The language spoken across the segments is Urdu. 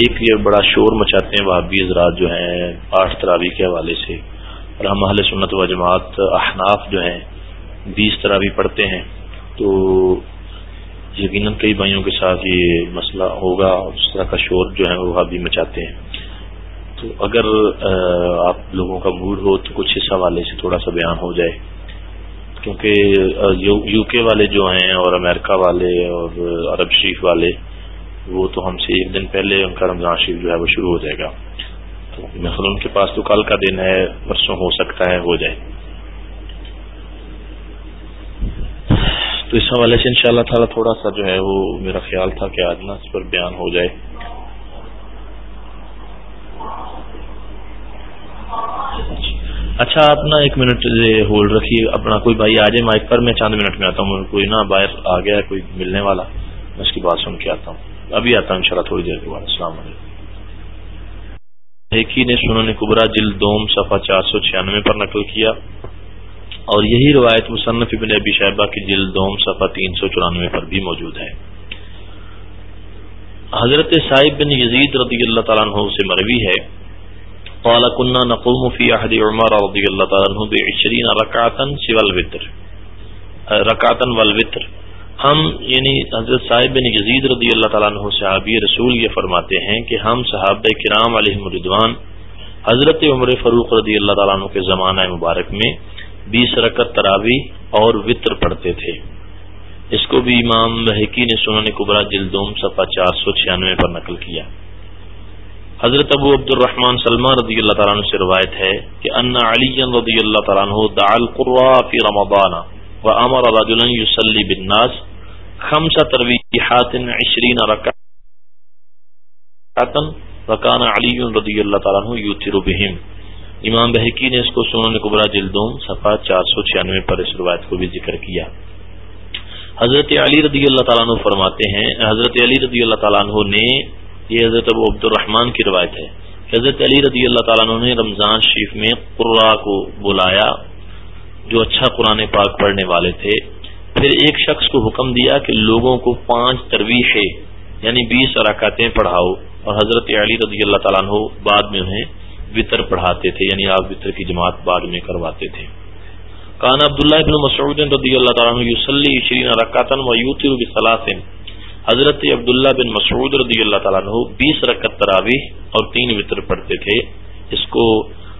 ایک یہ بڑا شور مچاتے ہیں وہابی حضرات جو ہیں آٹھ تراوی کے حوالے سے۔ اور ہم اہل سنت و جماعت احناف جو ہیں، بیس تراوی پڑھتے ہیں۔ تو یقیناً کئی بھائیوں کے ساتھ یہ مسئلہ ہوگا، اور اس طرح کا شور جو ہے، وہ بھی مچاتے ہیں۔ تو اگر آپ لوگوں کا موڈ ہو تو کچھ اس حوالے سے تھوڑا سا بیان ہو جائے۔ کیونکہ یو کے والے جو ہیں، اور امریکہ والے، اور عرب شریف والے وہ تو ہم سے ایک دن پہلے ان کا رمضان شریف جو ہے وہ شروع ہو جائے گا۔ تو مثلا ان کے پاس تو کل کا دن ہے پرسوں ہو سکتا ہے، ہو جائے۔ تو اس حوالے سے ان شاء اللہ تعالیٰ تھوڑا سا جو ہے وہ میرا خیال تھا کہ آج نا اس پر بیان ہو جائے۔ اچھا آپ نا ایک منٹ ہولڈ رکھیے۔ اپنا کوئی بھائی آ جائے مائک پر، میں چاند منٹ میں آتا ہوں۔ کوئی نا باہر آ گیا ہے، کوئی ملنے والا، میں اس کی بات سن کے آتا ہوں۔ ابھی آتا ہوں ان شاء اللہ تھوڑی دیر کے بعد۔ السلام علیکم۔ ایک ہی نے سنن کبرا جلد دوم صفحہ چار سو چھیانوے پر نقل کیا اور یہی روایت مصنف ابن ابی شہبہ کی جلد دوم صفحہ تین سو چورانوے پر بھی موجود ہے۔ حضرت صاحب بن یزید رضی اللہ تعالیٰ عنہ سے مروی ہے۔ قال كنا نقوم في عهد عمر رضي الله تعالى عنه بعشرين ركعه سوى الوتر ركعه والوتر ہم یعنی حضرت صاحب بن یزید رضی اللہ تعالیٰ عنہ صحابی رسول یہ فرماتے ہیں کہ ہم صحابہ کرام علیہ مردوان حضرت عمر فروخ رضی اللہ تعالیٰ عنہ کے زمانہ مبارک میں بیس رکت تراوی اور وطر پڑھتے تھے۔ اس کو بھی امام بحقی نے سنن قبرا جلدوم صفحہ چار سو چھیانوے پر نقل کیا۔ حضرت ابو عبد الرحمان سلمہ رضی اللہ تعالیٰ عنہ سے روایت ہے کہ ان علی رضی اللہ تعالیٰ عنہ دع القرآ فی رمضان۔ و امر رجلا یسلی بالناس خمس ترویحات عشرین رکعتا وکان علی رضی اللہ تعالیٰ عنہ یوتر بہم امام بحقی نے اس کو سنن قبرا جلدوم صفحہ چار سو چھیانوے پر اس روایت کو بھی ذکر کیا۔ حضرت علی رضی اللہ تعالیٰ عنہ فرماتے ہیں، حضرت علی رضی اللہ تعالیٰ عنہ نے، یہ حضرت ابو عبد الرحمان کی روایت ہے حضرت علی رضی اللہ تعالیٰ عنہ نے رمضان شریف میں قرا کو بلایا۔ جو اچھا قرآن پاک پڑھنے والے تھے، پھر ایک شخص کو حکم دیا کہ لوگوں کو پانچ ترویح یعنی بیس اراکاتیں پڑھاؤ، اور حضرت علی رضی اللہ تعالیٰ عنہ بعد میں انہیں وطر پڑھاتے تھے یعنی آپ وطر کی جماعت بعد میں کرواتے تھے۔ کان عبداللہ ابن مسعود رضی اللہ تعالیٰ یوسلی شرین رکاتن و یوتر بسلاسن حضرت عبداللہ بن مسعود رضی اللہ تعالیٰ عنہ بیس رکت تراویح اور تین وطر پڑھتے تھے۔ اس کو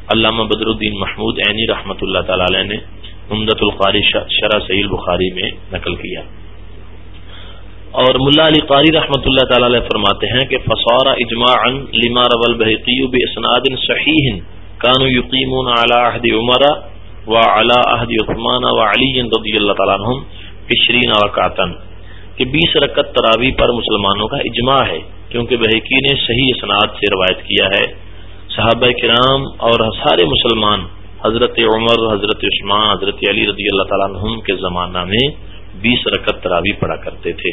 علامہ بدر الدین محمود عینی رحمۃ اللہ تعالی علیہ نے امدت القاری شرح سعید بخاری میں نقل کیا۔ اور ملا علی قاری رحمۃ اللہ تعالی علیہ فرماتے ہیں کہ فصور اجماع لما رول بحقی بسناد صحیح کانو یقیمون علی عہد عمر و علی عثمان و علی رضی اللہ تعالیٰ عنہم عشرین رکعتن کہ بیس رکت تراوی پر مسلمانوں کا اجماع ہے، کیونکہ بحقی نے صحیح اسناد سے روایت کیا ہے۔ صحابہ کرام اور سارے مسلمان، حضرت عمر، حضرت عثمان، حضرت علی رضی اللہ تعالیٰ عنہم کے زمانہ میں بیس رکت تراوی پڑھا کرتے تھے۔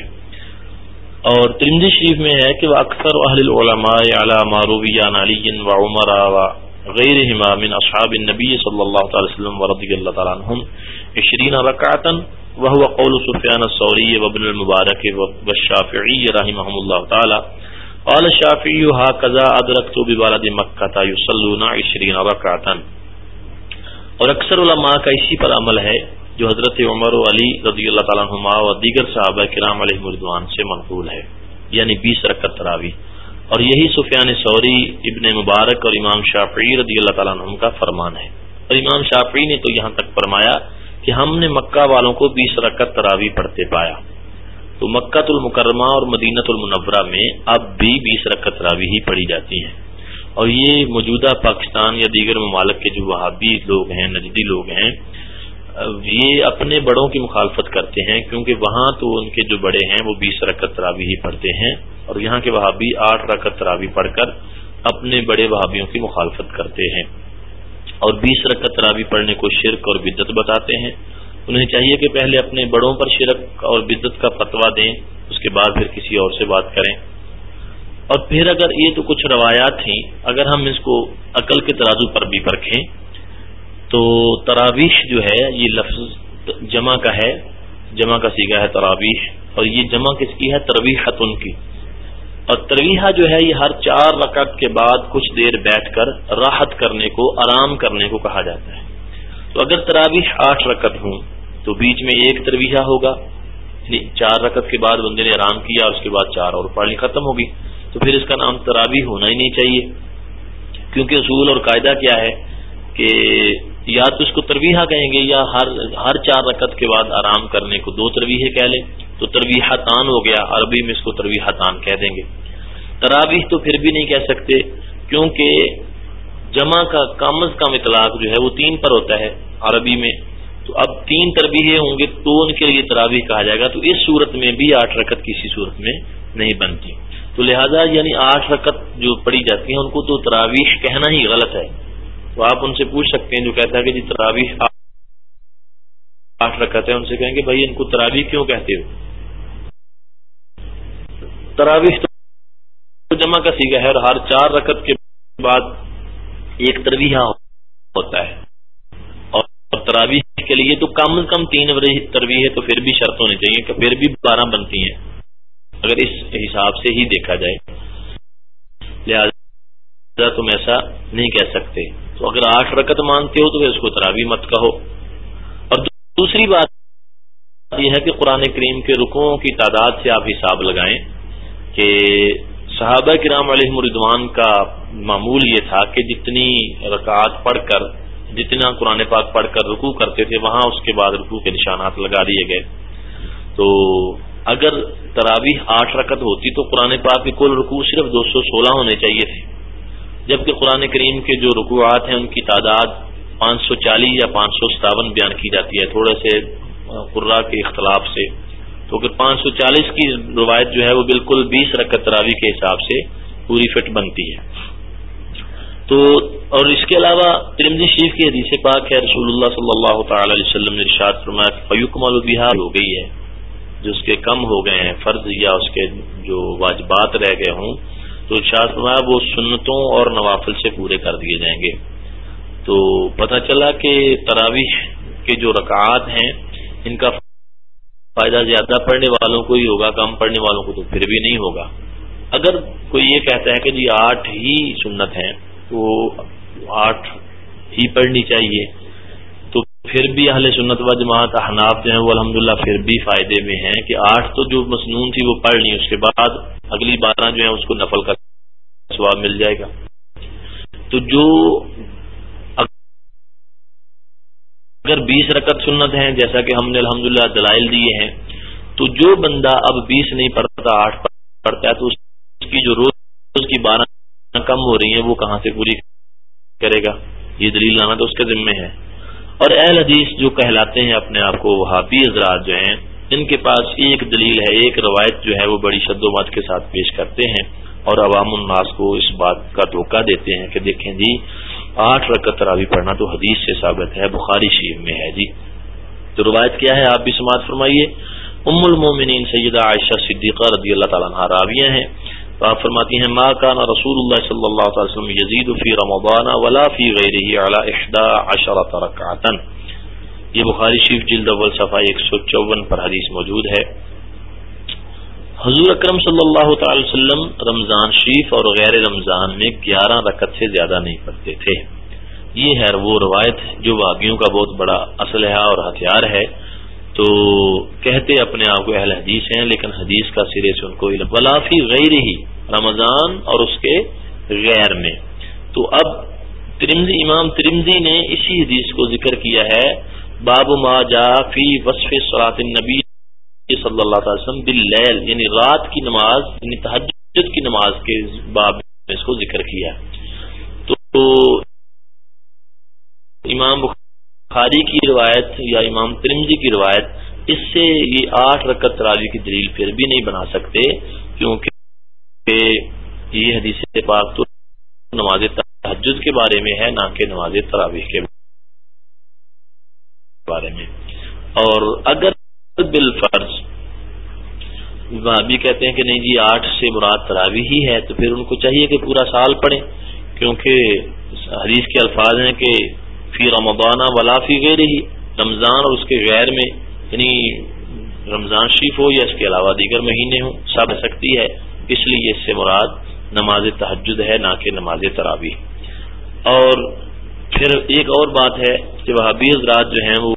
اور ترمزی شریف میں ہے کہ وہ اکثر اہل العلماء علی معرویان علی و عمر و غیر من اصحاب النبی صلی اللہ تعالی وسلم و رضی اللہ تعالی عنہم عشرین رکعتا وهو قول سفیان الثوری وابن المبارک والشافعی رحمهم اللہ تعالی۔ قال الشافعی هكذا ادركت ببلد مکہ يصلون عشرین رکعتا. اور اکثر علماء کا اسی پر عمل ہے جو حضرت عمر و علی رضی اللہ تعالیٰ عنہما و دیگر صحابہ کرام علیہ مردوان سے منقول ہے یعنی بیس رکت تراوی اور یہی سفیان سوری ابن مبارک اور امام شافعی رضی اللہ تعالیٰ عنہ کا فرمان ہے۔ اور امام شافعی نے تو یہاں تک فرمایا کہ ہم نے مکہ والوں کو بیس رکت تراوی پڑھتے پایا۔ تو مکہ المکرمہ اور مدینت المنورہ میں اب بھی بیس رکت تراوی ہی پڑھی جاتی ہیں۔ اور یہ موجودہ پاکستان یا دیگر ممالک کے جو وہابی لوگ ہیں، نجدی لوگ ہیں، یہ اپنے بڑوں کی مخالفت کرتے ہیں، کیونکہ وہاں تو ان کے جو بڑے ہیں وہ بیس رکت ترابی ہی پڑھتے ہیں۔ اور یہاں کے وہابی آٹھ رکت ترابی پڑھ کر اپنے بڑے وہابیوں کی مخالفت کرتے ہیں۔ اور بیس رکت ترابی پڑھنے کو شرک اور بدت بتاتے ہیں۔ انہیں چاہیے کہ پہلے اپنے بڑوں پر شرک اور بدت کا فتویٰ دیں، اس کے بعد پھر کسی اور سے بات کریں۔ اور پھر اگر یہ تو کچھ روایات تھیں اگر ہم اس کو عقل کے ترازو پر بھی پرکھیں، تو تراویش جو ہے، یہ لفظ جمع کا ہے۔ جمع کا سیگا ہے تراویش اور یہ جمع کس کی ہے؟ ترویح کی۔ اور ترویحا جو ہے، یہ ہر چار رکعت کے بعد کچھ دیر بیٹھ کر راحت کرنے کو، آرام کرنے کو کہا جاتا ہے۔ تو اگر تراویح آٹھ رکعت ہوں تو بیچ میں ایک ترویحا ہوگا یعنی چار رکعت کے بعد بندے نے آرام کیا اور اس کے بعد چار اور پڑھنی ختم ہوگی۔ تو پھر اس کا نام تراویح ہونا ہی نہیں چاہیے۔ کیونکہ اصول اور قاعدہ کیا ہے کہ یا تو اس کو ترویحا کہیں گے یا ہر ہر چار رکعت کے بعد آرام کرنے کو دو ترویحے کہہ لیں۔ تو ترویحا تان ہو گیا، عربی میں اس کو ترویحا تان کہہ دیں گے۔ تراویح تو پھر بھی نہیں کہہ سکتے، کیونکہ جمع کا کم از کم اطلاق جو ہے وہ تین پر ہوتا ہے۔ عربی میں تو اب تین تربیحیں ہوں گے تو ان کے لیے تراویح کہا جائے گا۔ تو اس صورت میں بھی آٹھ رکت کسی صورت میں نہیں بنتی۔ تو لہذا یعنی آٹھ رکت جو پڑی جاتی ہیں ان کو تو تراویح کہنا ہی غلط ہے۔ تو آپ ان سے پوچھ سکتے ہیں جو کہتا ہے کہ جی تراویح آٹھ رکت ہے، ان سے کہیں گے بھائی ان کو تراویح کیوں کہتے ہو؟ تراویح تو جمع کا سیگا ہے اور ہر چار رکت کے بعد ایک ترویحا ہوتا ہے۔ اور تراویح کے لیے تو کم از کم تین ترویح ہے تو پھر بھی شرط ہونی چاہیے کہ پھر بھی بارہ بنتی ہیں۔ اگر اس حساب سے ہی دیکھا جائے۔ لہٰذا تم ایسا نہیں کہہ سکتے۔ تو اگر آٹھ رکت مانتے ہو تو پھر اس کو تراوی مت کہو۔ اور دوسری بات یہ ہے کہ قرآن کریم کے رکوعوں کی تعداد سے آپ حساب لگائیں کہ صحابہ کرام علیہ مردوان کا معمول یہ تھا کہ جتنی رکعات پڑھ کر جتنا قرآن پاک پڑھ کر رکوع کرتے تھے، وہاں اس کے بعد رکوع کے نشانات لگا دیے گئے۔ تو اگر تراویح آٹھ رکت ہوتی تو قرآن پاک کے کل رکوع صرف دو سو سولہ ہونے چاہیے تھے۔ جبکہ قرآن کریم کے جو رکوعات ہیں، ان کی تعداد پانچ سو چالیس یا پانچ سو ستاون بیان کی جاتی ہے، تھوڑے سے قرا کے اختلاف سے۔ تو اگر پانچ سو چالیس کی روایت جو ہے، وہ بالکل بیس رکت تراوی کے حساب سے پوری فٹ بنتی ہے۔ تو اور اس کے علاوہ ترمزی شریف کی حدیث پاک ہے، رسول اللہ صلی اللہ تعالی علیہ وسلم نے ارشاد فرمایا فیوکم البہار ہو گئی ہے، جو اس کے کم ہو گئے ہیں، فرض یا اس کے جو واجبات رہ گئے ہوں، تو ارشاد فرمایا وہ سنتوں اور نوافل سے پورے کر دیے جائیں گے۔ تو پتہ چلا کہ تراویح کے جو رکعات ہیں، ان کا فائدہ زیادہ پڑھنے والوں کو ہی ہوگا، کم پڑھنے والوں کو تو پھر بھی نہیں ہوگا۔ اگر کوئی یہ کہتا ہے کہ جی آٹھ ہی سنت ہیں تو آٹھ ہی پڑھنی چاہیے۔ تو پھر بھی اہل سنت و جماعت احناف جو ہیں وہ الحمدللہ پھر بھی فائدے میں ہیں کہ آٹھ تو جو مصنون تھی وہ پڑھ لی اس کے بعد اگلی بارہ جو ہے اس کو نفل کا سواب مل جائے گا۔ تو جو اگر بیس رکعت سنت ہیں، جیسا کہ ہم نے الحمدللہ دلائل دیے ہیں، تو جو بندہ اب بیس نہیں پڑھتا، آٹھ پڑھتا ہے، تو اس کی جو روز کی بارہ کم ہو رہی ہیں، وہ کہاں سے پوری کرے گا؟ یہ دلیل لانا تو اس کے ذمے ہے۔ اور اہل حدیث جو کہلاتے ہیں اپنے آپ کو، وہابی حضرات جو ہیں، ان کے پاس ایک دلیل ہے، ایک روایت جو ہے، وہ بڑی شد و مت کے ساتھ پیش کرتے ہیں۔ اور عوام الناس کو اس بات کا دھوکہ دیتے ہیں کہ دیکھیں جی آٹھ رکت تراوی پڑھنا تو حدیث سے ثابت ہے، بخاری شریف میں ہے جی۔ تو روایت کیا ہے؟ آپ بھی سماعت فرمائیے۔ ام المومنین سیدہ عائشہ صدیقہ رضی اللہ تعالیٰ راویہ ہیں۔ تو آپ فرماتی ہیں، ما کان رسول اللہ صلی اللہ علیہ وسلم یزید فی رمضان ولا فی غیرہ علی احدى عشرة رکعتا. یہ بخاری شریف جلد اول صفحہ ایک سو چون پر حدیث موجود ہے۔ حضور اکرم صلی اللہ تعالی وسلم رمضان شریف اور غیر رمضان میں گیارہ رکت سے زیادہ نہیں پڑھتے تھے۔ یہ ہے وہ روایت جو واقعیوں کا بہت بڑا اسلحہ اور ہتھیار ہے۔ تو کہتے اپنے آپ کو اہل حدیث ہیں، لیکن حدیث کا سرے سے ان کو ولافی غیر ہی رمضان اور اس کے غیر میں۔ تو اب ترمزی امام ترمزی نے اسی حدیث کو ذکر کیا ہے، باب ما جا فی وصف سلاط النبی صلی اللہ علیہ وسلم باللیل یعنی رات کی نماز یعنی تحجد کی نماز کے باب میں اس کو ذکر کیا۔ تو امام بخاری کی روایت یا امام ترمزی کی روایت، اس سے یہ آٹھ رکت تراوی کی دلیل پھر بھی نہیں بنا سکتے، کیونکہ یہ حدیث پاک تو نماز تحجد کے بارے میں ہے، نہ کہ نماز تراویح کے بارے میں۔ اور اگر بالفرض بھی کہتے ہیں کہ نہیں جی آٹھ سے مراد تراوی ہی ہے، تو پھر ان کو چاہیے کہ پورا سال پڑھیں، کیونکہ حدیث کے الفاظ ہیں کہ فی رمضان ولا فی غیر ہی رمضان اور اس کے غیر میں یعنی رمضان شریف ہو یا اس کے علاوہ دیگر مہینے ہوں، سب سکتی ہے۔ اس لیے اس سے مراد نماز تحجد ہے، نہ کہ نماز ترابی اور پھر ایک اور بات ہے کہ وہ حضرات جو ہیں، وہ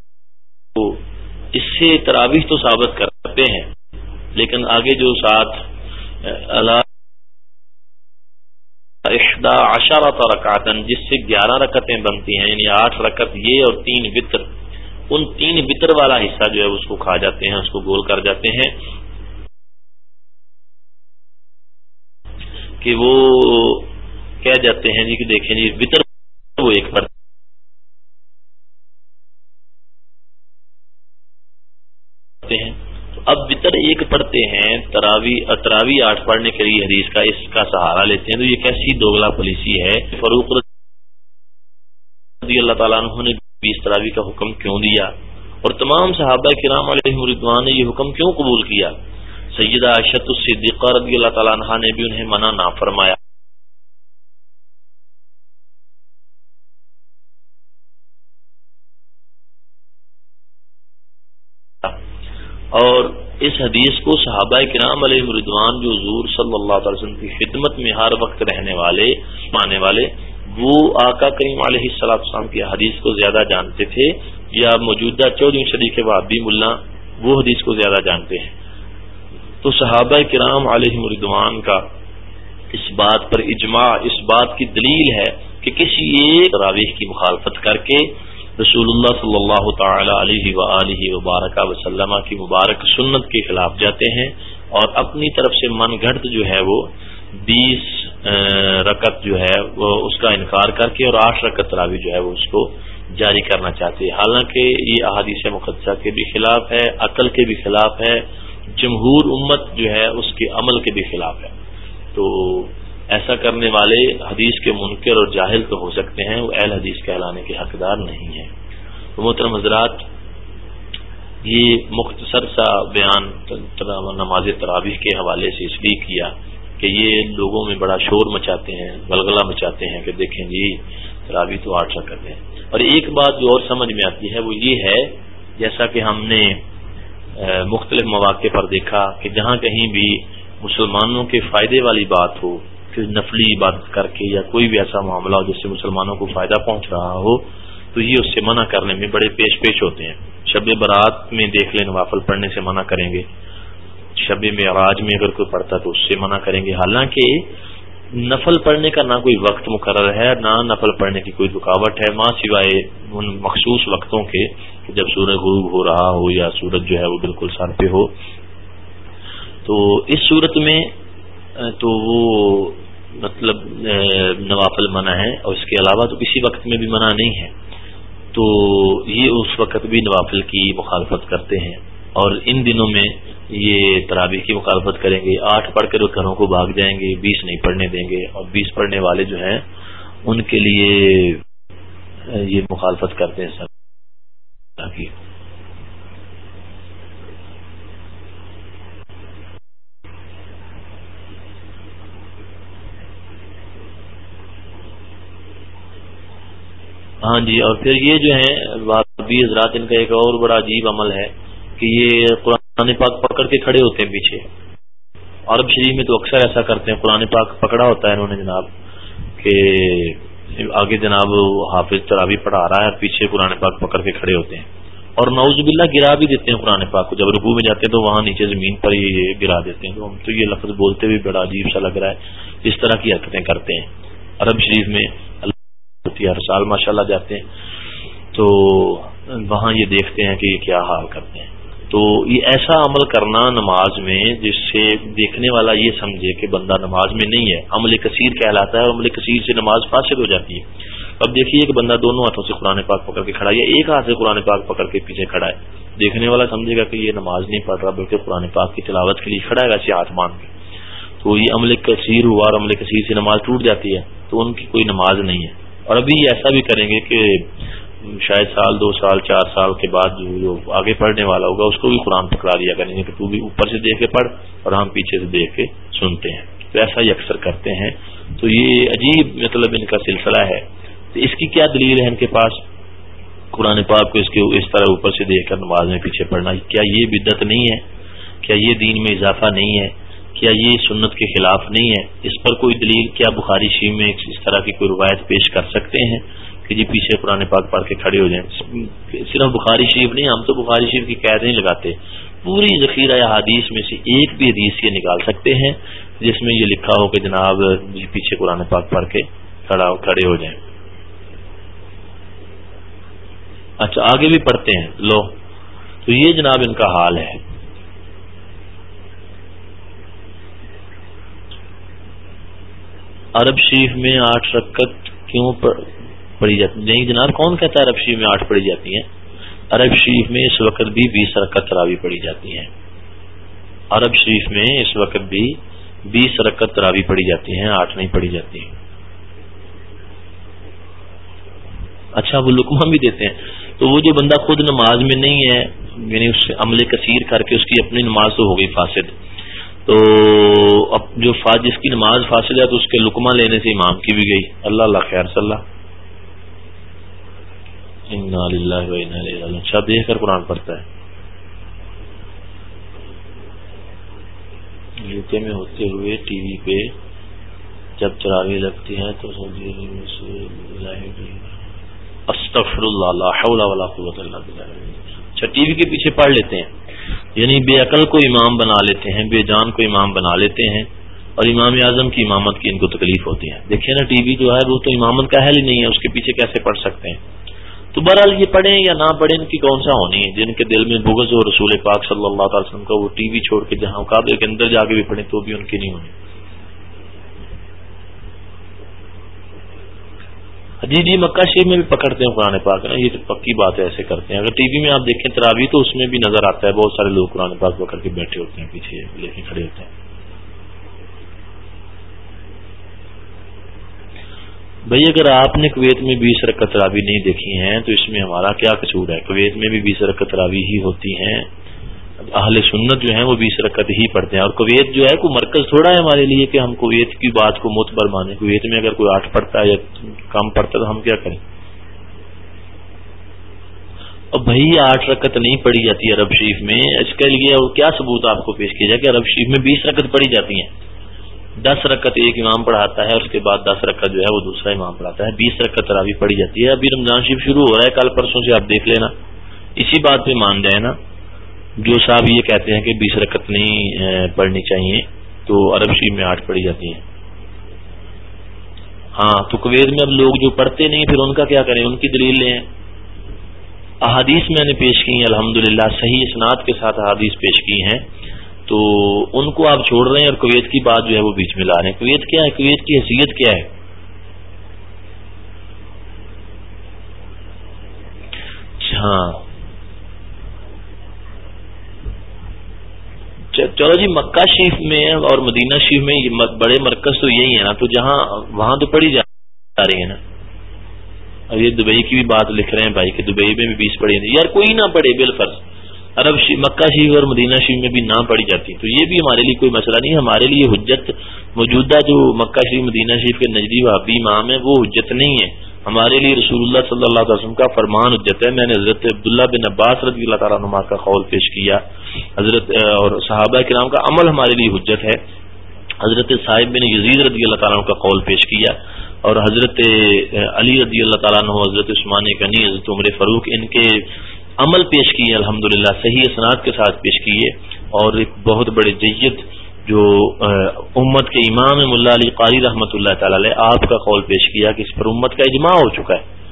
اس سے ترابی تو ثابت کرتے ہیں، لیکن آگے جو ساتھ اشارہ رکعتن جس سے گیارہ رکتیں بنتی ہیں یعنی آٹھ رکت یہ اور تین وطر، ان تین وطر والا حصہ جو ہے، اس کو کھا جاتے ہیں، اس کو گول کر جاتے ہیں۔ کہ وہ کہہ جاتے ہیں جی کہ دیکھیں جی وطر وہ ایک پر ہیں۔ اب وطر ایک پڑھتے ہیں، تراوی تراوی آٹھ پڑھنے کے لیے حدیث کا، اس کا سہارا لیتے ہیں۔ تو یہ کیسی دوگلا پالیسی ہے؟ فروخ رضی اللہ تعالیٰ عنہ نے بیس تراوی کا حکم کیوں دیا؟ اور تمام صحابہ کرام علیہ مردوان نے یہ حکم کیوں قبول کیا؟ سیدہ اشت الصدیقہ رضی اللہ تعالیٰ عنہ نے بھی انہیں منع نہ فرمایا اور اس حدیث کو صحابہ کرام علیہ مردوان جو حضور صلی اللہ علیہ وسلم کی خدمت میں ہر وقت رہنے والے مانے والے، وہ آقا کریم علیہ السلام کی حدیث کو زیادہ جانتے تھے یا موجودہ چودہ صدی کے بعد ملا، وہ حدیث کو زیادہ جانتے ہیں۔ تو صحابہ کرام علیہ مردوان کا اس بات پر اجماع، اس بات کی دلیل ہے کہ کسی ایک راویح کی مخالفت کر کے رسول اللہ صلی اللہ تعالی علیہ و وبارک وسلم کی مبارک سنت کے خلاف جاتے ہیں اور اپنی طرف سے من گھڑت جو ہے وہ بیس رکت جو ہے وہ اس کا انکار کر کے اور آٹھ رکت تراوی جو ہے وہ اس کو جاری کرنا چاہتے ہیں۔ حالانکہ یہ احادیث مقدسہ کے بھی خلاف ہے، عقل کے بھی خلاف ہے جمہور امت جو ہے، اس کے عمل کے بھی خلاف ہے۔ تو ایسا کرنے والے حدیث کے منکر اور جاہل تو ہو سکتے ہیں، وہ اہل حدیث کہلانے کے حقدار نہیں ہیں۔ محترم حضرات، یہ مختصر سا بیان نماز ترابی کے حوالے سے اس لیے کیا کہ یہ لوگوں میں بڑا شور مچاتے ہیں گلگلا مچاتے ہیں کہ دیکھیں جی ترابی تو آٹھ کرتے ہیں اور ایک بات جو اور سمجھ میں آتی ہے، وہ یہ ہے، جیسا کہ ہم نے مختلف مواقع پر دیکھا کہ جہاں کہیں بھی مسلمانوں کے فائدے والی بات ہو نفلی عبادت کر کے یا کوئی بھی ایسا معاملہ ہو جس سے مسلمانوں کو فائدہ پہنچ رہا ہو، تو یہ اس سے منع کرنے میں بڑے پیش پیش ہوتے ہیں۔ شب برات میں دیکھ لیں، نوافل پڑھنے سے منع کریں گے۔ شب میں میں اگر کوئی پڑھتا تو اس سے منع کریں گے۔ حالانکہ نفل پڑھنے کا نہ کوئی وقت مقرر ہے، نہ نفل پڑھنے کی کوئی رکاوٹ ہے، ماں سوائے ان مخصوص وقتوں کے جب سورج غروب ہو رہا ہو یا سورج جو ہے وہ بالکل سر پہ ہو، تو اس صورت میں تو وہ مطلب نوافل منع ہے اور اس کے علاوہ تو کسی وقت میں بھی منع نہیں ہے۔ تو یہ اس وقت بھی نوافل کی مخالفت کرتے ہیں۔ اور ان دنوں میں یہ ترابی کی مخالفت کریں گے۔ آٹھ پڑھ کر گھروں کو بھاگ جائیں گے، بیس نہیں پڑھنے دیں گے۔ اور بیس پڑھنے والے جو ہیں، ان کے لیے یہ مخالفت کرتے ہیں سر ہاں جی اور پھر یہ جو ہے بی حضرات ان کا ایک اور بڑا عجیب عمل ہے کہ یہ قرآن پاک پکڑ کے کھڑے ہوتے ہیں پیچھے۔ عرب شریف میں تو اکثر ایسا کرتے ہیں، قرآن پاک پکڑا ہوتا ہے انہوں نے جناب کہ آگے جناب حافظ ترابی پڑھا رہا ہے پیچھے قرآن پاک پکڑ کے کھڑے ہوتے ہیں اور نوز باللہ گرا بھی دیتے ہیں قرآن پاک کو۔ جب رکو میں جاتے ہیں تو وہاں نیچے زمین پر ہی گرا دیتے ہیں۔ تو ہم تو یہ لفظ بولتے ہوئے بڑا عجیب سا لگ رہا ہے۔ اس طرح کی حرکتیں کرتے ہیں۔ عرب شریف میں ہوتی ہے ہر سال ماشاء اللہ جاتے ہیں۔ تو وہاں یہ دیکھتے ہیں کہ یہ کیا حال کرتے ہیں۔ تو یہ ایسا عمل کرنا نماز میں جس سے دیکھنے والا یہ سمجھے کہ بندہ نماز میں نہیں ہے۔ عمل کثیر کہلاتا ہے اور عمل کثیر سے نماز فاسد ہو جاتی ہے۔ اب دیکھیے کہ بندہ دونوں ہاتھوں سے قرآن پاک پکڑ کے کھڑا ہے یا ایک ہاتھ سے قرآن پاک پکڑ کے پیچھے کھڑا ہے۔ دیکھنے والا سمجھے گا کہ یہ نماز نہیں پڑھ رہا، بلکہ قرآن پاک کی تلاوت کے لیے کھڑا ہے ویسے ہاتھ مان کے۔ تو یہ عمل کثیر ہوا اور عمل کثیر سے نماز ٹوٹ جاتی ہے، تو ان کی کوئی نماز نہیں ہے۔ اور ابھی ایسا بھی کریں گے کہ شاید سال، دو سال، چار سال کے بعد جو آگے پڑھنے والا ہوگا، اس کو بھی قرآن پکڑا دیا کریں گے کہ تو بھی اوپر سے دیکھ کے پڑھ اور ہم پیچھے سے دیکھ کے سنتے ہیں۔ تو ایسا ہی اکثر کرتے ہیں۔ تو یہ عجیب مطلب ان کا سلسلہ ہے۔ تو اس کی کیا دلیل ہے ان کے پاس؟ قرآن پاک کو اس کے اس طرح اوپر سے دیکھ کر نماز میں پیچھے پڑھنا، کیا یہ بدت نہیں ہے؟ کیا یہ دین میں اضافہ نہیں ہے؟ کیا یہ سنت کے خلاف نہیں ہے؟ اس پر کوئی دلیل؟ کیا بخاری شریف میں اس طرح کی کوئی روایت پیش کر سکتے ہیں؟ کہ جی پیچھے قرآن پاک پڑھ کے کھڑے ہو جائیں۔ صرف بخاری شریف نہیں، ہم تو بخاری شریف کی قید نہیں لگاتے پوری ذخیرہ حدیث میں سے ایک بھی حدیث یہ نکال سکتے ہیں جس میں یہ لکھا ہو کہ جناب جی پیچھے قرآن پاک پڑھ کے کھڑے ہو جائیں۔ اچھا آگے بھی پڑھتے ہیں۔ لو، تو یہ جناب ان کا حال ہے۔ عرب شریف میں آٹھ رکت کیوں پڑی جاتی نہیں جناب، کون کہتا ہے عرب شریف میں آٹھ پڑی جاتی ہیں؟ عرب شریف میں اس وقت بھی بیس رکت تراوی پڑی جاتی ہیں۔ عرب شریف میں اس وقت بھی بیس رکت تراوی پڑی جاتی ہیں، آٹھ نہیں پڑی جاتی اچھا وہ لکما بھی دیتے ہیں۔ تو وہ جو بندہ خود نماز میں نہیں ہے یعنی اس سے عمل کثیر کر کے اس کی اپنی نماز تو ہو گئی فاسد۔ تو اب جو جس کی نماز فاصل ہے تو اس کے لکما لینے سے امام کی بھی گئی۔ اللہ اللہ خیر، صلی اللہ۔ اچھا دیکھ کر قرآن پڑھتا ہے۔ یوکے میں ہوتے ہوئے ٹی وی پہ جب چراغی لگتی ہیں تو استغفر اللہ قوت اللہ اچھا ٹی وی کے پیچھے پڑھ لیتے ہیں۔ یعنی بے عقل کو امام بنا لیتے ہیں، بے جان کو امام بنا لیتے ہیں اور امام اعظم کی امامت کی ان کو تکلیف ہوتی ہے۔ دیکھیں نا، ٹی وی جو ہے وہ تو امامت کا حل ہی نہیں ہے، اس کے پیچھے کیسے پڑھ سکتے ہیں؟ تو بہرحال یہ پڑھیں یا نہ پڑھیں، ان کی کون سا ہونی ہے؟ جن کے دل میں بغض اور رسول پاک صلی اللہ تعالی وسلم کا وہ ٹی وی چھوڑ کے جہاں قابل کے اندر جا کے بھی پڑھیں، تو بھی ان کی نہیں ہونی۔ جی جی مکہ شریف میں بھی پکڑتے ہیں قرآن پاک، نا، یہ تو پکی بات ہے، ایسے کرتے ہیں۔ اگر ٹی وی میں آپ دیکھیں ترابی تو اس میں بھی نظر آتا ہے، بہت سارے لوگ قرآن پاک پکڑ کے بیٹھے ہوتے ہیں، پیچھے لے کے کھڑے ہوتے ہیں۔ بھائی، اگر آپ نے کویت میں بیس رکت ترابی نہیں دیکھی ہیں، تو اس میں ہمارا کیا قصور ہے؟ کویت میں بھی بیس رکت ترابی ہی ہوتی ہیں۔ اہل سنت جو ہیں، وہ بیس رکت ہی پڑھتے ہیں۔ اور کویت جو ہے، کوئی مرکز تھوڑا ہے ہمارے لیے کہ ہم کویت کی بات کو متبر مانیں۔ کویت میں اگر کوئی آٹھ پڑھتا ہے یا کم پڑھتا ہے، تو ہم کیا کریں؟ اور بھائی آٹھ رکت نہیں پڑھی جاتی عرب شریف میں۔ اس کے لیے کیا ثبوت آپ کو پیش کیا جائے کہ عرب شریف میں بیس رکت پڑھی جاتی ہیں؟ دس رکت ایک امام پڑھاتا ہے، اس کے بعد دس رکت جو ہے وہ دوسرا امام پڑھاتا ہے۔ بیس رکت تراوی پڑھی جاتی ہے۔ ابھی رمضان شریف شروع ہو رہا ہے، کل پرسوں سے آپ دیکھ لینا۔ اسی بات پہ مان جائے نا، جو صاحب یہ کہتے ہیں کہ بیس رکت نہیں پڑھنی چاہیے، تو عرب شریف میں آٹھ پڑھی جاتی ہیں۔ ہاں تو کویت میں اب لوگ جو پڑھتے نہیں، پھر ان کا کیا کریں؟ ان کی دلیل لیں۔ احادیث میں نے پیش کی ہیں الحمد صحیح اسناد کے ساتھ احادیث پیش کی ہیں۔ تو ان کو آپ چھوڑ رہے ہیں اور کویت کی بات جو ہے وہ بیچ میں لا رہے ہیں۔ کویت کیا ہے؟ کویت کی حیثیت کیا ہے؟ ہاں چلو جی مکہ شریف میں اور مدینہ شریف میں بڑے مرکز تو یہی ہے نا، تو جہاں وہاں تو پڑھی جا رہی ہے نا۔ اور یہ دبئی کی بھی بات لکھ رہے ہیں بھائی، کہ دبئی میں بھی بیس پڑھی یار کوئی نہ پڑھے بال فرض عرب مکہ شریف اور مدینہ شریف میں بھی نہ پڑھی جاتی تو یہ بھی ہمارے لیے کوئی مسئلہ نہیں ہمارے لیے حجت موجودہ جو مکہ شریف، مدینہ شریف کے نجدی وابی امام ہے وہ حجت نہیں ہے ہمارے لیے رسول اللہ صلی اللہ علیہ وسلم کا فرمان حجت ہے۔ میں نے حضرت عبداللہ بن عباس رضی اللہ تعالیٰ نما کا قول پیش کیا۔ حضرت اور صحابہ کرام کا عمل ہمارے لیے حجت ہے۔ حضرت صاحب بن یزید رضی اللہ تعالیٰ کا قول پیش کیا۔ اور حضرت علی رضی اللہ تعالیٰ عنہ، حضرت عثمان غنی، حضرت عمر فروخ ان کے عمل پیش کیے الحمد للہ صحیح اسناد کے ساتھ پیش کیے اور ایک بہت بڑے جید جو امت کے امام ملا علی قاری رحمۃ اللہ تعالی آپ کا قول پیش کیا کہ اس پر امت کا اجماع ہو چکا ہے۔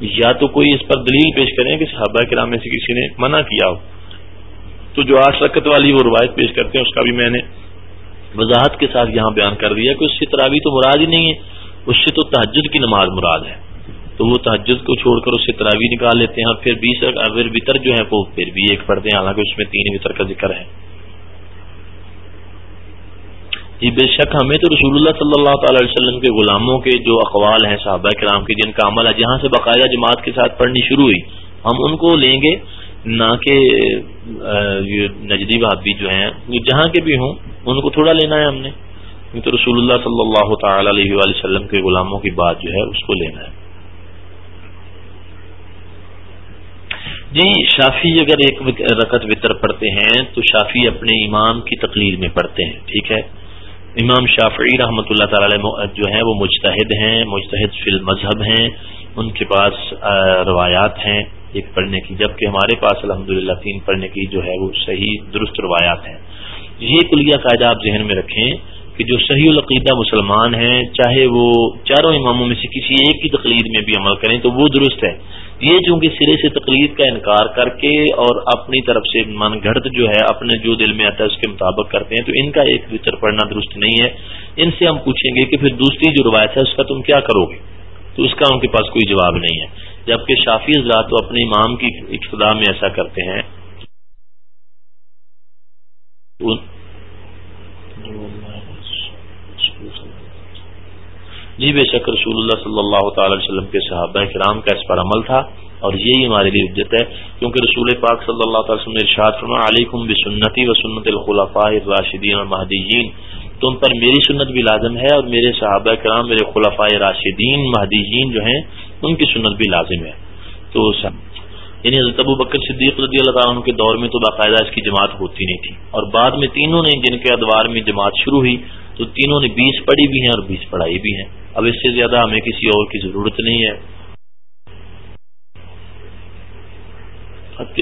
یا تو کوئی اس پر دلیل پیش کریں کہ صحابہ کرام میں سے کسی نے منع کیا ہو۔ تو جو آٹھ رکت والی وہ روایت پیش کرتے ہیں، اس کا بھی میں نے وضاحت کے ساتھ یہاں بیان کر دیا کہ اس سے تراوی تو مراد ہی نہیں ہے، اس سے تو تحجد کی نماز مراد ہے۔ تو وہ تحجد کو چھوڑ کر اس سے تراوی نکال لیتے ہیں اور پھر بیس وطر جو ہے وہ پھر بھی ایک پڑھتے ہیں، حالانکہ اس میں تین وطر کا ذکر ہے۔ جی بے شک ہمیں تو رسول اللہ صلی اللہ تعالی وسلم کے غلاموں کے جو اقوال ہیں صحابہ کرام کے، جن کا عمل ہے، جہاں سے باقاعدہ جماعت کے ساتھ پڑھنی شروع ہوئی، ہم ان کو لیں گے۔ نہ کہ نجدی بھابی جو ہیں جہاں کے بھی ہوں، ان کو تھوڑا لینا ہے ہم نے۔ تو رسول اللہ صلی اللہ تعالی علیہ وسلم کے غلاموں کی بات جو ہے، اس کو لینا ہے۔ جی شافی اگر ایک رکت وطر پڑھتے ہیں، تو شافی اپنے امام کی تقلید میں پڑھتے ہیں، ٹھیک ہے؟ امام شافعی رحمۃ اللہ تعالی جو ہیں، وہ مجتہد ہیں، مجتہد فی المذہب ہیں، ان کے پاس روایات ہیں، ایک پڑھنے کی، جبکہ ہمارے پاس الحمد تین پڑھنے کی جو ہے، وہ صحیح، درست روایات ہیں۔ یہ کلیہ قاعدہ آپ ذہن میں رکھیں کہ جو صحیح العقیدہ مسلمان ہیں، چاہے وہ چاروں اماموں میں سے کسی ایک کی تقلید میں بھی عمل کریں تو وہ درست ہے۔ یہ چونکہ سرے سے تقلید کا انکار کر کے اور اپنی طرف سے من گھڑت جو ہے، اپنے جو دل میں آتا ہے، اس کے مطابق کرتے ہیں، تو ان کا ایک بھیتر پڑھنا درست نہیں ہے۔ ان سے ہم پوچھیں گے کہ پھر دوسری جو روایت ہے، اس کا تم کیا کرو گے؟ تو اس کا ان کے پاس کوئی جواب نہیں ہے۔ جبکہ شافی حضرات تو اپنے امام کی ابتدا میں ایسا کرتے ہیں۔ جی بے شک رسول اللہ صلی اللہ تعالی وسلم کے صحابہ کرام کا اس پر عمل تھا اور یہی ہمارے لیے عزت ہے، کیونکہ رسول پاک صلی اللہ تعالی وسلم نے ارشاد فرما علیکم بسنتی و سنت الخلفاء الراشدین اور مہدیین تم پر میری سنت بھی لازم ہے اور میرے صحابہ کرام، میرے خلفاء راشدین، مہدیین جو ہیں، ان کی سنت بھی لازم ہے۔ تو یعنی حضرت ابو بکر صدیق رضی اللہ تعالیٰ عنہ کے دور میں تو باقاعدہ اس کی جماعت ہوتی نہیں تھی۔ اور بعد میں تینوں نے جن کے ادوار میں جماعت شروع ہوئی تو تینوں نے بیس پڑھی بھی ہیں اور بیس پڑھائی بھی ہیں۔ اب اس سے زیادہ ہمیں کسی اور کی ضرورت نہیں ہے۔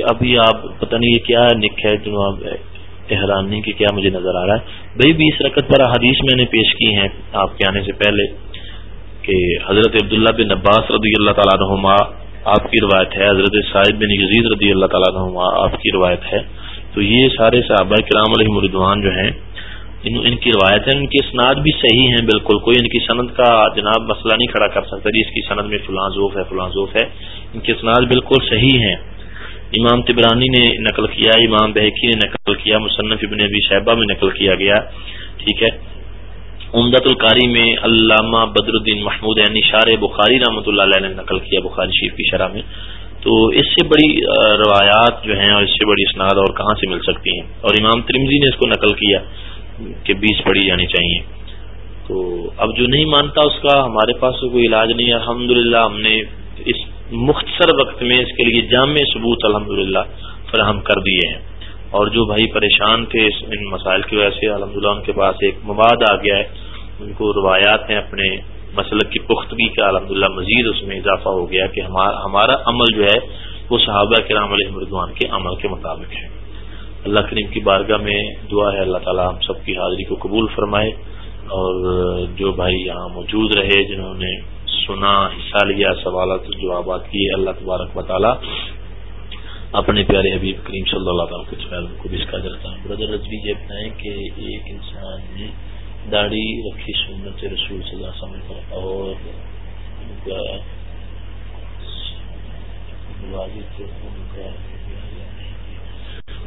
ابھی آپ پتہ نہیں یہ کیا نک ہے، جناب احرانی کی کیا مجھے نظر آ رہا ہے۔ بھائی بیس رکت پر حدیث میں نے پیش کی ہیں آپ کے آنے سے پہلے کہ حضرت عبداللہ بن عباس رضی اللہ تعالیٰ عنہما، آپ کی روایت ہے۔ حضرت صاحب بن یزید رضی اللہ تعالیٰ عنہما، آپ کی روایت ہے۔ تو یہ سارے صحابہ کرام علیہ مردوان جو ہیں ان ان کی روایت ہیں، ان کی اسناد بھی صحیح ہیں، بالکل۔ کوئی ان کی صنعت کا جناب مسئلہ نہیں کھڑا کر سکتا جی اس کی صنعت میں فلاں ذوف ہے، فلاں ذوف ہے۔ ان کی اسناد بالکل صحیح ہیں۔ امام تبرانی نے نقل کیا، امام بحقی نے نقل کیا، مصنف ابن ابی شہبہ میں نقل کیا گیا۔ ٹھیک ہے۔ امدت القاری میں علامہ بدر الدین محمود یعنی شار بخاری رحمۃ اللہ علیہ نے نقل کیا، بخاری شریف کی شرح میں۔ تو اس سے بڑی روایات جو ہیں اور اس سے بڑی اسناد اور کہاں سے مل سکتی ہیں؟ اور امام ترمزی نے اس کو نقل کیا۔ کہ بیس پڑھی جانی چاہیے۔ تو اب جو نہیں مانتا اس کا، ہمارے پاس کوئی علاج نہیں ہے۔ الحمد ہم نے اس مختصر وقت میں اس کے لیے جامع ثبوت الحمد فراہم کر دیے ہیں۔ اور جو بھائی پریشان تھے اس ان مسائل کی وجہ سے الحمد ان کے پاس ایک مواد آ گیا ہے۔ ان کو روایات ہیں اپنے مسلک کی پختگی کا۔ الحمد مزید اس میں اضافہ ہو گیا کہ ہمارا عمل جو ہے، وہ صحابہ کرام علیہ مردوان کے عمل کے مطابق ہے۔ اللہ کریم کی بارگاہ میں دعا ہے، اللہ تعالی ہم سب کی حاضری کو قبول فرمائے۔ اور جو بھائی یہاں موجود رہے، جنہوں نے سنا، حصہ لیا، سوالات، جوابات کیے، اللہ تبارک تعالی اپنے پیارے حبیب کریم صلی اللہ تعالیٰ کو بھی اس کا جاتا ہوں بردر رضوی یہ بتائیں کہ ایک انسان نے داڑھی رکھی سنت رسول صلی اللہ علیہ وسلم پر اور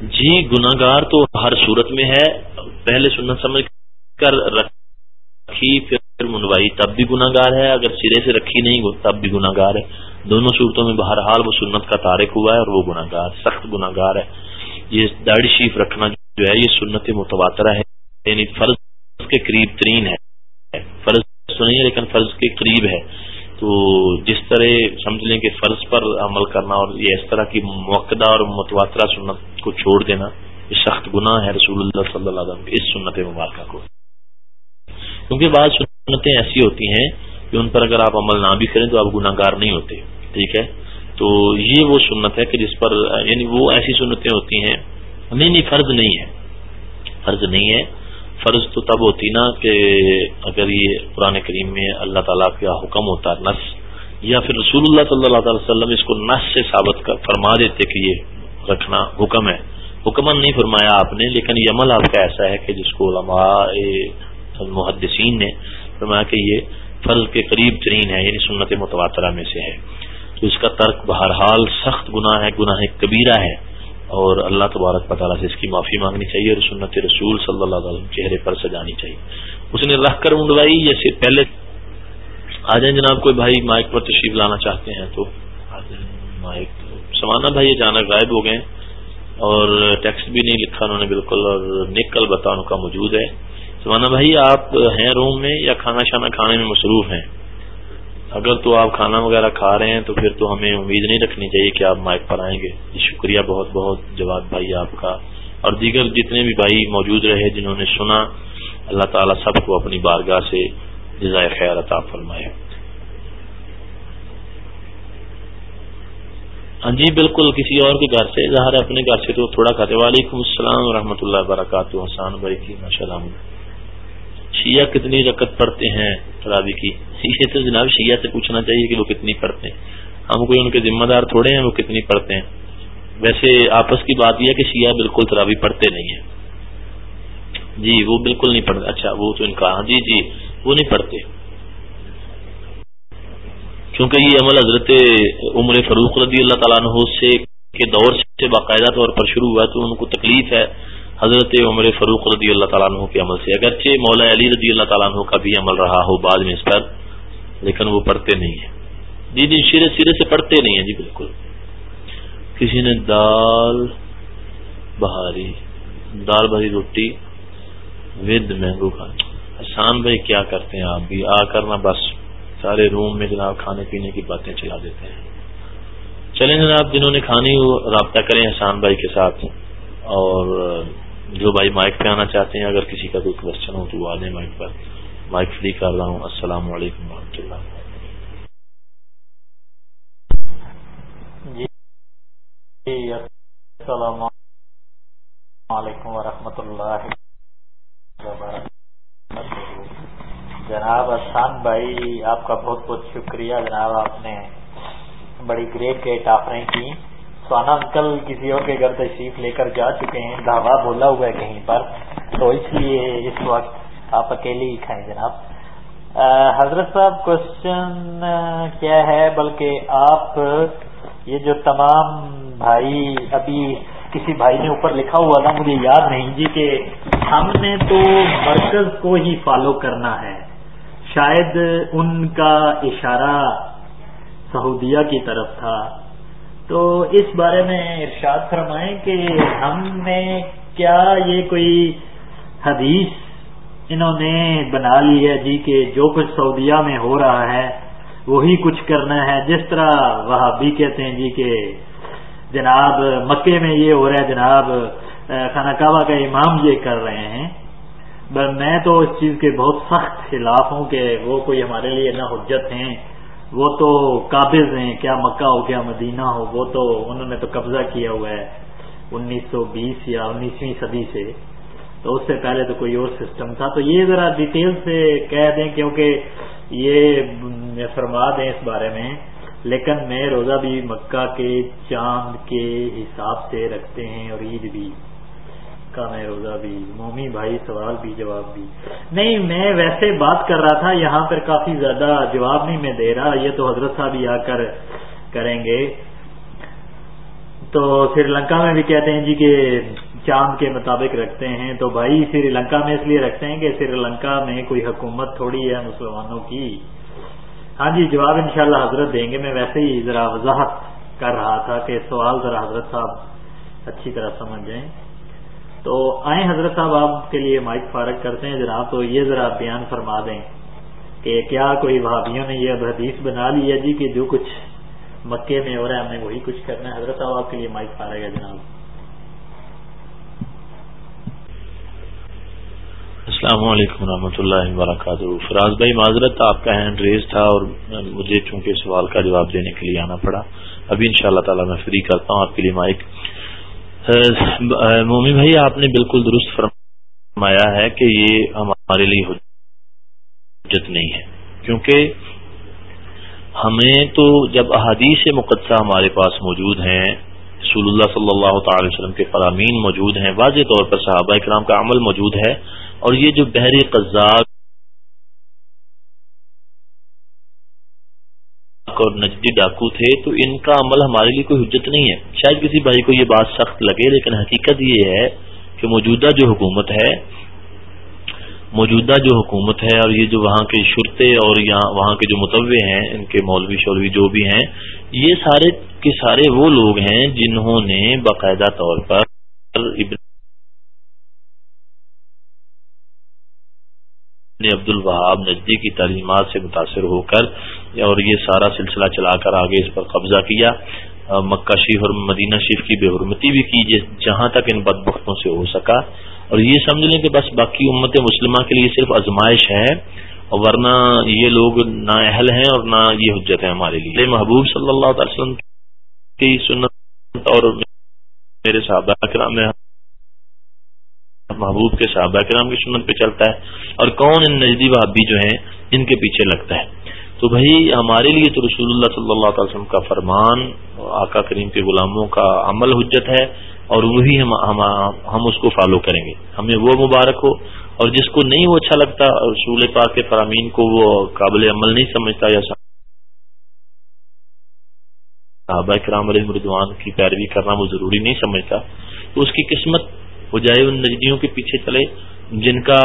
جی گناگار تو ہر صورت میں ہے۔ پہلے سنت سمجھ کر رکھی، پھر منوائی، تب بھی گناگار ہے۔ اگر سرے سے رکھی نہیں تب بھی گناگار ہے۔ دونوں صورتوں میں بہرحال وہ سنت کا تارک ہوا ہے اور وہ گناگار سخت گناگار ہے۔ یہ داڑھی شیف رکھنا جو ہے، یہ سنت متواترہ ہے۔ یعنی فرض کے قریب ترین ہے۔ فرض تو نہیں ہے، لیکن فرض کے قریب ہے۔ تو جس طرح سمجھ لیں کہ فرض پر عمل کرنا اور یہ اس طرح کی موقع اور متواترہ سنت کو چھوڑ دینا یہ سخت گناہ ہے رسول اللہ صلی اللہ علیہ وسلم اس سنت مبارکہ کو۔ کیونکہ بعض سنتیں ایسی ہوتی ہیں کہ ان پر اگر آپ عمل نہ بھی کریں تو آپ گناہ گار نہیں ہوتے، ٹھیک ہے؟ تو یہ وہ سنت ہے کہ جس پر یعنی وہ ایسی سنتیں ہوتی ہیں، نہیں نہیں، فرض نہیں ہے۔ فرض نہیں ہے فرض تو تب ہوتی نا کہ اگر یہ قرآن کریم میں اللہ تعالیٰ کا حکم ہوتا نس، یا پھر رسول اللہ صلی اللہ علیہ وسلم اس کو نس سے ثابت فرما دیتے کہ یہ رکھنا حکم ہے۔ حکمن نہیں فرمایا آپ نے، لیکن یہ عمل آپ کا ایسا ہے کہ جس کو علماء محدثین نے فرمایا کہ یہ فرض کے قریب ترین ہے یعنی سنت متواترہ میں سے ہے۔ تو اس کا ترک بہرحال سخت گناہ ہے، گناہ کبیرہ ہے۔ اور اللہ تبارک تعالیٰ سے اس کی معافی مانگنی چاہیے اور سنت رسول صلی اللہ علیہ وسلم چہرے پر سجانی چاہیے۔ اس نے رکھ کر منڈوائی جیسے پہلے آ جائیں جناب، کوئی بھائی مائک پر تشریف لانا چاہتے ہیں تو مائک سمانا بھائی اچانک غائب ہو گئے۔ اور ٹیکسٹ بھی نہیں لکھا انہوں نے بالکل، اور نکل بتاؤ کا موجود ہے۔ سمانا بھائی، آپ ہیں روم میں یا کھانا شانا کھانے میں مصروف ہیں؟ اگر تو آپ کھانا وغیرہ کھا رہے ہیں تو پھر تو ہمیں امید نہیں رکھنی چاہیے کہ آپ مائک پر آئیں گے۔ جی شکریہ بہت بہت جواد بھائی آپ کا۔ اور دیگر جتنے بھی بھائی موجود رہے جنہوں نے سنا، اللہ تعالیٰ سب کو اپنی بارگاہ سے جزائے خیر عطا فرمائے۔ ہاں جی بالکل کسی اور کے گھر سے، ظاہر اپنے گھر سے تو تھوڑا کھاتے۔ وعلیکم السلام و اللہ وبرکاتہ، حسان بھائی کی ماشاء اللہ شیعہ کتنی رکت پڑھتے ہیں تراوی کی؟ یہ تو جناب شیعہ سے پوچھنا چاہیے کہ وہ کتنی پڑھتے ہیں۔ ہم کوئی ان کے ذمہ دار تھوڑے ہیں، وہ کتنی پڑھتے ہیں۔ ویسے آپس کی بات یہ ہے کہ شیعہ بالکل تراوی پڑھتے نہیں ہیں۔ جی وہ بالکل نہیں پڑھتے۔ اچھا وہ تو ان کا ہاں، جی جی وہ نہیں پڑھتے۔ کیونکہ یہ عمل حضرت عمر فروخ رضی اللہ تعالیٰ عنہ سے کے دور سے باقاعدہ طور پر شروع ہوا تو ان کو تکلیف ہے۔ حضرت عمر فروخ رضی اللہ تعالیٰ عنہ کے عمل سے۔ اگرچہ مولا علی رضی اللہ تعالیٰ عنہ کا بھی عمل رہا ہو بعد میں اس پر، لیکن وہ پڑھتے نہیں ہیں۔ جی جی سیرے سیرے سے پڑھتے نہیں ہیں۔ جی بالکل۔ کسی نے دال بہاری، دال بھری روٹی ود مینگو کھانا۔ احسان بھائی، کیا کرتے ہیں آپ بھی؟ آ کرنا بس سارے روم میں جناب کھانے پینے کی باتیں چلا دیتے ہیں۔ چلیں جناب، جنہوں نے کھانی وہ رابطہ کریں احسان بھائی کے ساتھ۔ اور جو بھائی مائک پہ آنا چاہتے ہیں، اگر کسی کا کوئی کوشچن ہو تو وہ آ جائیں مائک پر۔ مائک فری کر رہا ہوں۔ السلام علیکم و رحمۃ اللہ۔ جی السلام علیکم ورحمۃ اللہ جناب احسان بھائی، آپ کا بہت بہت شکریہ۔ جناب آپ نے بڑی گریٹ گریٹ آفریں کی۔ سوانا انکل کسی اور کے گھر تشریف لے کر جا چکے ہیں۔ دھاوا بولا ہوا ہے کہیں پر۔ تو اس لیے اس وقت آپ اکیلے ہی کھائیں جناب۔ حضرت صاحب کوشچن کیا ہے؟ بلکہ آپ، یہ جو تمام بھائی، ابھی کسی بھائی نے اوپر لکھا ہوا تھا، مجھے یاد نہیں جی کہ ہم نے تو مرکز کو ہی فالو کرنا ہے۔ شاید ان کا اشارہ سعودیہ کی طرف تھا۔ تو اس بارے میں ارشاد فرمائیں کہ ہم نے کیا یہ کوئی حدیث انہوں نے بنا لی ہے جی کہ جو کچھ سعودیہ میں ہو رہا ہے، وہی کچھ کرنا ہے۔ جس طرح وہ بھی کہتے ہیں جی کہ جناب مکے میں یہ ہو رہا ہے، جناب خانہ کعبہ کا امام یہ کر رہے ہیں۔ میں تو اس چیز کے بہت سخت خلاف ہوں کہ وہ کوئی ہمارے لیے نہ حجت ہیں۔ وہ تو قابض ہیں، کیا مکہ ہو، کیا مدینہ ہو، وہ تو انہوں نے تو قبضہ کیا ہوا ہے۔ انیس سو بیس یا انیسویں صدی سے۔ تو اس سے پہلے تو کوئی اور سسٹم تھا۔ تو یہ ذرا ڈیٹیل سے کہہ دیں، کیونکہ یہ فرما دیں اس بارے میں۔ لیکن میں روزہ بھی مکہ کے چاند کے حساب سے رکھتے ہیں اور عید بھی۔ کا میں روزہ بھی، مومی بھائی سوال بھی، جواب بھی۔ نہیں، میں ویسے بات کر رہا تھا، یہاں پر کافی زیادہ جواب نہیں میں دے رہا، یہ تو حضرت صاحب ہی آ کر کریں گے۔ تو سری لنکا میں بھی کہتے ہیں جی کہ چاند کے مطابق رکھتے ہیں، تو بھائی سری لنکا میں اس لیے رکھتے ہیں کہ سری لنکا میں کوئی حکومت تھوڑی ہے مسلمانوں کی۔ ہاں جی جواب انشاءاللہ حضرت دیں گے، میں ویسے ہی ذرا وضاحت کر رہا تھا کہ سوال ذرا حضرت صاحب اچھی طرح سمجھ جائیں۔ تو آئیں حضرت صاحب، آپ کے لیے مائک فارغ کرتے ہیں۔ جناب، تو یہ ذرا بیان فرما دیں کہ کیا کوئی بھابھیوں نے یہ حدیث بنا لی ہے جی کہ جو کچھ مکے میں ہو رہا ہے، ہم نے وہی کچھ کرنا ہے؟ حضرت صاحب، آپ کے لیے مائک فارغ ہے جناب۔ السلام علیکم ورحمۃ اللہ وبرکاتہ۔ فراز بھائی، معذرت آپ کا ہینڈ ریز تھا اور مجھے چونکہ سوال کا جواب دینے کے لیے آنا پڑا۔ ابھی ان شاء اللہ تعالیٰ میں فری کرتا ہوں، آپ کے لیے مائک مومی بھائی، آپ نے بالکل درست فرمایا ہے کہ یہ ہمارے لیے حجت نہیں ہے۔ کیونکہ ہمیں تو جب احادیث مقدسہ ہمارے پاس موجود ہیں، رسول اللہ صلی اللہ تعالی وسلم کے فرامین موجود ہیں، واضح طور پر صحابہ کرام کا عمل موجود ہے، اور یہ جو بحری قزاق اور نجدی ڈاکو تھے، تو ان کا عمل ہمارے لیے کوئی حجت نہیں ہے۔ شاید کسی بھائی کو یہ بات سخت لگے، لیکن حقیقت یہ ہے کہ موجودہ جو حکومت ہے، موجودہ جو حکومت ہے اور یہ جو وہاں کے شرتے اور یہاں وہاں کے جو متوع ہیں، ان کے مولوی، شولوی جو بھی ہیں، یہ سارے کے سارے وہ لوگ ہیں جنہوں نے باقاعدہ طور پر ابن عبد الوہاب نجدی کی تعلیمات سے متاثر ہو کر اور یہ سارا سلسلہ چلا کر آگے اس پر قبضہ کیا۔ مکہ شریف اور مدینہ شریف کی بے حرمتی بھی کی جہاں تک ان بدبختوں سے ہو سکا۔ اور یہ سمجھ لیں کہ بس باقی امت مسلمہ کے لیے صرف ازمائش ہے اور ورنہ یہ لوگ نہ اہل ہیں اور نہ یہ حجت ہے ہمارے لیے۔ محبوب صلی اللہ علیہ وسلم کی سنت اور میرے صحابہ کرام میں محبوب کے صحابہ کرام کی سنت پہ چلتا ہے۔ اور کون ان نجدی وحابی جو ہیں، ان کے پیچھے لگتا ہے۔ تو بھائی ہمارے لیے تو رسول اللہ صلی اللہ علیہ وسلم کا فرمان آقا کریم کے غلاموں کا عمل حجت ہے اور وہی ہم ہم, ہم اس کو فالو کریں گے۔ ہمیں وہ مبارک ہو اور جس کو نہیں وہ اچھا لگتا رسول پاک کے فرامین کو وہ قابل عمل نہیں سمجھتا یا صحابہ کرام علیہ مردوان کی پیروی کرنا وہ ضروری نہیں سمجھتا تو اس کی قسمت وہ جائے ان نجدیوں کے پیچھے چلے۔ جن کا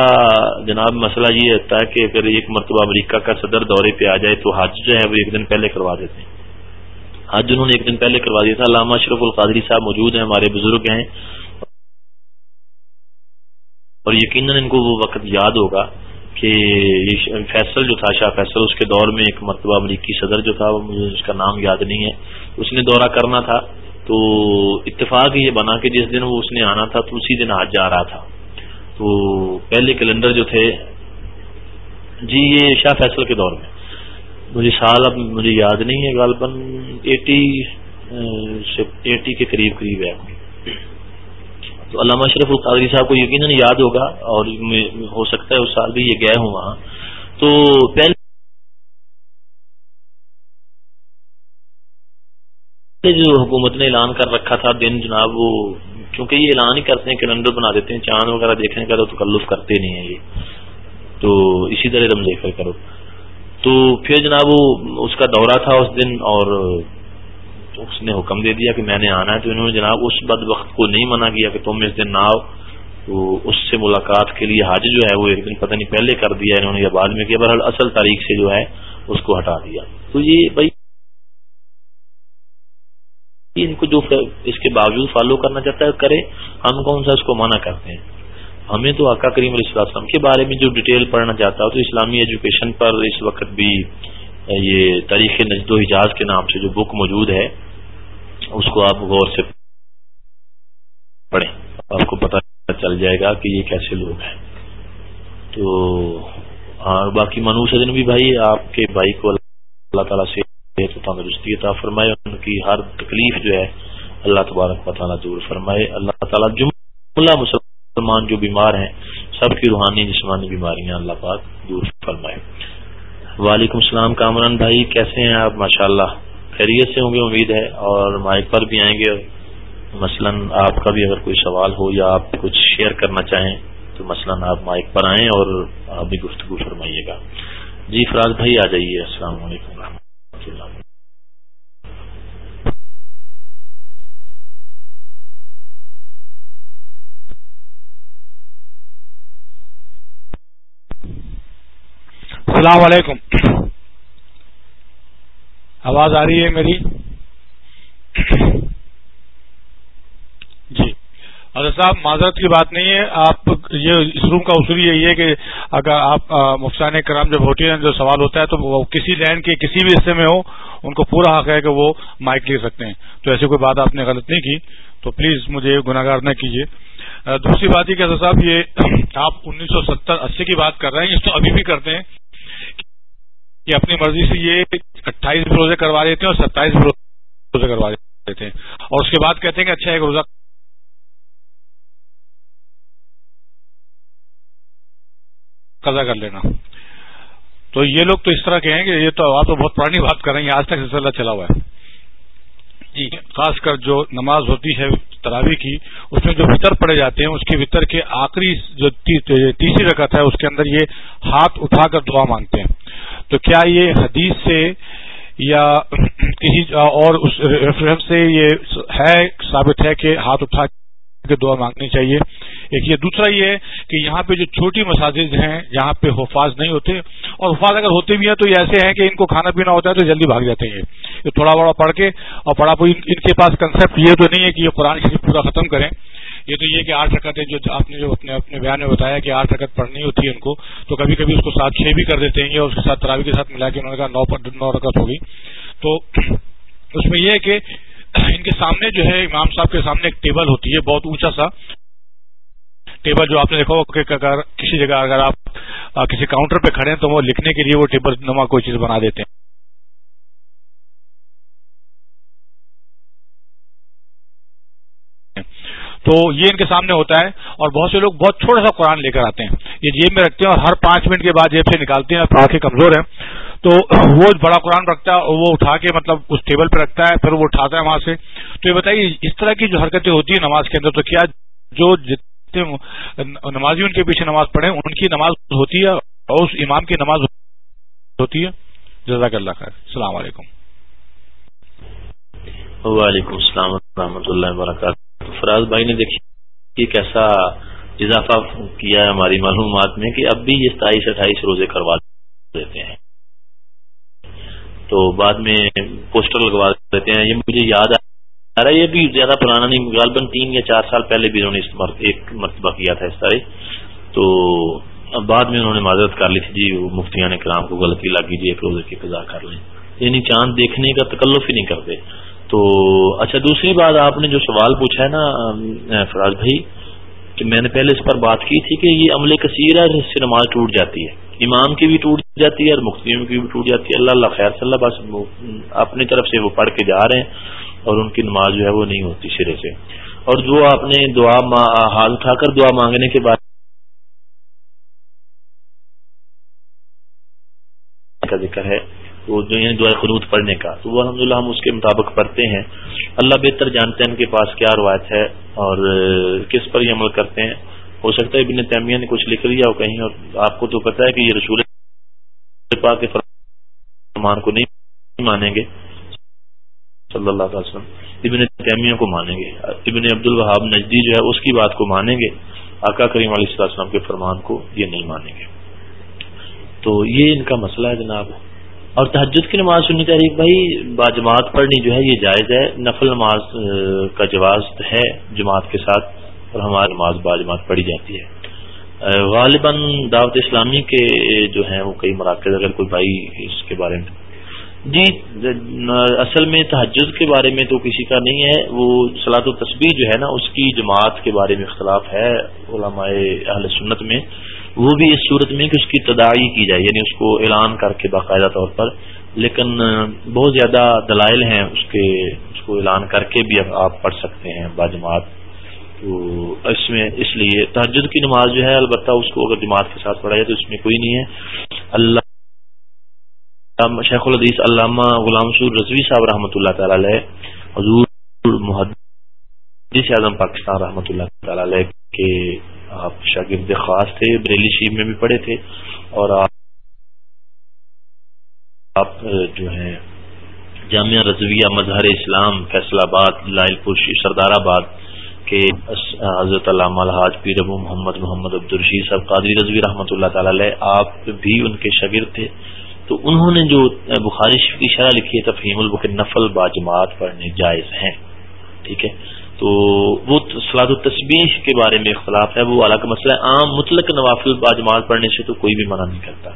جناب مسئلہ یہ ہوتا ہے کہ اگر ایک مرتبہ امریکہ کا صدر دورے پہ آ جائے تو حج جو ہے وہ ایک دن پہلے کروا دیتے ہیں۔ حج انہوں نے ایک دن پہلے کروا دیا تھا۔ علامہ اشرف القادری صاحب موجود ہیں، ہمارے بزرگ ہیں۔ اور یقیناً ان کو وہ وقت یاد ہوگا کہ فیصل جو تھا، شاہ فیصل، اس کے دور میں ایک مرتبہ امریکی صدر جو تھا مجھے اس کا نام یاد نہیں ہے۔ اس نے دورہ کرنا تھا۔ تو اتفاق یہ بنا کہ جس دن وہ اس نے آنا تھا تو اسی دن آج جا رہا تھا۔ تو پہلے کیلنڈر جو تھے جی یہ شاہ فیصل کے دور میں۔ مجھے سال اب مجھے یاد نہیں ہے، غالباً ایٹی ایٹی کے قریب قریب ہے۔ تو علامہ اشرف القادری صاحب کو یقیناً یاد ہوگا اور ہو سکتا ہے اس سال بھی یہ گئے ہوں وہاں۔ تو پہلے جو حکومت نے اعلان کر رکھا تھا دن جناب، وہ کیونکہ یہ اعلان ہی کرتے ہیں، کیلنڈر بنا دیتے ہیں، چاند وغیرہ دیکھنے کا تو تکلف کرتے نہیں ہیں یہ۔ تو اسی طرح تم دیکھ کر کرو۔ تو پھر جناب، وہ اس کا دورہ تھا اس دن اور اس نے حکم دے دیا کہ میں نے آنا ہے۔ تو انہوں نے جناب اس بد وقت کو نہیں منع کیا کہ تم اس دن نہ آؤ۔ تو اس سے ملاقات کے لیے حج جو ہے، وہ ایک دن پتہ نہیں پہلے کر دیا، انہوں نے یا بعد میں کیا، بہرحال اصل تاریخ سے جو ہے، اس کو ہٹا دیا۔ تو یہ بھائی ان کو جو اس کے باوجود فالو کرنا چاہتا ہے، کرے۔ ہم کون سا اس کو منع کرتے ہیں؟ ہمیں تو آقا کریم علیہ السلام کے بارے میں جو ڈیٹیل پڑھنا چاہتا ہو، تو اسلامی ایجوکیشن پر اس وقت بھی یہ تاریخ نجد و حجاز کے نام سے جو بک موجود ہے، اس کو آپ غور سے پڑھیں۔ آپ کو پتہ چل جائے گا کہ یہ کیسے لوگ ہیں۔ تو باقی منوس دن بھی بھائی، آپ کے بھائی کو اللہ تعالیٰ سے تو تندرستی عطا فرمائے، ان کی ہر تکلیف جو ہے، اللہ تبارک تعالیٰ دور فرمائے۔ اللہ تعالیٰ جملہ مسلمان جو بیمار ہیں، سب کی روحانی جسمانی بیماریاں اللہ پاک دور فرمائے۔ وعلیکم السلام، کامران بھائی، کیسے ہیں آپ؟ ماشاء اللہ خیریت سے ہوں گے، امید ہے، اور مائک پر بھی آئیں گے۔ مثلا آپ کا بھی اگر کوئی سوال ہو یا آپ کچھ شیئر کرنا چاہیں، تو مثلا آپ مائک پر آئیں اور آپ بھی گفتگو فرمائیے گا۔ جی فراز بھائی، آ جائیے۔ السلام علیکم۔ و السلام علیکم۔ آواز آ رہی ہے میری؟ جی۔ حضرت صاحب، معذرت کی بات نہیں ہے، آپ یہ اس روم کا اصول یہی ہے کہ اگر آپ مفتان کرام جب ہوتی ہیں، جو سوال ہوتا ہے تو وہ کسی لینڈ کے کسی بھی حصے میں ہو، ان کو پورا حق ہے کہ وہ مائک لے سکتے ہیں۔ تو ایسی کوئی بات آپ نے غلط نہیں کی۔ تو پلیز مجھے گناگار نہ کیجیے۔ دوسری بات یہ کہ حضرت صاحب، یہ آپ انیس سو ستر اسی کی بات کر رہے ہیں، اس تو ابھی بھی کرتے ہیں کہ اپنی مرضی سے یہ اٹھائیس روزے کروا دیتے ہیں اور ستائیس روزے کروا دیتے ہیں۔ اور اس کے بعد کہتے ہیں کہ اچھا ایک روزہ قضا کر لینا۔ تو یہ لوگ تو اس طرح کے ہیں کہ یہ تو آپ تو بہت پرانی بات کر رہے ہیں آج تک سلسلہ چلا ہوا ہے۔ جی۔ خاص کر جو نماز ہوتی ہے تراوی کی اس میں جو وطر پڑے جاتے ہیں اس کے وطر کے آخری جو تیسری رکعت ہے اس کے اندر یہ ہاتھ اٹھا کر دعا مانگتے ہیں۔ تو کیا یہ حدیث سے یا کسی اور اس ریفرنس سے یہ ہے ثابت ہے کہ ہاتھ اٹھا کے دعا مانگنی چاہیے؟ ایک یہ دوسرا یہ ہے کہ یہاں پہ جو چھوٹی مساجد ہیں جہاں پہ حفاظ نہیں ہوتے۔ اور حفاظ اگر ہوتے بھی ہیں تو یہ ایسے ہیں کہ ان کو کھانا پینا ہوتا ہے تو جلدی بھاگ جاتے ہیں۔ یہ تھوڑا بڑا پڑھ کے اور بڑا کوئی ان کے پاس کنسپٹ یہ تو نہیں ہے کہ یہ قرآن شریف پورا ختم کریں۔ یہ تو یہ کہ آٹھ رکعت ہے جو آپ نے جو اپنے اپنے بیان میں بتایا کہ آٹھ رکعت پڑھنی ہوتی ہے ان کو، تو کبھی کبھی اس کو سات چھ بھی کر دیتے ہیں یا اس کے ساتھ تراوی کے ساتھ ملا کے انہوں نے کہا نو رکعت ہوگی۔ تو اس میں یہ ہے کہ ان کے سامنے جو ہے، امام صاحب کے سامنے ایک ٹیبل ہوتی ہے، بہت اونچا سا۔ ٹیبل جو آپ نے دیکھا کہ اگر کسی جگہ اگر آپ کسی کاؤنٹر پہ کھڑے ہیں تو وہ لکھنے کے لیے وہ ٹیبل نما کوئی چیز بنا دیتے ہیں۔ تو یہ ان کے سامنے ہوتا ہے اور بہت سے لوگ بہت چھوٹا سا قرآن لے کر آتے ہیں۔ یہ جیب میں رکھتے ہیں اور ہر پانچ منٹ کے بعد جیب سے نکالتے ہیں اور کمزور ہیں۔ تو وہ بڑا قرآن رکھتا ہے وہ اٹھا کے مطلب اس ٹیبل پہ رکھتا ہے، پھر وہ اٹھاتا ہے وہاں سے۔ تو یہ بتائیے، اس طرح کی جو حرکتیں ہوتی ہیں نماز کے اندر، تو کیا جو جتنے نمازی ان کے پیچھے نماز پڑھے ان کی نماز ہوتی ہے اور اس امام کی نماز ہوتی ہے۔ جزاک اللہ خیر۔ السلام علیکم۔ وعلیکم السلام ورحمۃ اللہ وبرکاتہ۔ فراز بھائی نے دیکھی کیسا اضافہ کیا ہے ہماری معلومات میں کہ اب بھی یہ ستائیس، اٹھائیس روزے کروا دیتے ہیں۔ تو بعد میں پوسٹر لگوا دیتے ہیں۔ یہ مجھے یاد آ رہا ہے یہ بھی زیادہ پرانا نہیں، غالباً تین یا چار سال پہلے بھی انہوں نے ایک مرتبہ کیا تھا اس طرح۔ تو بعد میں انہوں نے معذرت کر لی تھی جی وہ مفتیان کرام کو غلطی لگی جی ایک روزے کی قضا کر لیں۔ یعنی چاند دیکھنے کا تکلف ہی نہیں کرتے۔ تو اچھا دوسری بات آپ نے جو سوال پوچھا ہے نا فراز بھائی، کہ میں نے پہلے اس پر بات کی تھی کہ یہ عمل کثیر ہے جس سے نماز ٹوٹ جاتی ہے۔ امام کی بھی ٹوٹ جاتی ہے اور مختلف کی بھی ٹوٹ جاتی ہے۔ اللہ اللہ خیر صلی اللہ بس اپنی طرف سے وہ پڑھ کے جا رہے ہیں۔ اور ان کی نماز جو ہے وہ نہیں ہوتی سرے سے۔ اور جو آپ نے دعا ہاتھ اٹھا کر دعا مانگنے کے بعد کا ذکر ہے، وہ جو ہے دعا خروط پڑھنے کا، تو وہ الحمد ہم اس کے مطابق پڑھتے ہیں۔ اللہ بہتر جانتے ہیں ان کے پاس کیا روایت ہے اور کس پر یہ عمل کرتے ہیں۔ ہو سکتا ہے ابن تیمیہ نے کچھ لکھ لیا ہو کہیں اور آپ کو تو پتا ہے کہ یہ رسول پاک کے فرمان کو نہیں مانیں گے۔ صلی اللہ علیہ وسلم، ابن تیمیہ کو مانیں گے۔ ابن عبد الوہاب نجدی جو ہے، اس کی بات کو مانیں گے۔ آقا کریم علیہ السلام کے فرمان کو یہ نہیں مانیں گے۔ تو یہ ان کا مسئلہ ہے جناب۔ اور تحجد کی نماز سننی چاہیے بھائی باجماعت پڑھنی جو ہے، یہ جائز ہے۔ نفل نماز کا جواز ہے جماعت کے ساتھ، اور ہماری نماز باجماعت پڑھی جاتی ہے۔ غالباً دعوت اسلامی کے جو ہیں، وہ کئی مراکز، اگر کوئی بھائی اس کے بارے میں جی اصل میں تحجد کے بارے میں تو کسی کا نہیں ہے، وہ سلاد و تصویر جو ہے نا، اس کی جماعت کے بارے میں اختلاف ہے علماء اہل سنت میں۔ وہ بھی اس صورت میں کہ اس کی تدائی کی جائے یعنی اس کو اعلان کر کے باقاعدہ طور پر۔ لیکن بہت زیادہ دلائل ہیں اس کے، اس کو اعلان کر کے بھی آپ پڑھ سکتے ہیں باجماعت تو اس میں، اس لیے تحجد کی نماز جو ہے، البتہ اس کو اگر جماعت کے ساتھ پڑھا جائے تو اس میں کوئی نہیں ہے۔ اللہ شیخ الحدیث علامہ غلام سور رضوی صاحب رحمۃ اللہ تعالی علیہ، حضور محدث اعظم پاکستان رحمۃ اللہ تعالی علیہ کے آپ شاگرد خاص تھے، بریلی شیب میں بھی پڑھے تھے اور آپ جو ہیں جامعہ رضویہ مظہر اسلام، فیصل آباد، لائل پور سردار آباد کے حضرت علامہ الحاج پیر ابو محمد محمد عبدالرشید صاحب قادری رضوی رحمۃ اللہ تعالی علیہ، آپ بھی ان کے شاگرد تھے۔ تو انہوں نے جو بخاری کی شرح لکھی ہے تفہیم البک نفل باجماعت پڑھنے جائز ہیں، ٹھیک ہے؟ تو وہ سلاد و تسبیح کے بارے میں اختلاف ہے، وہ الگ مسئلہ ہے، عام مطلق نوافل باجماعت پڑھنے سے تو کوئی بھی منع نہیں کرتا۔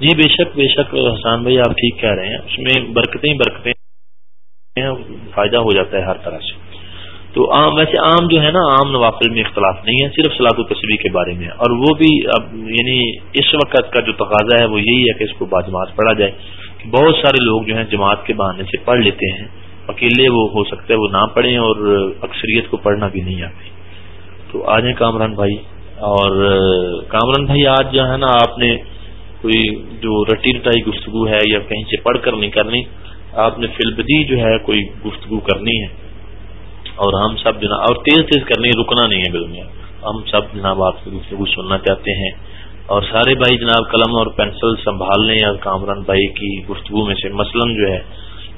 جی بے شک بے شک حسان بھائی، آپ ٹھیک کہہ رہے ہیں، اس میں برکتیں برکتیں فائدہ ہو جاتا ہے ہر طرح سے۔ تو عام ویسے عام جو ہے نا، عام نوافل میں اختلاف نہیں ہے، صرف سلاد و تصویر کے بارے میں اور وہ بھی اب یعنی اس وقت کا جو تقاضا ہے، وہ یہی ہے کہ اس کو باجماعت پڑھا جائے۔ کہ بہت سارے لوگ جو ہیں جماعت کے بہانے سے پڑھ لیتے ہیں۔ اکیلے وہ ہو سکتا ہے، وہ نہ پڑھیں اور اکثریت کو پڑھنا بھی نہیں آتی۔ تو آ جائیں کامران بھائی۔ اور کامران بھائی، آج جو ہے نا، آپ نے کوئی جو رٹی رٹائی گفتگو ہے یا کہیں سے پڑھ کر نہیں کرنی، آپ نے فلبدی جو ہے کوئی گفتگو کرنی ہے۔ اور ہم سب جناب اور تیز تیز کرنی رکنا نہیں ہے بل ہم سب جناب آپ کی گفتگو سننا چاہتے ہیں۔ اور سارے بھائی جناب قلم اور پینسل سنبھال لیں یا کامران بھائی کی گفتگو میں سے مثلاً جو ہے،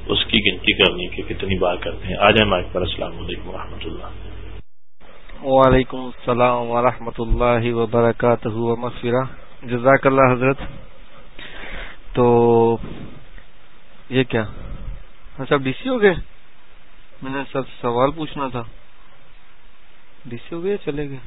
اس کی گنتی کرنی کہ کتنی بار کرتے ہیں۔ آج مائک پر۔ السلام علیکم و اللہ۔ وعلیکم السلام ورحمۃ اللہ وبرکاتہ۔ مغفرہ۔ جزاک اللہ حضرت۔ تو یہ کیا؟ اچھا ڈی سی ہو گئے؟ میں نے سب سوال پوچھنا تھا۔ ڈی سی ہو گیا چلے گئے؟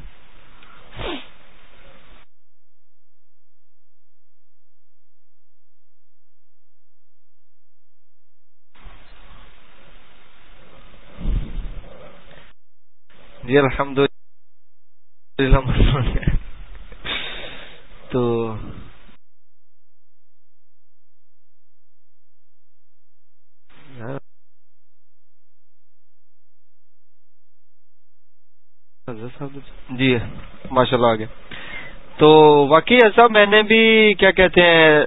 جی الحمد للہ تو جی ماشاء اللہ آگے۔ تو واقعی ایسا میں نے بھی کیا کہتے ہیں،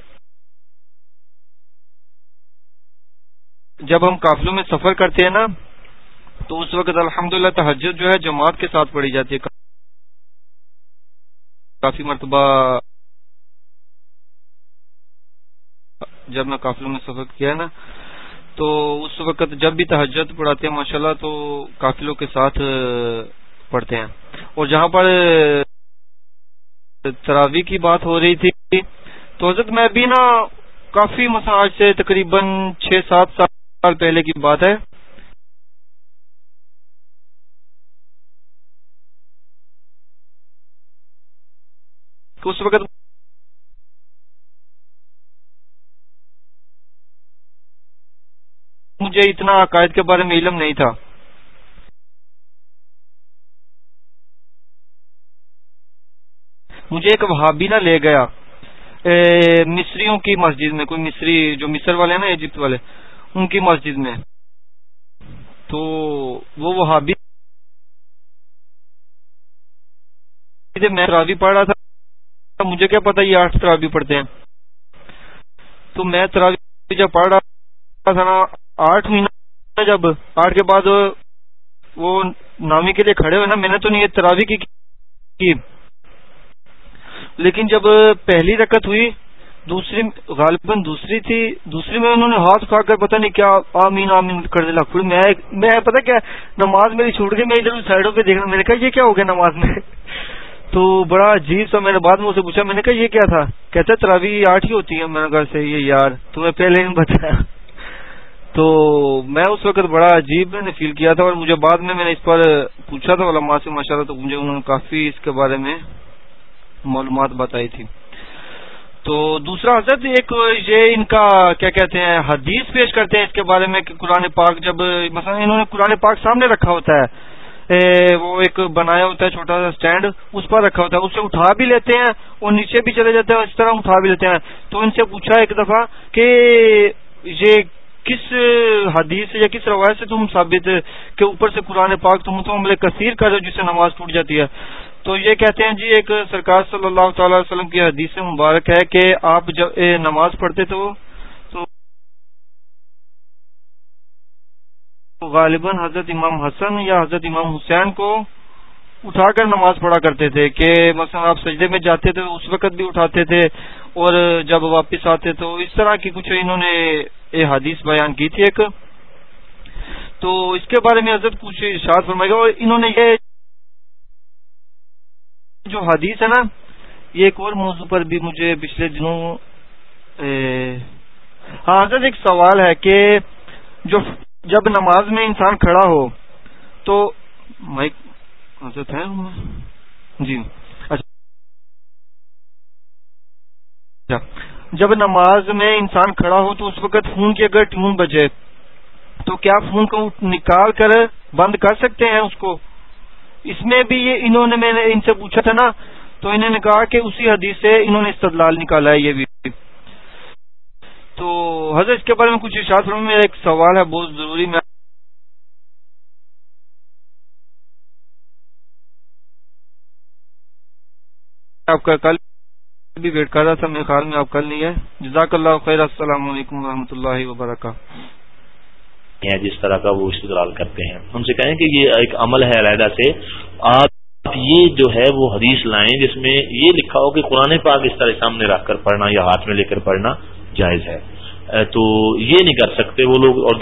جب ہم قافلوں میں سفر کرتے ہیں نا، تو اس وقت الحمد للہ تحجد جو ہے جماعت کے ساتھ پڑھی جاتی ہے۔ کافی مرتبہ جب میں قافلوں میں سفر کیا ہے نا، تو اس وقت جب بھی تحجد پڑھاتے ہیں ماشاءاللہ، تو قافلوں کے ساتھ پڑھتے ہیں۔ اور جہاں پر تراوی کی بات ہو رہی تھی، تو حضرت میں بھی نا کافی مساج سے تقریباً چھ سات سال پہلے کی بات ہے۔ اس وقت مجھے اتنا عقائد کے بارے میں علم نہیں تھا۔ مجھے ایک وہابی نہ لے گیا۔ مصریوں کی مسجد میں، کوئی مصری جو مصر والے ہیں نا ایجپٹ والے، ان کی مسجد میں۔ تو وہ وہابی میں تراوی پڑھ رہا تھا، مجھے کیا پتا یہ آٹھ تراوی پڑھتے ہیں۔ تو میں تراوی جب پڑھ رہا تھا نا، آٹھ مہینہ جب، آٹھ کے بعد وہ نامی کے لیے کھڑے ہوئے نا، میں نے تو نہیں یہ تراوی کی۔ لیکن جب پہلی رکت ہوئی، دوسری غالباً دوسری تھی، دوسری میں انہوں نے ہاتھ اٹھا کر پتہ نہیں کیا، آمین آمین کرنے لگ پھر میں میں پتا کیا نماز میری چھوٹ گئی، میں ادھر سائڈوں پہ دیکھنا میں نے کہا یہ کیا ہو گیا نماز میں؟ تو بڑا عجیب سا میں نے بعد میں اسے پوچھا، میں نے کہا یہ کیا تھا؟ کہتا تراوی آٹھ ہی ہوتی ہے، میں نے کہا صحیح ہے یار، تمہیں پہلے نہیں بتایا تو میں اس وقت بڑا عجیب میں نے فیل کیا تھا اور مجھے بعد میں میں نے اس پر پوچھا تھا، علماء سے ماشاء اللہ تو مجھے انہوں نے کافی اس کے بارے میں معلومات بتائی تھی۔ تو دوسرا حضرت ایک یہ ان کا کیا کہتے ہیں، حدیث پیش کرتے ہیں اس کے بارے میں کہ قرآن پاک جب مثلا انہوں نے قرآن پاک سامنے رکھا ہوتا ہے وہ ایک بنایا ہوتا ہے چھوٹا سا اسٹینڈ اس پر رکھا ہوتا ہے، اسے اٹھا بھی لیتے ہیں اور نیچے بھی چلے جاتے ہیں، اس طرح اٹھا بھی لیتے ہیں۔ تو ان سے پوچھا ایک دفعہ کہ یہ کس حدیث یا کس روایت سے تم ثابت کہ اوپر سے قرآن پاک تم تو عمل کثیر کر جس سے نماز ٹوٹ جاتی ہے؟ تو یہ کہتے ہیں جی ایک سرکار صلی اللہ تعالی وسلم کی حدیث مبارک ہے کہ آپ جب نماز پڑھتے تو غالباً حضرت امام حسن یا حضرت امام حسین کو اٹھا کر نماز پڑھا کرتے تھے کہ مثلا آپ سجدے میں جاتے تھے اس وقت بھی اٹھاتے تھے اور جب واپس آتے تو اس طرح کی کچھ انہوں نے یہ حدیث بیان کی تھی ایک۔ تو اس کے بارے میں حضرت کچھ ارشاد فرمائے گا اور انہوں نے یہ جو حدیث ہے نا، یہ ایک اور موضوع پر بھی مجھے پچھلے دنوں ہاں حضرت ایک سوال ہے کہ جو جب نماز میں انسان کھڑا ہو، تو مائک، حضرت ہے؟ جی۔ اچھا۔ جب نماز میں انسان کھڑا ہو، تو اس وقت فون کی اگر ٹیون بجے، تو کیا فون کو نکال کر بند کر سکتے ہیں اس کو؟ اس میں بھی یہ انہوں نے میں نے ان سے پوچھا تھا نا، تو انہوں نے کہا کہ اسی حدیث سے انہوں نے استدلال نکالا ہے یہ بھی۔ تو حضرت اس کے بارے میں کچھ ارشاد فرما میرا ایک سوال ہے، بہت ضروری میں آپ کا کل بھی ویٹ کر رہا تھا، میرے خیال میں آپ کل نہیں ہے۔ جزاک اللہ خیر، السلام علیکم و اللہ وبرکاتہ۔ ہیں، جس طرح کا وہ استدلال کرتے ہیں۔ ان سے کہیں کہ یہ ایک عمل ہے علیحدہ سے۔ آپ یہ جو ہے وہ حدیث لائیں جس میں یہ لکھا ہو کہ قرآن پاک اس طرح سامنے رکھ کر پڑھنا یا ہاتھ میں لے کر پڑھنا جائز ہے۔ تو یہ نہیں کر سکتے وہ لوگ اور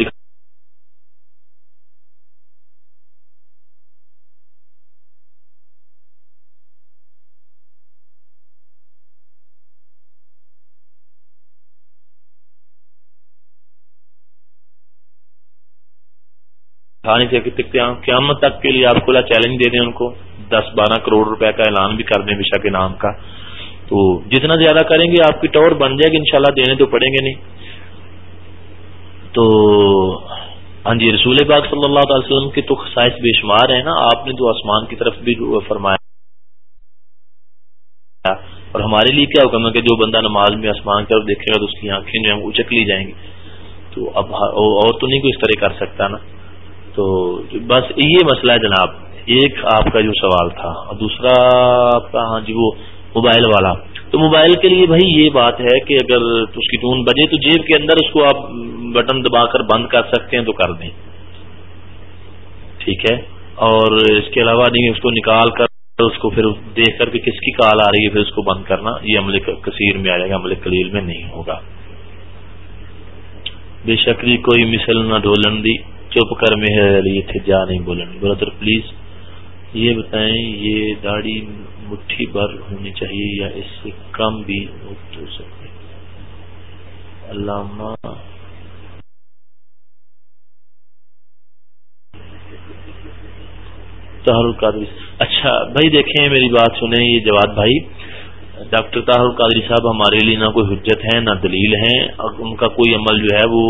نہیں سکتے قیامت تک کے لیے آپ کھلا چیلنج دے دیں ان کو۔ دس بارہ کروڑ روپے کا اعلان بھی کر دیں بشا کے نام کا۔ تو جتنا زیادہ کریں گے آپ کی ٹور بن جائے گی، انشاءاللہ دینے تو پڑیں گے نہیں۔ تو ہاں جی رسول پاک صلی اللہ تعالی وسلم کے تو خصائص بے شمار ہیں نا۔ آپ نے تو آسمان کی طرف بھی فرمایا۔ اور ہمارے لیے کیا حکم ہے کہ جو بندہ نماز میں آسمان کی طرف دیکھے گا تو اس کی آنکھیں جو ہیں اچک لی جائیں گی۔ تو اب اور تو نہیں کوئی اس طرح کر سکتا نا۔ تو بس یہ مسئلہ ہے جناب، ایک آپ کا جو سوال تھا اور دوسرا آپ کا ہاں جی وہ موبائل والا۔ تو موبائل کے لیے بھائی یہ بات ہے کہ اگر اس کی ٹون بجے تو جیب کے اندر اس کو آپ بٹن دبا کر بند کر سکتے ہیں تو کر دیں۔ ٹھیک ہے؟ اور اس کے علاوہ نہیں، اس کو نکال کر اس کو پھر دیکھ کر کے کس کی کال آ رہی ہے، پھر اس کو بند کرنا، یہ عمل کثیر میں آ جائے گا، عمل کلیل میں نہیں ہوگا۔ بے شکری کوئی مثل نہ ڈھولن دی۔ چپ کر میں تھے جا نہیں بولن بردر پلیز، یہ بتائیں، یہ داڑھی مٹھی بھر ہونی چاہیے یا اس سے کم بھی ہو سکے؟ علامہ القادری اچھا بھائی دیکھیں، میری بات سنیں، یہ جواد بھائی۔ ڈاکٹر طاہر القادری صاحب، ہمارے لیے نہ کوئی حجت ہے نہ دلیل ہے اور ان کا کوئی عمل جو ہے، وہ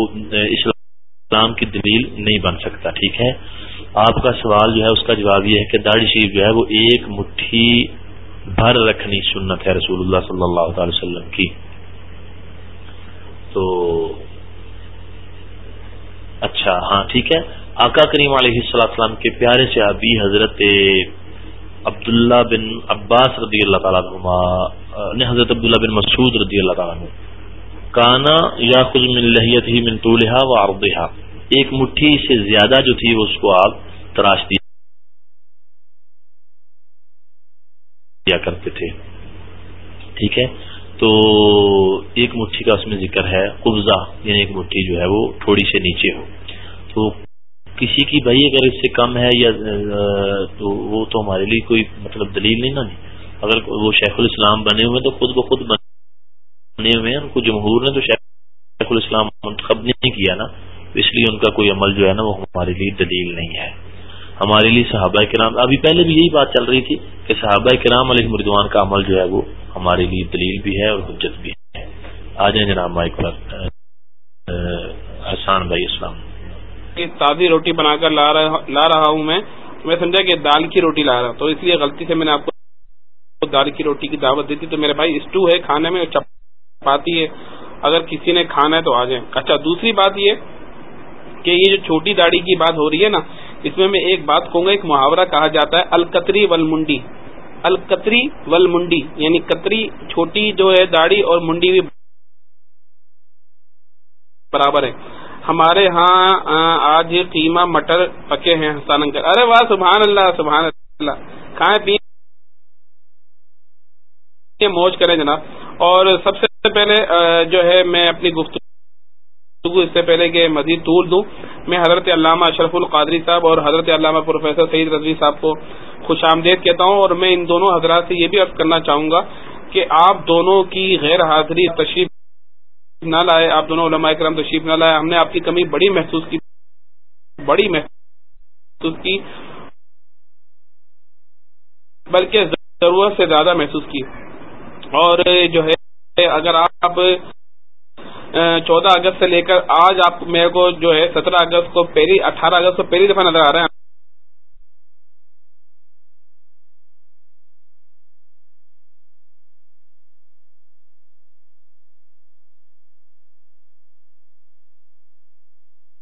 اسلام کی دلیل نہیں بن سکتا، ٹھیک ہے؟ آپ کا سوال جو ہے، اس کا جواب یہ ہے کہ داڑھی شریف جو ہے، وہ ایک مٹھی بھر رکھنی سنت ہے رسول اللہ صلی اللہ تعالی وسلم کی۔ تو اچھا ہاں ٹھیک ہے۔ آقا کریم علیہ السلام کے پیارے سے حضرت عبداللہ بن عباس رضی اللہ تعالیٰ نے یعنی حضرت عبداللہ بن مسعود رضی اللہ تعالیٰ کانا یا خود من لہیت ہی من طولہا و ایک مٹھی سے زیادہ جو تھی اس کو آپ تراش دیا کرتے تھے۔ ٹھیک ہے؟ تو ایک مٹھی کا اس میں ذکر ہے، قبضہ یعنی ایک مٹھی جو ہے وہ تھوڑی سے نیچے ہو۔ تو کسی کی بھائی اگر اس سے کم ہے یا تو وہ تو ہمارے لیے کوئی مطلب دلیل نہیں، نا جی۔ اگر وہ شیخ الاسلام بنے ہوئے تو خود بخود بنے ہوئے ہیں، ان کو جمہور نے تو شیخ الاسلام منتخب نہیں کیا نا اس لیے ان کا کوئی عمل جو ہے نا، وہ ہمارے لیے دلیل نہیں ہے۔ ہمارے لیے صحابہ کرام، ابھی پہلے بھی یہی بات چل رہی تھی کہ صحابہ کرام علیہ مردوان کا عمل جو ہے وہ ہمارے لیے دلیل بھی ہے اور حجت بھی ہے۔ آ جائیں جناب مائک پر۔ احسان بھائی اسلام تازی روٹی بنا کر لا رہا ہوں میں۔ میں سمجھا کہ دال کی روٹی لا رہا، تو اس لیے غلطی سے میں نے آپ کو دال کی روٹی کی دعوت دی تھی۔ تو میرے بھائی اسٹو ہے کھانے میں چپاتی ہے، اگر کسی نے کھانا ہے تو آ جائیں۔ اچھا دوسری بات یہ کہ یہ جو چھوٹی داڑھی کی بات ہو رہی ہے نا، اس میں میں ایک بات کہوں گا، ایک محاورہ کہا جاتا ہے الکتری ول منڈی الکتری ول منڈی یعنی کتری چھوٹی جو ہے داڑھی اور منڈی بھی برابر ہے۔ ہمارے ہاں آج قیمہ مٹر پکے ہیں حسان انکل۔ ارے واہ، سبحان اللہ سبحان اللہ۔ کھائیں پیئیں موج کریں جناب۔ اور سب سے پہلے جو ہے، میں اپنی گفتگو، اس سے پہلے کہ مزید طول دوں۔ میں حضرت علامہ اشرف القادری صاحب اور حضرت علامہ پروفیسر سعید رضوی صاحب کو خوش آمدید کہتا ہوں اور میں ان دونوں حضرات سے یہ بھی عرض کرنا چاہوں گا کہ آپ دونوں کی غیر حاضری تشریف نہ لائے، آپ دونوں علماء کرم تشریف نہ لائے۔ ہم نے آپ کی کمی بڑی محسوس کی، بڑی محسوس کی، بلکہ ضرورت سے زیادہ محسوس کی۔ اور جو ہے، اگر آپ چودہ اگست سے لے کر آج آپ میرے کو جو ہے، سترہ اگست کو پہلی، اٹھارہ اگست کو پہلی دفعہ نظر آ رہے ہیں۔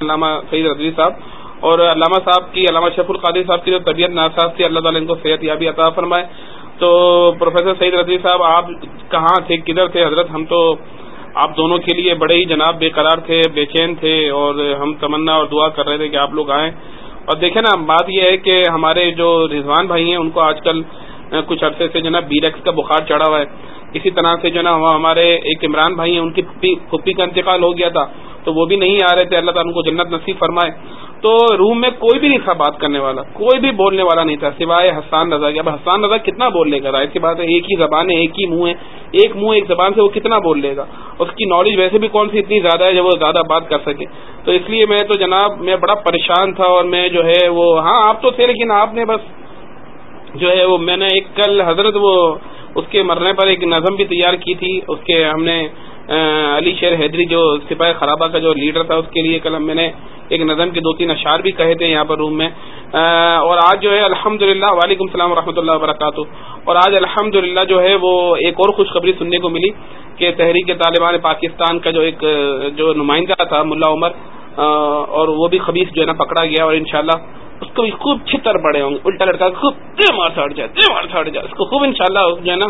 علامہ سعید رضوی صاحب اور علامہ صاحب کی، علامہ شیف القادری صاحب کی جو طبیعت ناساز تھی، اللہ تعالیٰ ان کو صحت یابی عطا فرمائے۔ تو پروفیسر سعید رضوی صاحب، آپ کہاں تھے؟ کدھر تھے؟ حضرت، ہم تو آپ دونوں کے لیے بڑے ہی جناب بے قرار تھے، بے چین تھے اور ہم تمنا اور دعا کر رہے تھے کہ آپ لوگ آئیں۔ اور دیکھیں نا، بات یہ ہے کہ ہمارے جو رضوان بھائی ہیں، ان کو آج کل کچھ عرصے سے جو نا بیریکس کا بخار چڑھا ہوا ہے۔ اسی طرح سے جو نا ہمارے ایک عمران بھائی ہیں، ان کی پھپھی کا انتقال ہو گیا تھا۔ تو وہ بھی نہیں آ رہے تھے۔ اللہ تعالیٰ ان کو جنت نصیب فرمائے۔ تو روم میں کوئی بھی نہیں تھا بات کرنے والا، کوئی بھی بولنے والا نہیں تھا، سوائے حسان رضا کے۔ اب حسان رضا کتنا بول لے گا؟ ایسی بات ہے، ایک ہی زبان ہے، ایک ہی منہ ہے، ایک منہ، ایک زبان سے وہ کتنا بول لے گا؟ اس کی نالج ویسے بھی کون سی اتنی زیادہ ہے جب وہ زیادہ بات کر سکے؟ تو اس لیے میں تو جناب، میں بڑا پریشان تھا اور میں جو ہے وہ ہاں آپ تو تھے لیکن آپ نے بس جو ہے وہ، میں نے ایک کل حضرت وہ، اس کے مرنے پر ایک نظم بھی تیار کی تھی، اس کے ہم نے علی شیر حیدری جو سپاہی خرابہ کا جو لیڈر تھا، اس کے لیے کل میں نے ایک نظم کے دو تین اشعار بھی کہے تھے یہاں پر روم میں۔ اور آج جو ہے الحمد للہ وعلیکم السلام و اللہ وبرکاتہ۔ اور آج الحمد جو ہے، وہ ایک اور خوشخبری سننے کو ملی کہ تحریک طالبان پاکستان کا جو ایک، جو نمائندہ تھا، ملا عمر اور وہ بھی خبیص جو ہے نا، پکڑا گیا اور انشاءاللہ اس کو بھی خوب چھتر پڑے ہوں گے۔ الٹا لڑکا خوب مار سڑ جائے مار سڑ جائے اس کو خوب انشاءاللہ جو ہے نا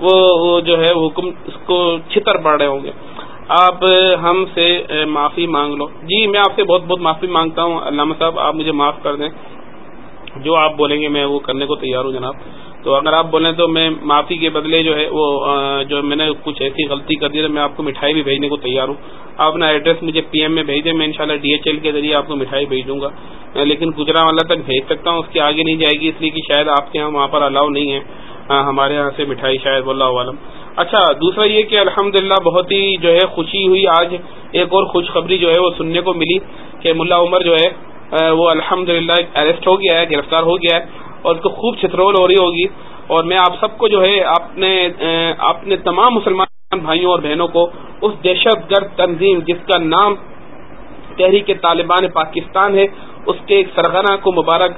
وہ جو ہے حکم اس کو چھتر پڑ رہے ہوں گے۔ آپ ہم سے معافی مانگ لو۔ جی میں آپ سے بہت بہت معافی مانگتا ہوں۔ علامہ صاحب، آپ مجھے معاف کر دیں۔ جو آپ بولیں گے میں وہ کرنے کو تیار ہوں جناب۔ تو اگر آپ بولیں تو میں معافی کے بدلے جو ہے وہ جو میں نے کچھ ایسی غلطی کر دی تو میں آپ کو مٹھائی بھی بھیجنے کو تیار ہوں۔ آپ اپنا ایڈریس مجھے پی ایم میں بھیج دیں میں انشاءاللہ ڈی ایچ ایل کے ذریعے آپ کو مٹھائی بھیج دوں گا۔ لیکن گجرا والا تک بھیج سکتا ہوں، اس کے آگے نہیں جائے گی، اس لیے کہ شاید آپ کے یہاں وہاں پر الاؤ نہیں ہے۔ ہاں، ہمارے یہاں سے مٹھائی شاید اللہ عالم اچھا دوسرا یہ کہ الحمد بہت ہی جو ہے خوشی ہوئی آج ایک اور خوشخبری جو ہے وہ سننے کو ملی کہ ملا عمر جو ہے وہ الحمد للہ اریسٹ ہو گیا ہے، گرفتار ہو گیا ہے اور اس کو خوب چھترول ہو رہی ہوگی۔ اور میں آپ سب کو جو ہے اپنے اپنے تمام مسلمان بھائیوں اور بہنوں کو اس دہشت گرد تنظیم جس کا نام تحریک طالبان پاکستان ہے اس کے ایک سرگرہ کو مبارک،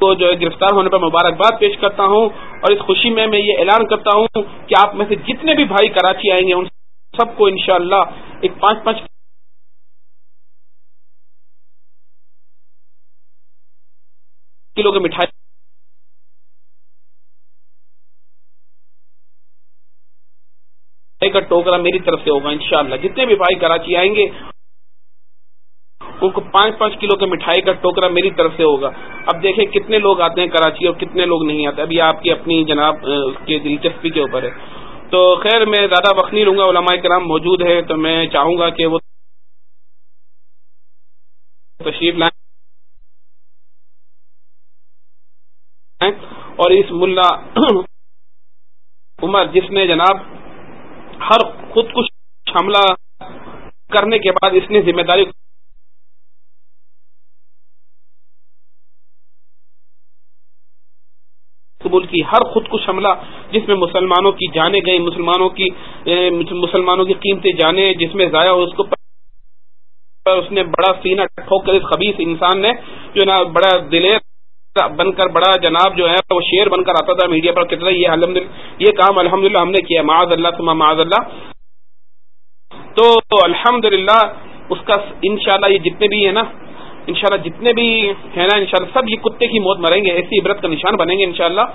کو جو ہے گرفتار ہونے پر مبارکباد پیش کرتا ہوں اور اس خوشی میں میں یہ اعلان کرتا ہوں کہ آپ میں سے جتنے بھی بھائی کراچی آئیں گے، ان سب کو انشاءاللہ ایک پانچ پانچ کلو کی مٹھائی کا ٹوکرا میری طرف سے ہوگا انشاءاللہ۔ جتنے بھی بھائی کراچی آئیں گے ان کو پانچ پانچ کلو کے مٹھائی کا ٹوکرا میری طرف سے ہوگا۔ اب دیکھیں کتنے لوگ آتے ہیں کراچی اور کتنے لوگ نہیں آتے۔ ابھی آپ کی اپنی جناب اس کے دلچسپی کے اوپر ہے۔ تو خیر، میں زیادہ وقت نہیں لوں گا، علماء کرام موجود ہے تو میں چاہوں گا کہ وہ تشریف لائیں۔ اور اس ملا عمر، جس نے جناب ہر خود کش حملہ کرنے کے بعد اس نے ذمہ داری قبول کی ہر خود کش حملہ جس میں مسلمانوں کی جانے گئی مسلمانوں کی مسلمانوں کی قیمتیں جانے جس میں ضائع ہو، اس کو اس نے بڑا سینہ ٹھوک کر اس خبیص انسان نے جو نا بڑا دلیر بن کر بڑا جناب جو ہے، وہ شیر بن کر آتا تھا میڈیا پر کتنا یہ الحمد یہ کام الحمد ہم نے کیا، معاذ اللہ تما معاذ اللہ۔ تو الحمد اس کا انشاءاللہ یہ جتنے بھی ہیں نا انشاءاللہ جتنے بھی ہیں نا انشاءاللہ سب یہ کتے کی موت مریں گے، ایسی عبرت کا نشان بنیں گے انشاءاللہ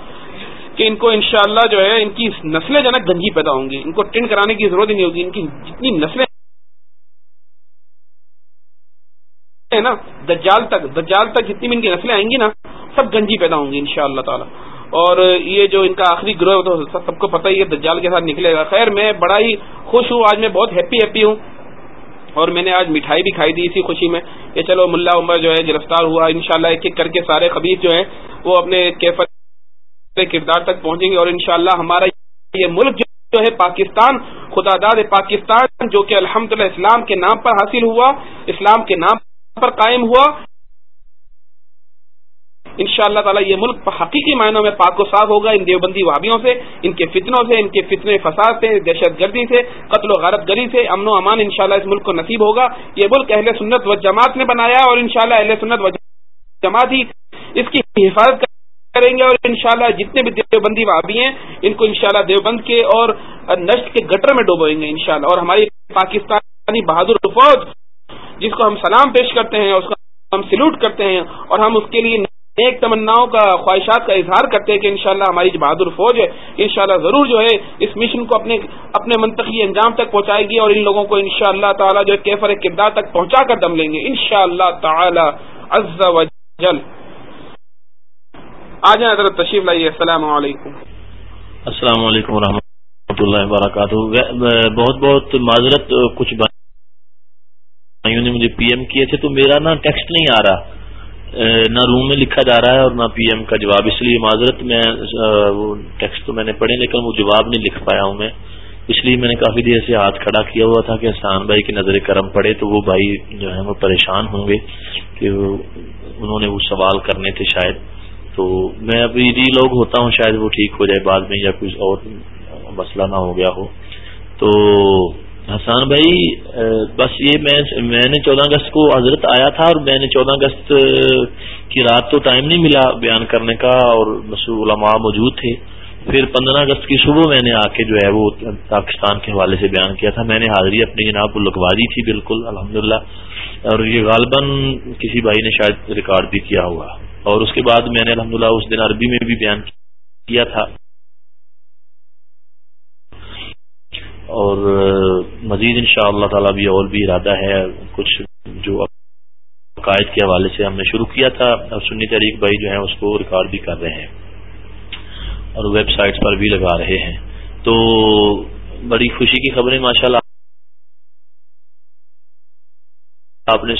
کہ ان کو انشاءاللہ جو ہے، ان کی نسلیں جو ہے نا گنجی پیدا ہوں گی، ان کو ٹینڈ کرانے کی ضرورت ہی نہیں ہوگی، ان کی جتنی نسلیں نا، دجال تک دجال تک جتنی بھی ان کی نسلیں آئیں گی نا، سب گنجی پیدا ہوں گی ان شاء اللہ تعالی۔ اور یہ جو ان کا آخری گروہ تو سب کو پتہ ہی ہے، دجال کے ساتھ نکلے گا۔ خیر، میں بڑا ہی خوش ہوں، آج میں بہت ہیپی ہیپی ہوں اور میں نے آج مٹھائی بھی کھائی تھی اسی خوشی میں۔ کہ چلو ملا عمر جو ہے گرفتار ہوا، انشاءاللہ ایک ایک کر کے سارے خبیب جو ہیں وہ اپنے کیفر کردار تک پہنچیں گے اور انشاءاللہ ہمارا یہ ملک جو ہے پاکستان، خدا داد پاکستان جو کہ الحمد اسلام کے نام پر حاصل ہوا، اسلام کے نام پر قائم ہوا ان شاء اللہ تعالیٰ یہ ملک حقیقی معنوں میں پاک و صاف ہوگا، ان دیوبندی وابیوں سے، ان کے فتنوں سے، ان کے فتن فساد سے، دہشت گردی سے، قتل و غارت گری سے، امن و امان ان اس ملک کو نصیب ہوگا۔ یہ ملک اہل سنت و جماعت نے بنایا اور ان اہل سنت و جماعت ہی اس کی حفاظت کریں گے اور انشاءاللہ جتنے بھی دیوبندی وابی ہیں، ان کو انشاءاللہ دیوبند کے اور نشت کے گٹر میں ڈوبوئیں گے انشاءاللہ۔ اور ہماری پاکستانی بہادر فوج، جس کو ہم سلام پیش کرتے ہیں، اس کو ہم سلوٹ کرتے ہیں اور ہم اس کے لیے نیک تمناؤں کا خواہشات کا اظہار کرتے ہیں کہ انشاءاللہ ہماری جو بہادر فوج ہے، انشاءاللہ ضرور جو ہے، اس مشن کو اپنے اپنے منطقی انجام تک پہنچائے گی اور ان لوگوں کو انشاءاللہ تعالی جو کیفر کردار تک پہنچا کر دم لیں گے۔ انشاءاللہ تعالی عز و جل۔ آ جائیں حضرت تشریف لائیے۔ السلام علیکم۔ السلام علیکم و رحمۃ اللہ وبرکاتہ۔ بہت بہت معذرت، کچھ بھائیوں نے مجھے پی ایم کیے تھے تو میرا نا ٹیکسٹ نہیں آ رہا۔ نہ روم میں لکھا جا رہا ہے اور نہ پی ایم کا جواب۔ اس لیے معذرت میں وہ ٹیکسٹ تو میں نے پڑھے، لیکن وہ جواب نہیں لکھ پایا ہوں میں۔ اس لیے میں نے کافی دیر سے ہاتھ کھڑا کیا ہوا تھا کہ احسان بھائی کی نظر کرم پڑے تو وہ بھائی جو ہے وہ پریشان ہوں گے کہ انہوں نے وہ سوال کرنے تھے شاید۔ تو میں ابھی ری لوگ ہوتا ہوں، شاید وہ ٹھیک ہو جائے بعد میں یا کچھ اور مسئلہ نہ ہو گیا ہو۔ تو حسان بھائی بس یہ میں نے چودہ اگست کو حضرت آیا تھا اور میں نے چودہ اگست کی رات تو ٹائم نہیں ملا بیان کرنے کا اور علماء موجود تھے۔ پھر پندرہ اگست کی صبح میں نے آ کے جو ہے وہ پاکستان کے حوالے سے بیان کیا تھا۔ میں نے حاضری اپنی جناب کو لکھوا دی تھی بالکل، الحمدللہ۔ اور یہ غالباً کسی بھائی نے شاید ریکارڈ بھی کیا ہوا اور اس کے بعد میں نے الحمدللہ اس دن عربی میں بھی بیان کیا تھا۔ اور مزید ان شاء اللہ تعالیٰ بھی اور بھی ارادہ ہے، کچھ جو عقائد کے حوالے سے ہم نے شروع کیا تھا اور سنی تحریک بھائی جو ہیں اس کو ریکارڈ بھی کر رہے ہیں اور ویب سائٹس پر بھی لگا رہے ہیں۔ تو بڑی خوشی کی خبریں ماشاء اللہ آپ نے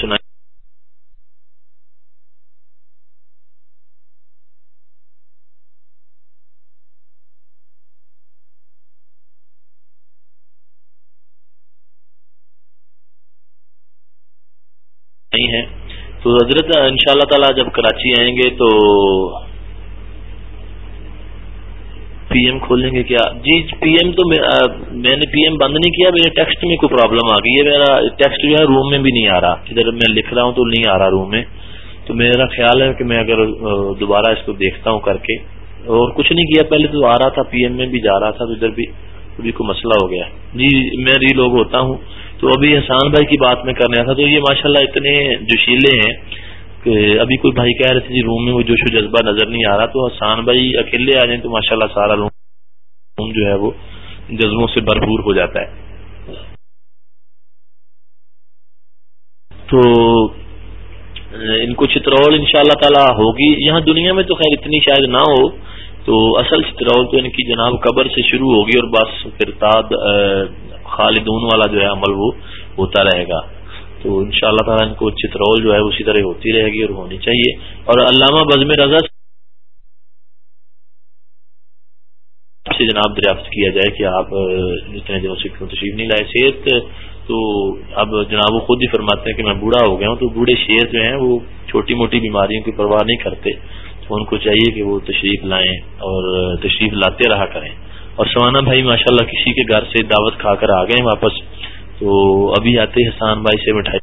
سنا تو حضرت ان شاء اللہ تعالیٰ جب کراچی آئیں گے تو پی ایم کھولیں گے کیا؟ جی پی ایم تو میں نے پی ایم بند نہیں کیا، میرے ٹیکسٹ میں کوئی پرابلم آ گئی ہے۔ میرا ٹیکسٹ جو ہے روم میں بھی نہیں آ رہا۔ ادھر میں لکھ رہا ہوں تو نہیں آ رہا روم میں۔ تو میرا خیال ہے کہ میں اگر دوبارہ اس کو دیکھتا ہوں کر کے۔ اور کچھ نہیں کیا، پہلے تو آ رہا تھا، پی ایم میں بھی جا رہا تھا، تو ادھر بھی ابھی کوئی مسئلہ ہو گیا۔ جی میں ری لوگ ہوتا ہوں۔ تو ابھی احسان بھائی کی بات میں کرنا تھا، تو یہ ماشاءاللہ اتنے جوشیلے ہیں کہ ابھی کوئی بھائی کہہ رہے تھے جی روم میں وہ جوش و جذبہ نظر نہیں آ رہا، تو احسان بھائی اکیلے آ جائیں تو ماشاءاللہ سارا روم جو ہے وہ جذبوں سے بھرپور ہو جاتا ہے۔ تو، ان کو چترول ان شاء اللہ تعالی ہوگی۔ یہاں دنیا میں تو خیر اتنی شاید نہ ہو، تو اصل چترول تو ان کی جناب قبر سے شروع ہوگی اور بس پھر تاد خالدون والا جو ہے عمل وہ ہوتا رہے گا۔ تو ان شاء اللہ تعالیٰ ان کو چترول جو ہے اسی طرح ہوتی رہے گی اور ہونی چاہیے۔ اور علامہ بزم رضا سے جناب دریافت کیا جائے کہ آپ جتنے دنوں سے تشریف نہیں لائے صحت، تو اب جناب وہ خود ہی فرماتے ہیں کہ میں بوڑھا ہو گیا ہوں، تو بوڑھے شیر جو ہیں وہ چھوٹی موٹی بیماریوں کی پرواہ نہیں کرتے۔ تو ان کو چاہیے کہ وہ تشریف لائیں اور تشریف لاتے رہا کریں۔ اور سوانا بھائی ماشاءاللہ کسی کے گھر سے دعوت کھا کر آ گئے واپس، تو ابھی آتے حسان بھائی سے مٹھائی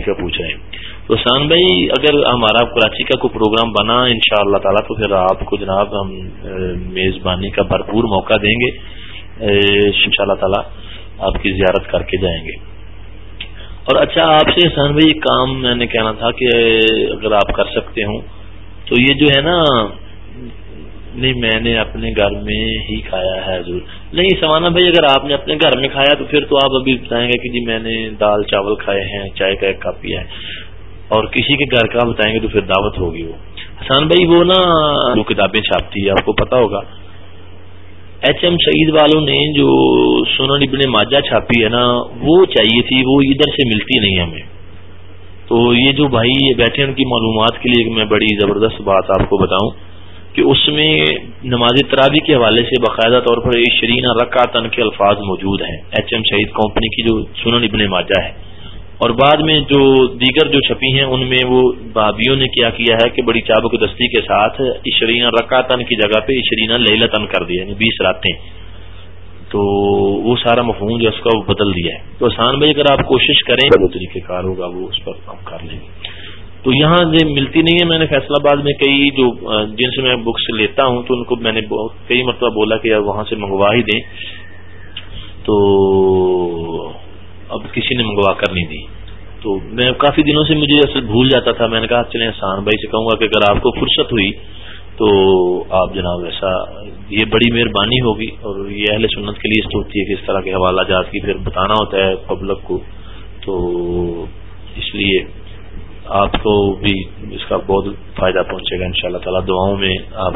کا پوچھ رہے ہیں تو حسان بھائی، اگر ہمارا کراچی کا کوئی پروگرام بنا ان شاء اللہ تعالیٰ تو پھر آپ کو جناب ہم میزبانی کا بھرپور موقع دیں گے۔ ان شاء اللہ تعالیٰ آپ کی زیارت کر کے جائیں گے۔ اور اچھا آپ سے حسان بھائی کام میں نے کہنا تھا کہ اگر آپ کر سکتے ہوں، تو یہ جو ہے نا نہیں، میں نے اپنے گھر میں ہی کھایا ہے حضور۔ نہیں سوانا بھائی، اگر آپ نے اپنے گھر میں کھایا تو پھر تو آپ ابھی بتائیں گے کہ جی میں نے دال چاول کھائے ہیں، چائے کا ایک کپ پیا ہے۔ اور کسی کے گھر کا بتائیں گے تو پھر دعوت ہوگی وہ۔ حسان بھائی، وہ نا وہ کتابیں چھاپتی ہے، آپ کو پتا ہوگا۔ ایچ ایم سعید والوں نے جو سونن ابن ماجہ چھاپی ہے نا، وہ چاہیے تھی، وہ ادھر سے ملتی نہیں ہمیں۔ تو یہ جو بھائی بیٹھے ان کی معلومات کے لیے میں بڑی زبردست بات آپ کو بتاؤں۔ کہ اس میں نماز ترابی کے حوالے سے باقاعدہ طور پر شرین رکعتن کے الفاظ موجود ہیں۔ ایچ ایم شہید کمپنی کی جو سنن ابن ماجہ ہے۔ اور بعد میں جو دیگر جو چھپی ہیں، ان میں وہ بابیوں نے کیا کیا ہے کہ بڑی چابک دستی کے ساتھ اشرین رکعتن کی جگہ پہ اشرین للتن کر دیا یعنی بیس راتیں۔ تو وہ سارا مفہوم جو اس کا وہ بدل دیا ہے۔ تو آسان بھائی، اگر آپ کوشش کریں وہ طریقہ کار ہوگا، وہ اس پر کام کر لیں گے۔ تو یہاں یہ ملتی نہیں ہے۔ میں نے فیصلہ آباد میں کئی جو جن سے میں بکس لیتا ہوں، تو ان کو میں نے کئی مرتبہ بولا کہ وہاں سے منگوا ہی دیں۔ تو اب کسی نے منگوا کر نہیں دی۔ تو میں کافی دنوں سے مجھے اصل بھول جاتا تھا۔ میں نے کہا، چلیں احسان بھائی سے کہوں گا کہ اگر آپ کو فرصت ہوئی، تو آپ جناب ایسا، یہ بڑی مہربانی ہوگی۔ اور یہ اہل سنت کے لیے ہوتی ہے کہ اس طرح کے حوالہ جات کی پھر بتانا ہوتا ہے پبلک کو۔ تو اس لیے آپ کو بھی اس کا بہت فائدہ پہنچے گا ان شاء اللہ تعالیٰ. دعاؤں میں آپ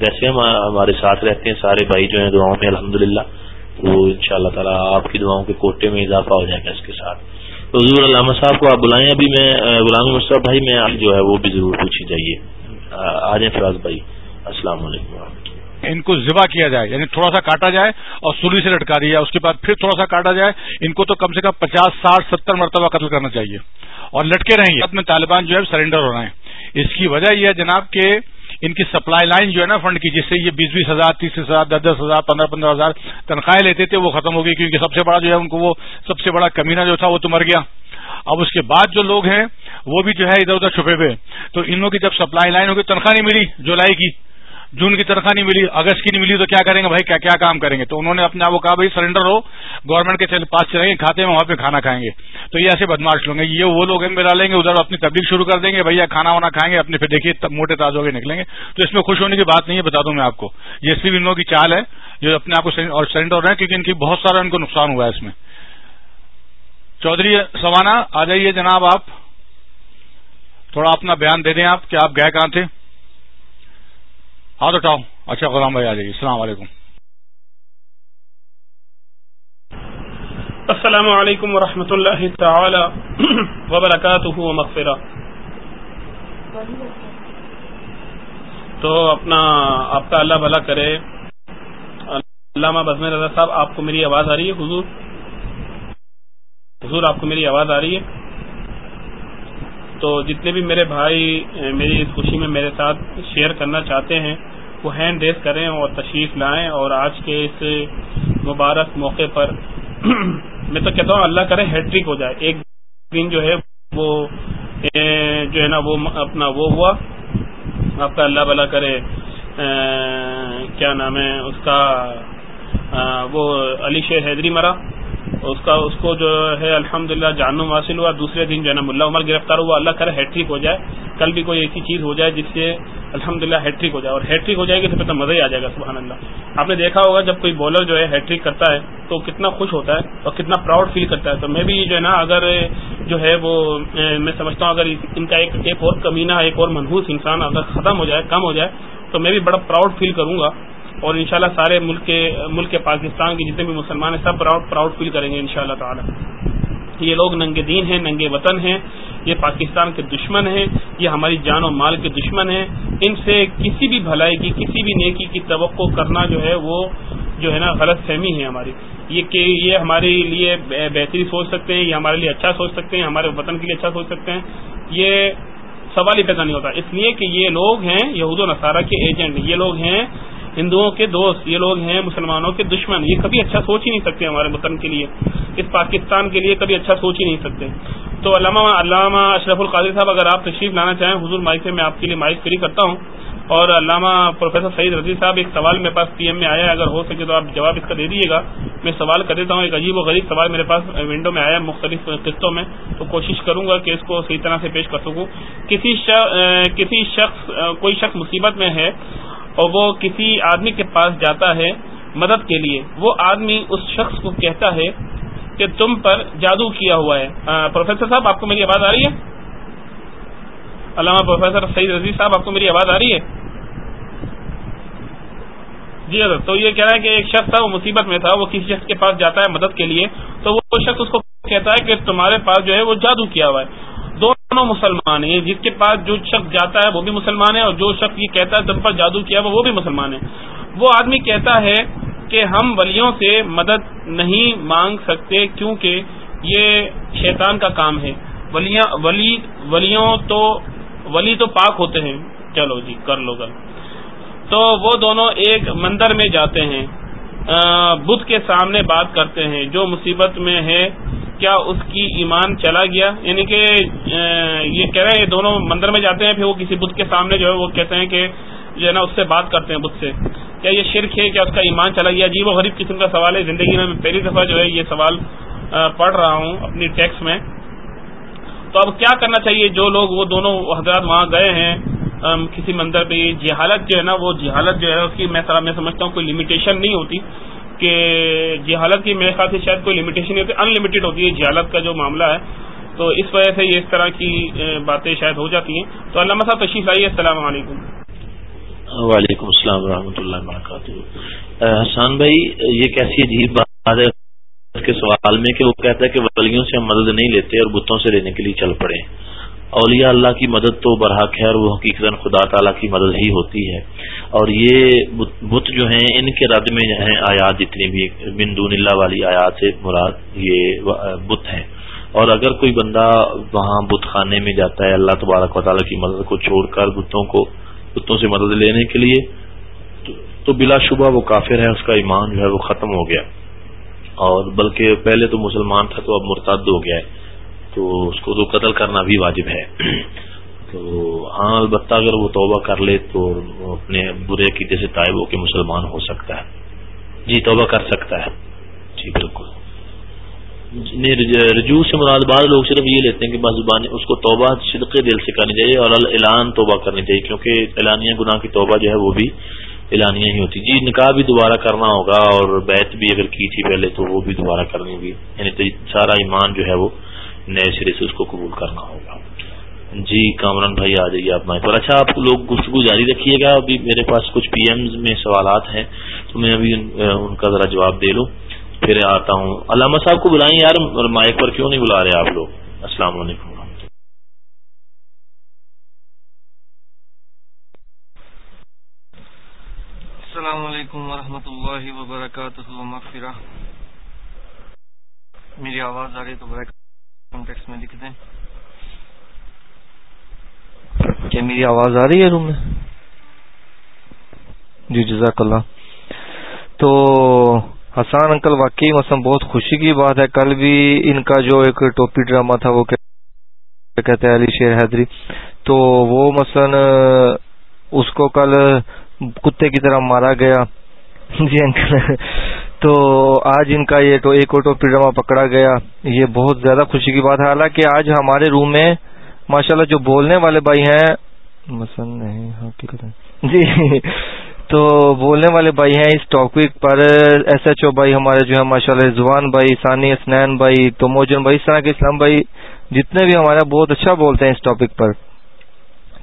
ویسے ہم ہمارے ساتھ رہتے ہیں، سارے بھائی جو ہیں دعاؤں میں الحمد للہ تو ان شاء اللہ تعالیٰ آپ کی دعاؤں کے کوٹے میں اضافہ ہو جائے گا اس کے ساتھ. حضور علامہ صاحب کو آپ بلائیں، ابھی میں غلام مصطف بھائی، میں آپ جو ہے وہ بھی ضرور پوچھی جائیے. آ جائیں فراز بھائی. السلام علیکم ان کو ذبح کیا جائے یعنی تھوڑا سا کاٹا جائے اور سولی سے لٹکا دیا جائے اس کے بعد پھر تھوڑا سا کاٹا جائے، ان کو تو کم سے کم پچاس، ساٹھ، ستر مرتبہ قتل کرنا چاہیے۔ اور لٹکے رہیں گے۔ اپنے طالبان جو ہے سرینڈر ہو رہے ہیں۔ اس کی وجہ یہ ہے جناب کہ ان کی سپلائی لائن جو ہے نا فنڈ کی، جس سے یہ بیس بیس ہزار تیس ہزار دس دس ہزار پندرہ پندرہ ہزار تنخواہیں لیتے تھے، وہ ختم ہو گئی۔ کیونکہ سب سے بڑا جو ہے ان کو وہ سب سے بڑا کمینہ جو تھا وہ تو مر گیا۔ اب اس کے بعد جو لوگ ہیں، وہ بھی جو ہے ادھر ادھر چھپے ہوئے۔ تو ان لوگوں کی جب سپلائی لائن ہوگی، تنخواہ نہیں ملی جولائی کی۔ جون کی تنخواہ نہیں ملی، اگست کی نہیں ملی تو کیا کریں گے؟ بھائی، کیا کیا کام کریں گے؟ تو انہوں نے اپنے آپ کو کہا، بھائی سرنڈر ہو گورنمنٹ کے پاس چلیں گے، کھاتے ہیں وہاں پہ کھانا کھائیں گے۔ تو یہ ایسے بدماش لوگ ہیں۔ یہ وہ لوگ ہیں لیں گے، ادھر اپنی تبدیل شروع کر دیں گے بھیا کھانا وانا کھائیں گے، اپنے پھر دیکھیے موٹے تاز ہو کے نکلیں گے۔ تو اس میں خوش ہونے کی بات نہیں ہے، بتا دوں میں آپ کو۔ یہ صرف ان لوگوں کی چال ہے، جو اپنے آپ کو اور سرنڈر ہو رہے ہیں، کیونکہ ان کی بہت سارا ان کو نقصان ہوا ہے اس میں۔ چودھری سوانا، آ جائیے جناب آپ۔ تھوڑا اپنا بیان دے دیں آپ، کہ آپ گئے کہاں تھے؟ ہاتھ اٹھاؤ اچھا غلام بھائی آ جائیے۔ السلام علیکم۔ السلام علیکم ورحمۃ اللہ تعالی وبرکاتہ مغفرہ۔ تو اپنا، آپ کا اللہ بھلا کرے۔ علامہ بزم رضا صاحب، آپ کو میری آواز آ رہی ہے؟ حضور؟ حضور، آپ کو میری آواز آ رہی ہے؟ تو جتنے بھی میرے بھائی میری اس خوشی میں میرے ساتھ شیئر کرنا چاہتے ہیں، وہ ہینڈ ریس کریں اور تشریف لائیں اور آج کے اس مبارک موقع پر میں تو کہتا ہوں، اللہ کرے ہیٹرک ہو جائے۔ ایک دن جو ہے وہ جو ہے نا، وہ اپنا وہ ہوا۔ آپ کا اللہ بلا کرے کیا نام ہے، اس کا وہ علی شیر حیدری مرا۔ اس کا اس کو جو ہے الحمد للہ جانم حاصل ہوا، دوسرے دن جو ہے نا ملا عمر گرفتار ہوا، اللہ کرے ہیٹرک ہو جائے، کل بھی کوئی ایسی چیز ہو جائے جس سے الحمد للہ ہیٹرک ہو جائے، اور ہیٹرک ہو جائے گی تو پھر تو مزہ ہی آ جائے گا سبحان اللہ آپ نے دیکھا ہوگا جب کوئی بالر جو ہے ہیٹرک کرتا ہے تو کتنا خوش ہوتا ہے اور کتنا پراؤڈ فیل کرتا ہے۔ تو میں بھی جو ہے نا، اگر جو ہے وہ میں سمجھتا ہوں، اگر ان کا ایک ایک اور کمینہ، ایک اور منحوس انسان اگر ختم ہو جائے، کم ہو جائے، تو میں بھی بڑا پراؤڈ فیل کروں گا۔ اور انشاءاللہ سارے ملک کے ملک کے پاکستان کے جتنے بھی مسلمان ہیں سب پراؤڈ پراؤڈ فیل کریں گے انشاءاللہ تعالی۔ یہ لوگ ننگے دین ہیں، ننگے وطن ہیں، یہ پاکستان کے دشمن ہیں، یہ ہماری جان و مال کے دشمن ہیں۔ ان سے کسی بھی بھلائی کی، کسی بھی نیکی کی توقع کرنا جو ہے، وہ جو ہے نا غلط فہمی ہے ہماری۔ یہ کہ یہ ہمارے لیے بہتری سوچ سکتے ہیں، یہ ہمارے لیے اچھا سوچ سکتے ہیں، ہمارے وطن کے لیے اچھا سوچ سکتے ہیں۔ یہ سوال ہی پیدا نہیں ہوتا۔ اس لیے کہ یہ لوگ ہیں یہود و نصارہ کے ایجنٹ یہ لوگ ہیں ہندوؤں کے دوست، یہ لوگ ہیں مسلمانوں کے دشمن۔ یہ کبھی اچھا سوچ ہی نہیں سکتے ہمارے وطن کے لیے۔ اس پاکستان کے لیے کبھی اچھا سوچ ہی نہیں سکتے۔ تو علامہ علامہ اشرف القادر صاحب، اگر آپ تشریف لانا چاہیں، حضور مائک سے میں آپ کے لیے مائک فری کرتا ہوں۔ اور علامہ پروفیسر سعید رضی صاحب، ایک سوال میرے پاس پی ایم میں آیا ہے۔ اگر ہو سکے تو آپ جواب اس کا دے دیجیے گا۔ میں سوال کر دیتا ہوں، ایک عجیب و غریب سوال میرے پاس ونڈو میں آیا ہے مختلف قسطوں میں۔ تو کوشش کروں گا کہ اس کو صحیح طرح سے پیش کر سکوں۔ کسی کسی شخص، کوئی شخص مصیبت میں ہے اور وہ کسی آدمی کے پاس جاتا ہے مدد کے لیے، وہ آدمی اس شخص کو کہتا ہے کہ تم پر جادو کیا ہوا ہے۔ پروفیسر صاحب، آپ کو میری آواز آ رہی ہے؟ علامہ پروفیسر سعید رضیز صاحب، آپ کو میری آواز آ رہی ہے؟ جی حضرت، تو یہ کہہ رہا ہے کہ ایک شخص تھا، وہ مصیبت میں تھا، وہ کسی شخص کے پاس جاتا ہے مدد کے لیے، تو وہ شخص اس کو کہتا ہے کہ تمہارے پاس جو ہے وہ جادو کیا ہوا ہے۔ دونوں مسلمان ہیں۔ جس کے پاس جو شخص جاتا ہے وہ بھی مسلمان ہے اور جو شخص یہ کہتا ہے تم پر جادو کیا وہ بھی مسلمان ہے۔ وہ آدمی کہتا ہے کہ ہم ولیوں سے مدد نہیں مانگ سکتے کیونکہ یہ شیطان کا کام ہے۔ ولیاں ولی ولیوں تو ولی تو پاک ہوتے ہیں۔ چلو جی کر لو گل۔ تو وہ دونوں ایک مندر میں جاتے ہیں۔ بدھ کے سامنے بات کرتے ہیں۔ جو مصیبت میں ہے، کیا اس کی ایمان چلا گیا؟ یعنی کہ یہ کہہ رہے ہیں دونوں مندر میں جاتے ہیں، پھر وہ کسی بدھ کے سامنے جو ہے، وہ کہتے ہیں کہ، جو ہے نا، اس سے بات کرتے ہیں بدھ سے۔ کیا یہ شرک ہے؟ کیا اس کا ایمان چلا گیا؟ جی وہ غریب قسم کا سوال ہے۔ زندگی میں پہلی دفعہ جو ہے، یہ سوال پڑھ رہا ہوں اپنی ٹیکس میں۔ تو اب کیا کرنا چاہیے؟ جو لوگ وہ دونوں حضرات وہاں گئے ہیں کسی مندر پہ جہالت جو ہے نا، وہ جہالت جو ہے اس کی میں سمجھتا ہوں کوئی لمیٹیشن نہیں ہوتی کہ جہالت کی میرے خیال سے شاید کوئی لمیٹیشن نہیں ہوتی ان لمیٹیڈ ہوتی ہے جہالت کا جو معاملہ ہے۔ تو اس وجہ سے یہ اس طرح کی باتیں شاید ہو جاتی ہیں۔ تو علامہ صاحب، تشریف آئیے السلام علیکم۔ وعلیکم السلام ورحمۃ اللہ وبرکاتہ۔ حسان بھائی، یہ کیسی عجیب بات ہے کے سوال میں کہ وہ کہتا ہے کہ ولیوں سے ہم مدد نہیں لیتے اور بتوں سے لینے کے لیے چل پڑے۔ اولیاء اللہ کی مدد تو برحق ہے اور وہ حقیقت خدا تعالیٰ کی مدد ہی ہوتی ہے۔ اور یہ بت جو ہیں، ان کے رد میں جو ہیں آیات جتنی بھی بندون اللہ والی آیات سے مراد یہ بت ہیں۔ اور اگر کوئی بندہ وہاں بت خانے میں جاتا ہے، اللہ تبارک و تعالیٰ کی مدد کو چھوڑ کر بتوں کو، بتوں سے مدد لینے کے لیے تو بلا شبہ وہ کافر ہے، اس کا ایمان جو ہے وہ ختم ہو گیا۔ اور بلکہ پہلے تو مسلمان تھا تو اب مرتد ہو گیا ہے۔ تو اس کو تو قتل کرنا بھی واجب ہے۔ تو ہاں البتہ اگر وہ توبہ کر لے تو اپنے برے عقیدے سے طائب ہو کے مسلمان ہو سکتا ہے۔ جی توبہ کر سکتا ہے۔ جی بالکل۔ رجوع سے مراد بعض لوگ صرف یہ لیتے ہیں کہ بس زبان اس کو توبہ صدقے دل سے کرنی چاہیے اور اعلان توبہ کرنی چاہیے، کیونکہ اعلانیہ گناہ کی توبہ جو ہے وہ بھی اعلانیہ ہی ہوتی۔ جی نکاح بھی دوبارہ کرنا ہوگا اور بیت بھی اگر کی تھی پہلے تو وہ بھی دوبارہ کرنی ہوگی۔ یعنی سارا ایمان جو ہے وہ نئے سرے سے اس کو قبول کرنا ہوگا۔ جی کامران بھائی آ جائیے آپ مائک پر۔ اچھا آپ لوگ گفتگو جاری رکھیے گا۔ ابھی میرے پاس کچھ پی ایم میں سوالات ہیں، تو میں ابھی ان کا ذرا جواب دے لوں۔ پھر آتا ہوں۔ علامہ صاحب کو بلائیں یار، مائک پر کیوں نہیں بلا رہے آپ لوگ؟ السلام علیکم۔ السلام علیکم ورحمۃ اللہ وبرکاتہ۔ میری آواز آ رہی تو کانٹیکس میں لکھ دیں کیا میری آواز آ رہی ہے روم میں؟ جی جزاک اللہ۔ تو حسان انکل واقعی مثلا بہت خوشی کی بات ہے۔ کل بھی ان کا جو ایک ٹوپی ڈرامہ تھا، وہ کہتے ہیں علی شیر حیدری۔ تو وہ مثلا، اس کو کل کتے کی طرح مارا گیا۔ جی انکل تو آج ان کا یہ تو ایک آٹو پیڈرما پکڑا گیا، یہ بہت زیادہ خوشی کی بات ہے۔ حالانکہ آج ہمارے روم میں ماشاءاللہ جو بولنے والے بھائی ہیں حقیقت جی تو بولنے والے بھائی ہیں اس ٹاپک پر۔ ایس ایچ او بھائی ہمارے جو ہے ماشاء اللہ رضوان بھائی، ثانی اسنین بھائی، تو موجن بھائی، اس طرح کے اسلام بھائی، جتنے بھی ہمارے بہت اچھا بولتے ہیں اس ٹاپک پر۔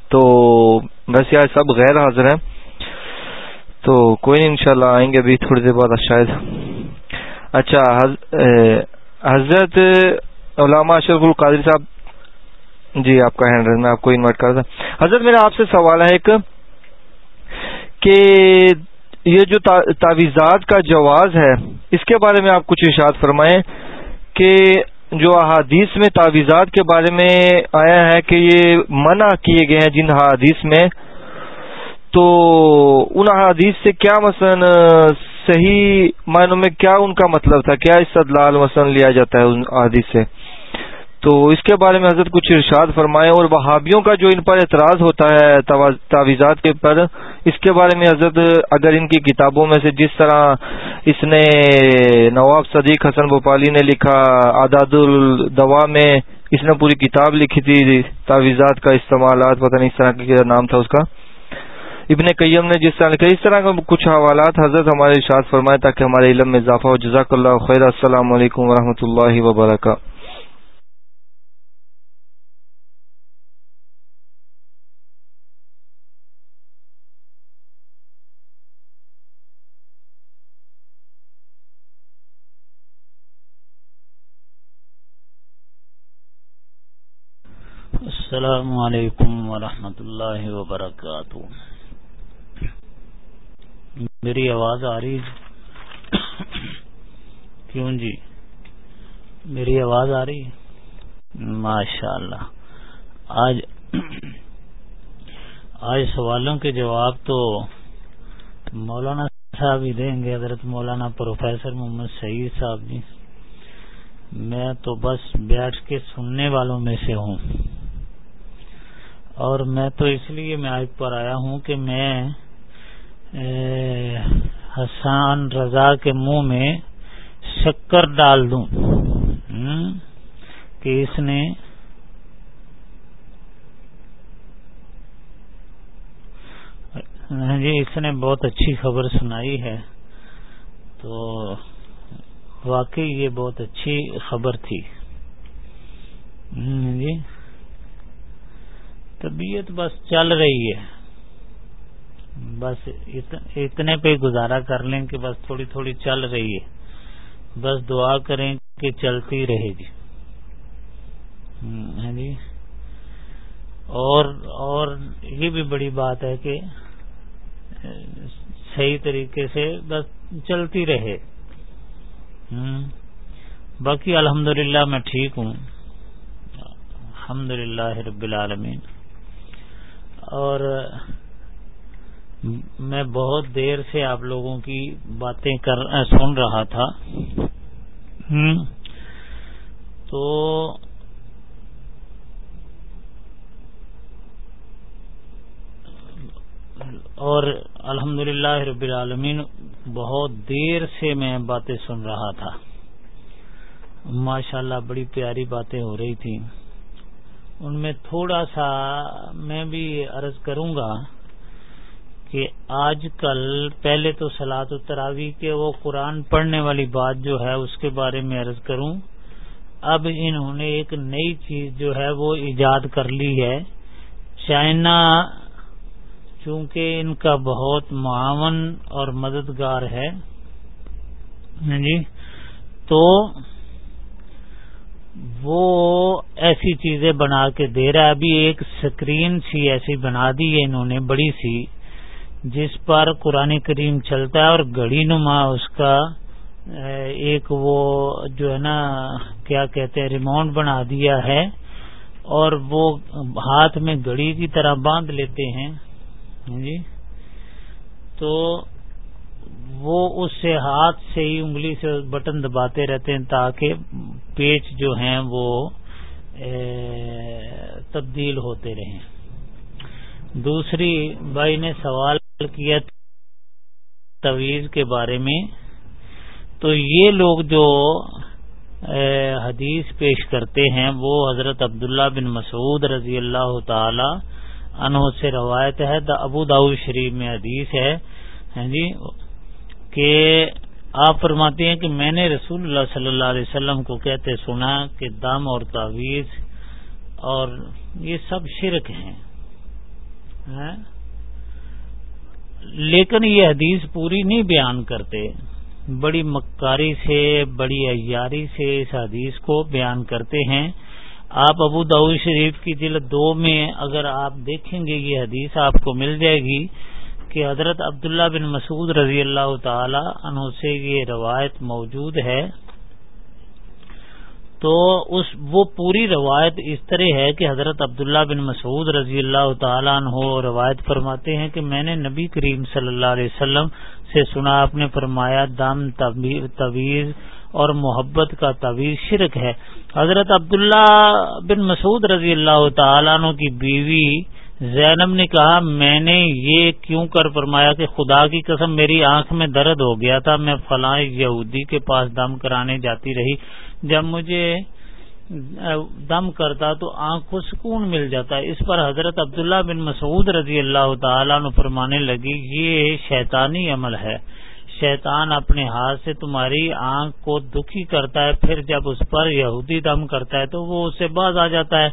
تو ویسے آج سب غیر حاضر ہیں۔ تو کوئی نہیں، انشاءاللہ آئیں گے ابھی تھوڑی دیر بعد، شاید۔ اچھا حضرت علامہ اشرف القادری صاحب۔ جی آپ کا ہینڈ میں آپ کو انوائٹ کر دوں حضرت، میرا آپ سے سوال ہے ایک کہ یہ جو تعویزات کا جواز ہے، اس کے بارے میں آپ کچھ اشاعت فرمائیں کہ جو احادیث میں تعویزات کے بارے میں آیا ہے کہ یہ منع کیے گئے ہیں جن احادیث میں تو ان احادیث سے کیا مثلا صحیح معنوں میں کیا ان کا مطلب تھا؟ کیا استدلال مثلا لیا جاتا ہے ان احادیث سے؟ تو اس کے بارے میں حضرت کچھ ارشاد فرمائے اور وہابیوں کا جو ان پر اعتراض ہوتا ہے تعویزات کے پر، اس کے بارے میں حضرت اگر ان کی کتابوں میں سے جس طرح اس نے نواب صدیق حسن بھوپالی نے لکھا آداد الدوا میں اس نے پوری کتاب لکھی تھی تعویزات کا استعمالات، پتہ نہیں اس طرح کا نام تھا اس کا۔ ابن قیم نے جس طرح اس طرح کا کچھ حوالات حضرت ہمارے ارشاد فرمائے تاکہ ہمارے علم میں اضافہ ہو۔ جزاک اللہ خیر۔ السلام علیکم ورحمۃ اللہ وبرکاتہ۔ السلام علیکم ورحمۃ اللہ وبرکاتہ۔ میری آواز آ رہی کیوں جی؟ میری آواز آ رہی ماشاء اللہ آج آج سوالوں کے جواب تو مولانا صاحب ہی دیں گے، حضرت مولانا پروفیسر محمد سعید صاحب جی۔ میں تو بس بیٹھ کے سننے والوں میں سے ہوں۔ اور میں تو اس لیے میں آج پر آیا ہوں کہ میں حسان رضا کے منہ میں شکر ڈال دوں۔ کہ اس نے ہاں جی اس نے بہت اچھی خبر سنائی ہے۔ تو واقعی یہ بہت اچھی خبر تھی۔ جی طبیعت بس چل رہی ہے۔ بس اتنے پہ گزارا کر لیں کہ بس تھوڑی تھوڑی چل رہی ہے۔ بس دعا کریں کہ چلتی رہے گی۔ ہاں جی۔ اور اور یہ بھی بڑی بات ہے کہ، صحیح طریقے سے بس چلتی رہے۔ باقی الحمدللہ میں ٹھیک ہوں۔ الحمد رب العالمین۔ اور میں بہت دیر سے آپ لوگوں کی باتیں کر سن رہا تھا۔ تو اور الحمد رب العالمین، بہت دیر سے میں باتیں سن رہا تھا۔ ماشاء اللہ بڑی پیاری باتیں ہو رہی تھیں۔ ان میں تھوڑا سا میں بھی عرض کروں گا۔ کہ آج کل پہلے تو سلاد تراوی کے وہ قرآن پڑھنے والی بات جو ہے اس کے بارے میں عرض کروں، اب انہوں نے ایک نئی چیز جو ہے وہ ایجاد کر لی ہے۔ چائنا چونکہ ان کا بہت معاون اور مددگار ہے ہاں جی تو وہ ایسی چیزیں بنا کے دے رہا ہے۔ ابھی ایک سکرین سی ایسی بنا دی ہے انہوں نے، بڑی سی۔ جس پر قرآن کریم چلتا ہے اور گھڑی نما اس کا ایک وہ جو ہے نا، کیا کہتے ہیں ریمونٹ بنا دیا ہے اور وہ ہاتھ میں گھڑی کی طرح باندھ لیتے ہیں ہاں جی؟ تو وہ اس سے ہاتھ سے ہی انگلی سے بٹن دباتے رہتے ہیں تاکہ پیچ جو ہیں وہ تبدیل ہوتے رہیں۔ دوسری بھائی نے سوال کیا تویز کے بارے میں، تو یہ لوگ جو حدیث پیش کرتے ہیں، وہ حضرت عبداللہ بن مسعود رضی اللہ تعالی عنہ سے روایت ہے، دا ابو داؤ شریف میں حدیث ہے ہاں جی کہ آپ فرماتے ہیں کہ میں نے رسول اللہ صلی اللہ علیہ وسلم کو کہتے سنا کہ دم اور تعویذ اور یہ سب شرک ہیں ہاں۔ لیکن یہ حدیث پوری نہیں بیان کرتے۔ بڑی مکاری سے، بڑی عیاری سے اس حدیث کو بیان کرتے ہیں۔ آپ ابو داؤ شریف کی جلد دو میں اگر آپ دیکھیں گے، یہ حدیث آپ کو مل جائے گی کہ حضرت عبداللہ بن مسعود رضی اللہ تعالی عنہ سے یہ روایت موجود ہے۔ تو اس وہ پوری روایت اس طرح ہے کہ حضرت عبداللہ بن مسعود رضی اللہ تعالیٰ عنہ روایت فرماتے ہیں کہ میں نے نبی کریم صلی اللہ علیہ وسلم سے سنا، آپ نے فرمایا، دم طویز اور محبت کا طویز شرک ہے۔ حضرت عبداللہ بن مسعود رضی اللہ تعالیٰ عنہ کی بیوی زینب نے کہا، میں نے یہ کیوں کر فرمایا کہ خدا کی قسم میری آنکھ میں درد ہو گیا تھا، میں فلاں یہودی کے پاس دم کرانے جاتی رہی۔ جب مجھے دم کرتا تو آنکھ کو سکون مل جاتا۔ اس پر حضرت عبداللہ بن مسعود رضی اللہ تعالیٰ نے فرمانے لگی یہ شیطانی عمل ہے۔ شیطان اپنے ہاتھ سے تمہاری آنکھ کو دکھی کرتا ہے، پھر جب اس پر یہودی دم کرتا ہے تو وہ اس سے باز آ جاتا ہے۔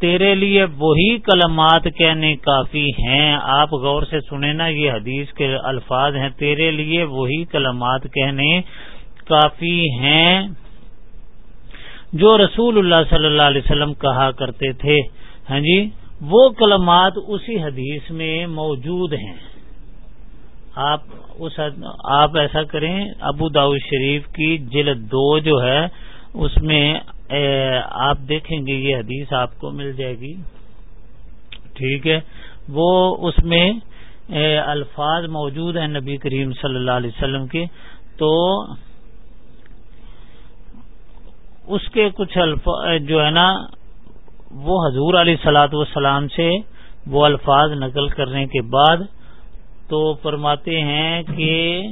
تیرے لیے وہی کلمات کہنے کافی ہیں۔ آپ غور سے سنیں نا، یہ حدیث کے الفاظ ہیں۔ تیرے لیے وہی کلمات کہنے کافی ہیں۔ جو رسول اللہ صلی اللہ علیہ وسلم کہا کرتے تھے۔ ہاں جی وہ کلمات اسی حدیث میں موجود ہیں۔ آپ اس آپ ایسا کریں، ابو داؤ شریف کی جلد دو جو ہے، اس میں آپ دیکھیں گے یہ حدیث آپ کو مل جائے گی۔ ٹھیک ہے۔ وہ اس میں الفاظ موجود ہیں نبی کریم صلی اللہ علیہ وسلم کے۔ تو اس کے کچھ الفاظ جو ہے نا، وہ حضور علیہ سلاد وسلام سے وہ الفاظ نقل کرنے کے بعد تو فرماتے ہیں کہ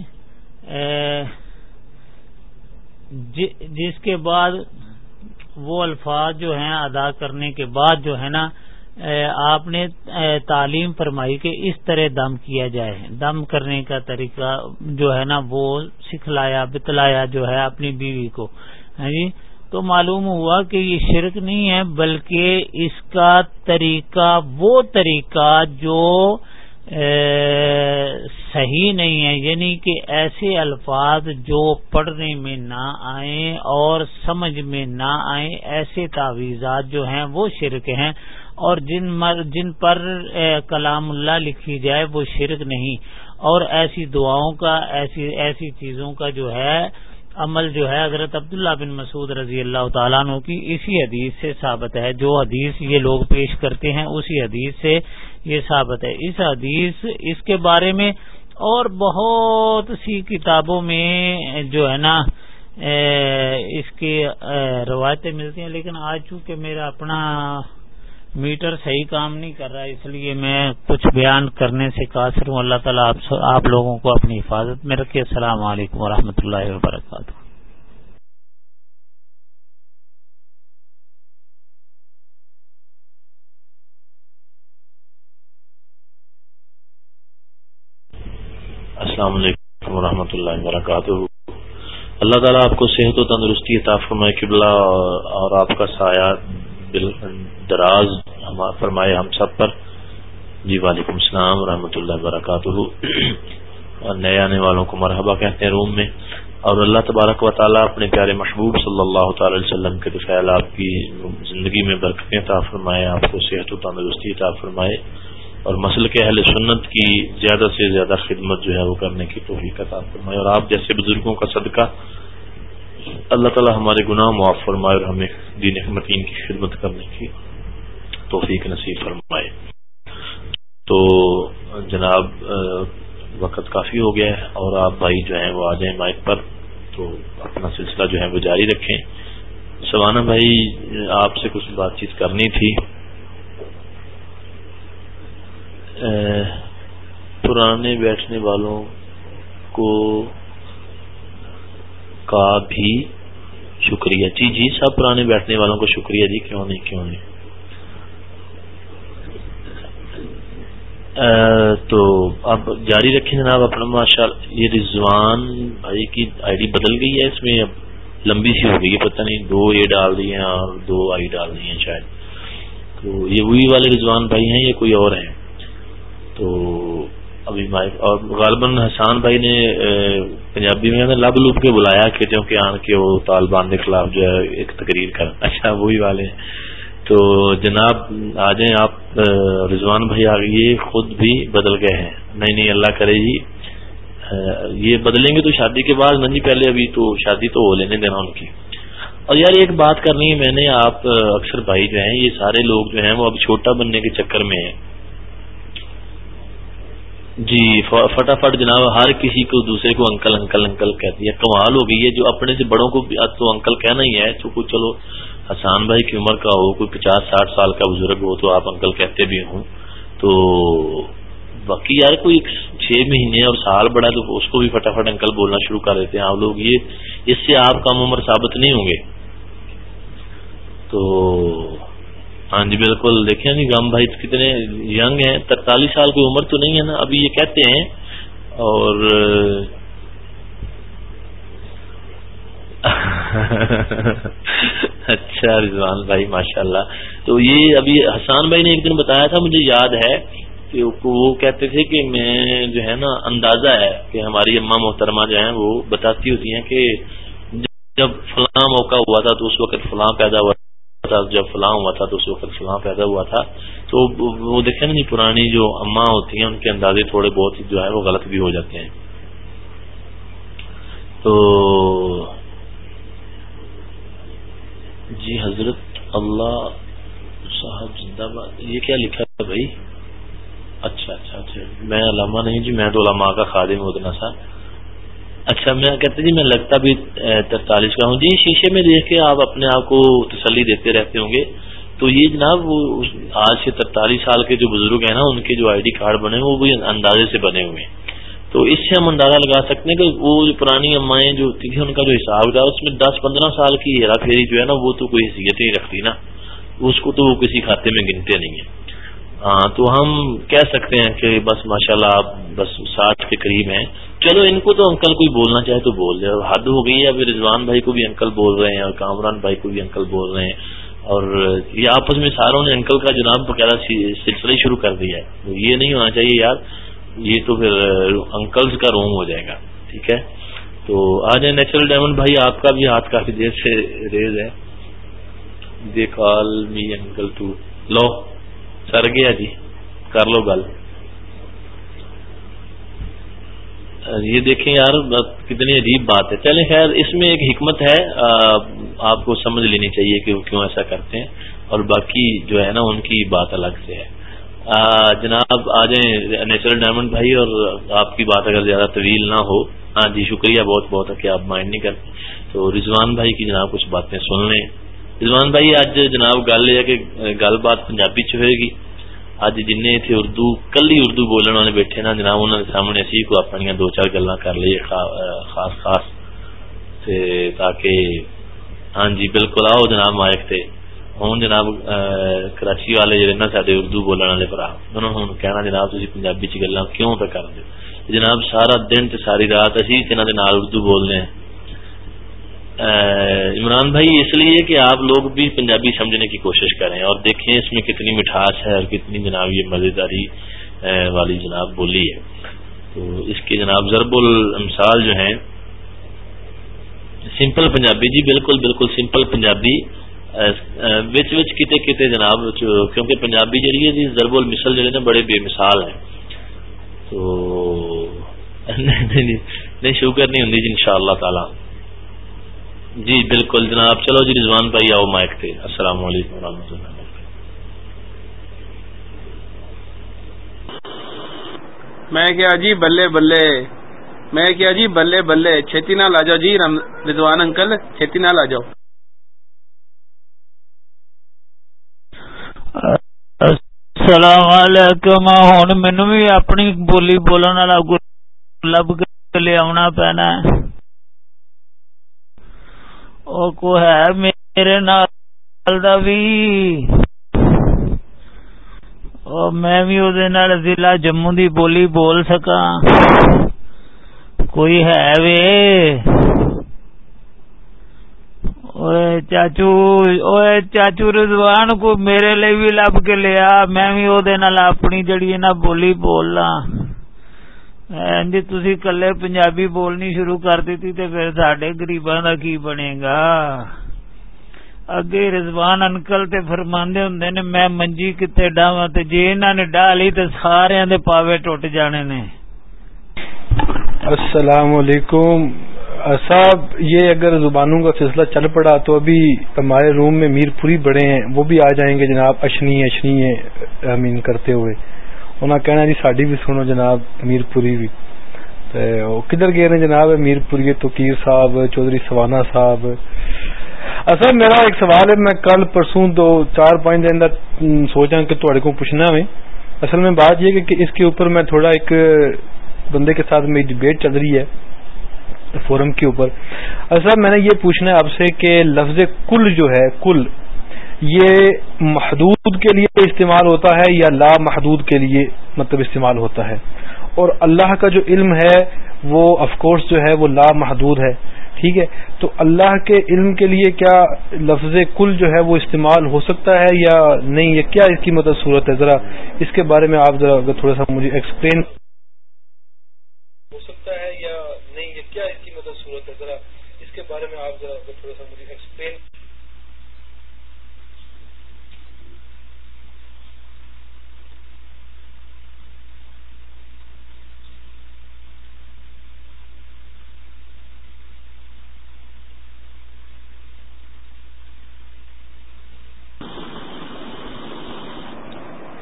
جی، جس کے بعد وہ الفاظ جو ہیں ادا کرنے کے بعد جو ہے نا آپ نے تعلیم فرمائی کہ اس طرح دم کیا جائے۔ دم کرنے کا طریقہ جو ہے نا، وہ سکھلایا، بتلایا جو ہے اپنی بیوی کو۔ ہاں جی؟ تو معلوم ہوا کہ یہ شرک نہیں ہے، بلکہ اس کا طریقہ، وہ طریقہ جو صحیح نہیں ہے یعنی کہ ایسے الفاظ جو پڑھنے میں نہ آئیں اور سمجھ میں نہ آئیں، ایسے تعویذات جو ہیں وہ شرک ہیں اور جن جن پر کلام اللہ لکھی جائے وہ شرک نہیں۔ اور ایسی دعاؤں کا، ایسی ایسی چیزوں کا جو ہے عمل جو ہے حضرت عبداللہ بن مسعود رضی اللہ تعالیٰ عنہ کی، اسی حدیث سے ثابت ہے۔ جو حدیث یہ لوگ پیش کرتے ہیں، اسی حدیث سے یہ ثابت ہے۔ اس حدیث، اس کے بارے میں اور بہت سی کتابوں میں جو ہے نا اس کی روایتیں ملتی ہیں، لیکن آج چونکہ میرا اپنا میٹر صحیح کام نہیں کر رہا، اس لیے میں کچھ بیان کرنے سے قاصر ہوں۔ اللہ تعالیٰ آپ لوگوں کو اپنی حفاظت میں رکھے۔ السلام علیکم و اللہ وبرکاتہ۔ السلام علیکم ورحمۃ اللہ وبرکاتہ۔ اللہ تعالیٰ آپ کو صحت و تندرستی عطا فرمائے، قبلہ اور آپ کا سایہ دراز فرمائے ہم سب پر۔ جی وعلیکم السلام ورحمۃ اللہ وبرکاتہ۔ اور نئے آنے والوں کو مرحبا کہتے ہیں روم میں۔ اور اللہ تبارک و تعالیٰ اپنے پیارے محبوب صلی اللہ تعالی وسلم کے دفعہ آپ کی زندگی میں برکتیں عطا فرمائے، آپ کو صحت و تندرستی عطا فرمائے۔ اور مسل کے اہل سنت کی زیادہ سے زیادہ خدمت جو ہے وہ کرنے کی توفیق عطا فرمائے۔ اور آپ جیسے بزرگوں کا صدقہ اللہ تعالی ہمارے گناہ معاف فرمائے اور ہمیں دین متین کی خدمت کرنے کی توفیق نصیب فرمائے۔ تو جناب وقت کافی ہو گیا ہے اور آپ بھائی جو ہیں وہ آ جائیں مائک پر تو اپنا سلسلہ جو ہے وہ جاری رکھیں۔ سوانہ بھائی، آپ سے کچھ بات چیت کرنی تھی۔ پرانے بیٹھنے والوں کو کا بھی شکریہ۔ جی جی سب پرانے بیٹھنے والوں کو شکریہ جی کیوں نہیں کیوں نہیں؟ تو اب جاری رکھیں جناب اپنا ماشاء یہ رضوان بھائی کی آئی ڈی بدل گئی ہے، اس میں اب لمبی سی ہو گئی ہے، پتہ نہیں، دو اے ڈال دی ہیں اور دو آئی ڈال دی ہیں شاید۔ تو یہ وہی والے رضوان بھائی ہیں یہ کوئی اور ہیں؟ تو ابھی مائک، اور غالباً حسان بھائی نے پنجابی میں لب لب کے بلایا کہ کہ آن کے وہ طالبان کے خلاف جو ہے ایک تقریر کر اچھا وہی والے تو جناب، آ جائیں آپ رضوان بھائی، آ گئی خود بھی بدل گئے ہیں۔ نہیں نہیں، اللہ کرے جی۔ یہ بدلیں گے تو شادی کے بعد۔ نہیں جی، پہلے ابھی تو شادی تو ہو لینے دینا ان کی۔ اور یار، ایک بات کرنی ہے، میں نے آپ اکثر بھائی جو ہیں، یہ سارے لوگ جو ہیں، وہ اب چھوٹا بننے کے چکر میں ہیں۔ جی فٹافٹ جناب، ہر کسی کو دوسرے کو انکل انکل انکل کہتی ہے۔ کمال ہو گئی ہے جو اپنے سے بڑوں کو تو انکل کہنا ہی ہے۔ تو کچھ چلو، حسان بھائی کی عمر کا ہو، کوئی پچاس، ساٹھ سال کا بزرگ ہو، تو آپ انکل کہتے بھی ہوں۔ تو باقی یار، کوئی چھ مہینے اور سال بڑا تو اس کو بھی فٹافٹ انکل بولنا شروع کر دیتے ہیں۔ آپ لوگ یہ، اس سے آپ کم عمر ثابت نہیں ہوں گے۔ تو ہاں جی بالکل۔ دیکھیں جی غم بھائی کتنے ینگ ہیں، ترتالیس سال کی عمر تو نہیں ہے نا؟ ابھی یہ کہتے ہیں۔ اور اچھا رضوان بھائی ماشاء اللہ تو یہ ابھی حسان بھائی نے ایک دن بتایا تھا، مجھے یاد ہے کہ وہ کہتے تھے کہ میں جو ہے نا، اندازہ ہے کہ ہماری اما محترمہ جو ہیں، وہ بتاتی ہوتی ہیں کہ جب فلاں موقع ہوا تھا تو اس وقت فلاں پیدا ہوا تھا جب فلاں ہوا تھا تو اس وقت فلاں پیدا ہوا تھا، تو وہ دیکھیں نا جی پرانی جو اماں ہوتی ہیں، ان کے اندازے تھوڑے بہت جو ہے وہ غلط بھی ہو جاتے ہیں۔ تو جی حضرت اللہ صاحب زندہ باد، یہ کیا لکھا ہے بھائی؟ اچھا اچھا اچھا میں علامہ نہیں جی میں تو علامہ کا خادم ادنا سا۔ اچھا میں کہتے جی میں لگتا بھی ترتالیس کا ہوں۔ جی شیشے میں دیکھ کے آپ اپنے آپ کو تسلی دیتے رہتے ہوں گے۔ تو یہ جناب، وہ آج سے ترتالیس سال کے جو بزرگ ہیں نا، ان کے جو آئی ڈی کارڈ بنے وہ بھی اندازے سے بنے ہوئے ہیں۔ تو اس سے ہم اندازہ لگا سکتے ہیں کہ وہ جو پرانی امائیں جو ہوتی تھیں، ان کا جو حساب تھا، اس میں دس پندرہ سال کی ہیرا پھیری جو ہے نا، وہ تو کوئی حیثیت نہیں رکھتی نا۔ اس کو تو وہ کسی کھاتے میں گنتے نہیں ہیں۔ ہاں تو ہم کہہ سکتے ہیں کہ بس ماشاءاللہ اللہ آپ بس ساٹھ کے قریب ہیں۔ چلو ان کو تو انکل کوئی بولنا چاہے تو بول دے۔ حد ہو گئی ہے، ابھی رضوان بھائی کو بھی انکل بول رہے ہیں اور کامران بھائی کو بھی انکل بول رہے ہیں۔ اور یہ آپس میں ساروں نے انکل کا جناب وغیرہ سلسلہ ہی شروع کر دیا ہے۔ یہ نہیں ہونا چاہیے یار، یہ تو پھر انکلز کا روم ہو جائے گا، ٹھیک ہے؟ تو آ جائیں، نیچرل ڈائمنڈ بھائی، آپ کا بھی ہاتھ کافی دیر سے ریز ہے۔ دے کال می انکل ٹو لو، سر گیا جی کر لو گل۔ یہ دیکھیں یار کتنی عجیب بات ہے۔ چلیں خیر، اس میں ایک حکمت ہے آپ کو سمجھ لینی چاہیے کہ وہ کیوں ایسا کرتے ہیں، اور باقی جو ہے نا، ان کی بات الگ سے ہے۔ جناب، آ جائیں نیچرل ڈائمنڈ بھائی، اور آپ کی بات اگر زیادہ طویل نہ ہو۔ ہاں جی شکریہ بہت بہت ہے کہ آپ مائنڈ نہیں کرتے۔ تو رضوان بھائی کی جناب کچھ باتیں سن لیں۔ رضوان بھائی، آج جناب گل یہ کہ گل بات پنجابی چ ہوئے گی۔ اج جن تھے اردو کلی اردو بولنے والے بیٹھے نا جناب انہوں نے سامنے اسی کو اپنی دو چار گلا کر لیے خاص خاص تے تاکہ ہاں جی بالکل آؤ جناب مائک تے ہوں جناب کراچی والے جڑے نا سارے اردو بولنے والے برا انہوں ہوں کہنا جناب تھی پنجابی چ گلا کیوں پہ کر دو جناب سارا دن تے ساری رات اسی انہوں اردو بولنے ہیں عمران بھائی، اس لیے کہ آپ لوگ بھی پنجابی سمجھنے کی کوشش کریں اور دیکھیں اس میں کتنی مٹھاس ہے اور کتنی جناب یہ مزیداری والی جناب بولی ہے۔ تو اس کے جناب ضرب المثال جو ہیں سمپل پنجابی جی بالکل بالکل سمپل پنجابی وچ وچ کتے کتے جناب کیونکہ پنجابی جہی ہے جی ضرب المثل جڑے نا، بڑے بے مثال ہیں۔ تو نہیں شوگر نہیں ہوں جی ان شاء اللہ تعالی۔ جی بالکل۔ جناب چلو جی رضوان بھائی آؤ مائک تھے السلام علیکم و اللہ میں کیا جی بلے بلے۔ میں کیا جی بلے بلے۔ چھتی نہ لا جاؤ جی رضوان انکل چھتی نہ لا جاؤ السلام علیکم۔ ہوں مینو بھی اپنی بولی بولنے والا لب کے لیا پینا کو ہے میرے نال دا بھی میں بھی ضلع جموں دی بولی بول سکا کوئی ہے وے۔ چاچو چاچو رضوان کو میرے لیے بھی لب کے لیا میں بھی اپنی جڑی نا بولی بولنا جی تھی کلے پنجابی بولنی شروع کر دیتی تے پھر سڈے گریباں دا کی بنے گا اگے رضوان انکل تے فرماندے ہوندے نے میں منجی کتے ڈاواں تے جے انہاں نے ڈالی تے سارے دے پاوے ٹوٹ جانے نے السلام علیکم صاحب یہ اگر زبانوں کا سلسلہ چل پڑا تو ابھی ہمارے روم میں میر پوری بڑے ہیں، وہ بھی آ جائیں گے جناب، اشنی اشنی امین کرتے ہوئے۔ انہیں کہنا جی ساری بھی سنو جناب میر پوری بھی کدھر گئے نے جناب میر پوری توکیر صاحب، چودھری سوانا صاحب؟ اصل میرا ایک سوال ہے، میں کل پرسوں دو چار پانچ دن سوچا کہ تھوڑے کو پوچھنا میں اصل میں بات یہ کہ اس کے اوپر میں تھوڑا ایک بندے کے ساتھ میری ڈبیٹ چل رہی ہے فورم کے اوپر۔ اصل میں نے یہ پوچھنا ہے آپ سے کہ لفظ کل جو ہے، کل یہ محدود کے لیے استعمال ہوتا ہے یا لا محدود کے لیے مطلب استعمال ہوتا ہے؟ اور اللہ کا جو علم ہے، وہ آف کورس جو ہے، وہ لا محدود ہے، ٹھیک ہے؟ تو اللہ کے علم کے لیے کیا لفظ کل جو ہے، وہ استعمال ہو سکتا ہے یا نہیں؟ یا کیا اس کی مدد صورت ہے؟ ذرا اس کے بارے میں آپ ذرا تھوڑا سا مجھے ایکسپلین ہو سکتا ہے یا نہیں؟ کیا اس کی مدد صورت ہے؟ ذرا اس کے بارے میں آپ ذرا تھوڑا سا مجھے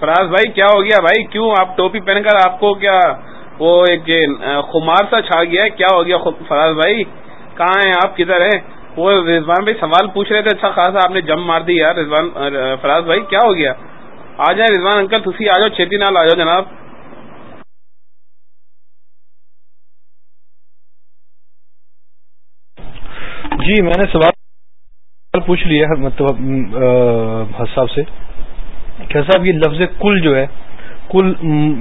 فراز بھائی، کیا ہو گیا؟ بھائی، کیوں آپ ٹوپی پہن کر آپ کو کیا وہ ایک خمار سا چھا گیا ہے؟ کیا ہو گیا فراز بھائی، کہاں ہیں آپ؟ کدھر ہیں؟ وہ رضوان بھائی سوال پوچھ رہے تھے اچھا خاصا آپ نے جم مار دی یار رضوان، فراز بھائی، کیا ہو گیا؟ آ جائیں رضوان انکل تھی آ جاؤ، چھتی نال آ جاؤ جناب۔ جی میں نے سوال پوچھ لیا مطلب صاحب سے۔ صاحب، یہ لفظ کل جو ہے، کل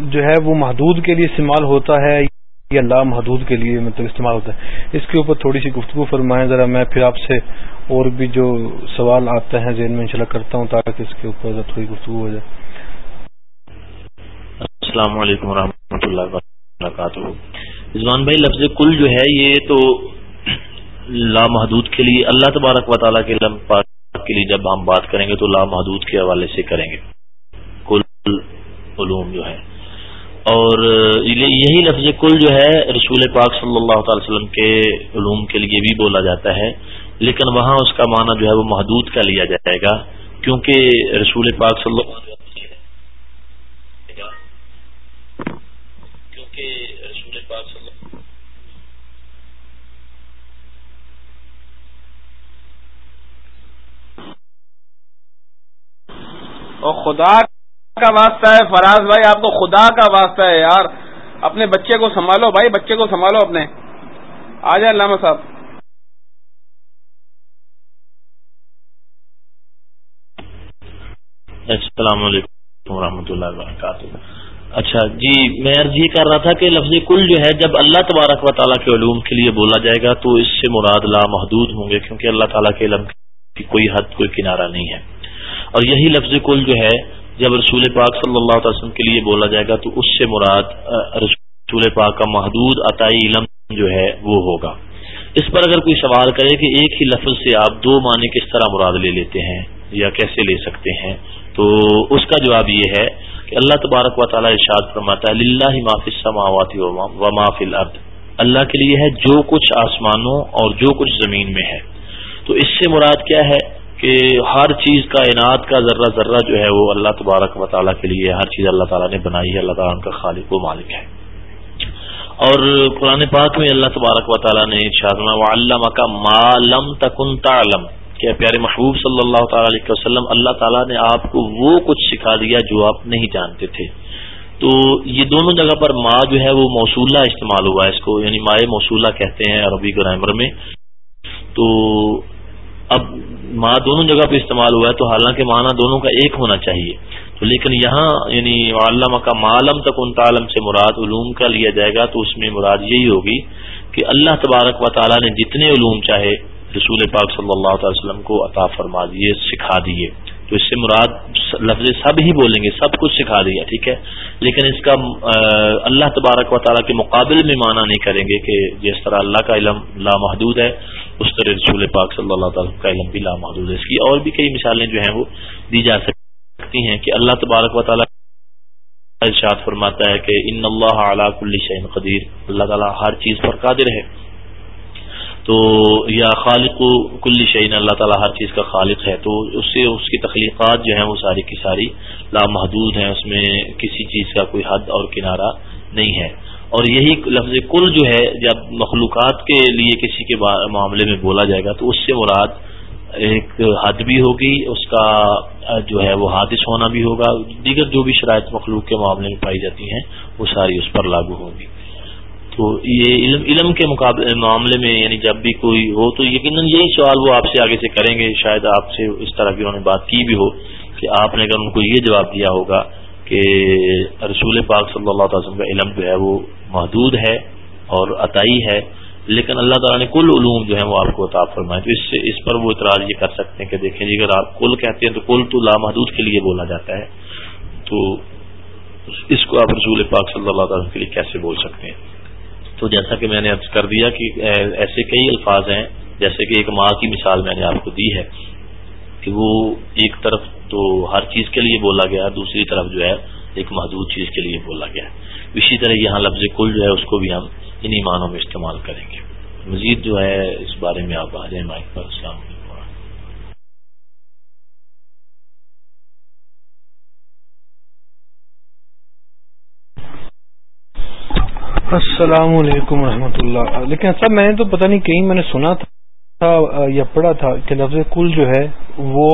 جو ہے وہ محدود کے لیے استعمال ہوتا ہے یا لا محدود کے لیے مطلب استعمال ہوتا ہے؟ اس کے اوپر تھوڑی سی گفتگو فرمائیں، ذرا میں پھر آپ سے اور بھی جو سوال آتے ہیں ذہن میں انشاءاللہ کرتا ہوں تاکہ اس کے اوپر تھوڑی گفتگو ہو جائے۔ السلام علیکم و اللہ وبرکاتہ۔ رضوان بھائی، لفظ کل جو ہے، یہ تو لامحدود کے لیے اللہ تبارک و تعالیٰ کے کے لیے جب ہم بات کریں گے تو لامحدود کے حوالے سے کریں گے۔ کل علوم جو ہے اور یہی لفظ کل جو ہے، رسول پاک صلی اللہ تعالی وسلم کے علوم کے لیے بھی بولا جاتا ہے۔ لیکن وہاں اس کا معنی جو ہے وہ محدود کا لیا جائے گا۔ کیونکہ رسول پاک صلی اللہ کیونکہ پاک صلی اللہ اور خدا کا واسطہ ہے، فراز بھائی، آپ کو خدا کا واسطہ ہے یار۔ اپنے بچے کو سنبھالو بھائی، بچے کو سنبھالو اپنے۔ آ جائے علامہ صاحب۔ السلام علیکم ورحمۃ اللہ وبرکاتہ۔ اچھا جی میں عرض یہ کر رہا تھا کہ لفظ کل جو ہے، جب اللہ تبارک و تعالیٰ کے علوم کے لیے بولا جائے گا، تو اس سے مراد لا محدود ہوں گے، کیونکہ اللہ تعالیٰ کے علم کی کوئی حد، کوئی کنارہ نہیں ہے۔ اور یہی لفظ کل جو ہے، جب رسول پاک صلی اللہ علیہ وسلم کے لیے بولا جائے گا، تو اس سے مراد رسول پاک کا محدود عطائی علم جو ہے، وہ ہوگا۔ اس پر اگر کوئی سوال کرے کہ ایک ہی لفظ سے آپ دو معنی کس طرح مراد لے لیتے ہیں یا کیسے لے سکتے ہیں، تو اس کا جواب یہ ہے کہ اللہ تبارک و تعالیٰ ارشاد فرماتا ہے لاہ معافی سماواتی و معافی الارض۔ اللہ کے لیے ہے جو کچھ آسمانوں اور جو کچھ زمین میں ہے۔ تو اس سے مراد کیا ہے؟ کہ ہر چیز کا کا ذرہ ذرہ جو ہے وہ اللہ تبارک و تعالیٰ کے لیے ہر چیز اللہ تعالیٰ نے بنائی ہے، اللہ تعالیٰ کا خالق و مالک ہے۔ اور قرآن پاک میں اللہ تبارک و تعالیٰ نے علامہ کا معلم تکن تعلم کہ پیارے محبوب صلی اللہ تعالی علیہ وسلم، اللہ تعالیٰ نے آپ کو وہ کچھ سکھا دیا جو آپ نہیں جانتے تھے۔ تو یہ دونوں جگہ پر ماں جو ہے وہ موصولہ استعمال ہوا ہے اس کو یعنی مائع موصولہ کہتے ہیں عربی گرامر میں۔ تو اب ماں دونوں جگہ پہ استعمال ہوا ہے تو حالانکہ معنی دونوں کا ایک ہونا چاہیے۔ تو لیکن یہاں یعنی علامہ کا معلم تک ان تعلم سے مراد علوم کا لیا جائے گا تو اس میں مراد یہی ہوگی کہ اللہ تبارک و تعالیٰ نے جتنے علوم چاہے رسول پاک صلی اللہ تعالی وسلم کو عطا فرما دیے، سکھا دیے۔ تو اس سے مراد لفظ سب ہی بولیں گے، سب کچھ سکھا دیا، ٹھیک ہے؟ لیکن اس کا اللہ تبارک و تعالیٰ کے مقابل میں معنی نہیں کریں گے کہ جس طرح اللہ کا علم لامحدود ہے، اس طرح رسول پاک صلی اللہ تعالیٰ کا علم بھی لامحدود ہے۔ اس کی اور بھی کئی مثالیں جو ہیں وہ دی جا سکتی ہیں کہ اللہ تبارک و تعالیٰ ارشاد فرماتا ہے کہ ان اللہ اعلیٰ کل شعین قدیر۔ اللہ تعالیٰ ہر چیز پر قادر ہے۔ تو یا خالق کل شعین اللہ تعالیٰ ہر چیز کا خالق ہے، تو اس سے اس کی تخلیقات جو ہیں وہ ساری کی ساری لامحدود ہیں، اس میں کسی چیز کا کوئی حد اور کنارہ نہیں ہے۔ اور یہی لفظ کل جو ہے، جب مخلوقات کے لیے کسی کے معاملے میں بولا جائے گا، تو اس سے مراد ایک حد بھی ہوگی، اس کا جو ہے وہ حادث ہونا بھی ہوگا، دیگر جو بھی شرائط مخلوق کے معاملے میں پائی جاتی ہیں، وہ ساری اس پر لاگو ہوگی تو یہ علم علم کے مقابلے معاملے میں یعنی جب بھی کوئی ہو تو یقیناً یہی سوال وہ آپ سے آگے سے کریں گے، شاید آپ سے اس طرح کی انہوں نے بات کی بھی ہو کہ آپ نے اگر ان کو یہ جواب دیا ہوگا کہ رسول پاک صلی اللہ تعالی وسلم کا علم جو ہے وہ محدود ہے اور عطائی ہے، لیکن اللہ تعالیٰ نے کل علوم جو ہے وہ آپ کو عطا فرمائے۔ تو اس سے اس پر وہ اعتراض یہ کر سکتے ہیں کہ دیکھیں جی اگر آپ کل کہتے ہیں تو کل تو لامحدود کے لیے بولا جاتا ہے۔ تو اس کو آپ رسول پاک صلی اللہ تعالیٰ کے لیے کیسے بول سکتے ہیں؟ تو جیسا کہ میں نے عرض کر دیا کہ ایسے کئی الفاظ ہیں، جیسے کہ ایک ماں کی مثال میں نے آپ کو دی ہے کہ وہ ایک طرف تو ہر چیز کے لیے بولا گیا، دوسری طرف جو ہے ایک محدود چیز کے لیے بولا گیا۔ اسی طرح یہاں لفظ کل جو ہے اس کو بھی ہم انہی معنوں میں استعمال کریں گے۔ مزید جو ہے اس بارے میں آپ آ جائیں مائک پر۔ السلام علیکم السلام علیکم و اللہ۔ لیکن سب میں نے تو پتہ نہیں کہیں میں نے سنا تھا یا پڑھا تھا کہ لفظ کل جو ہے وہ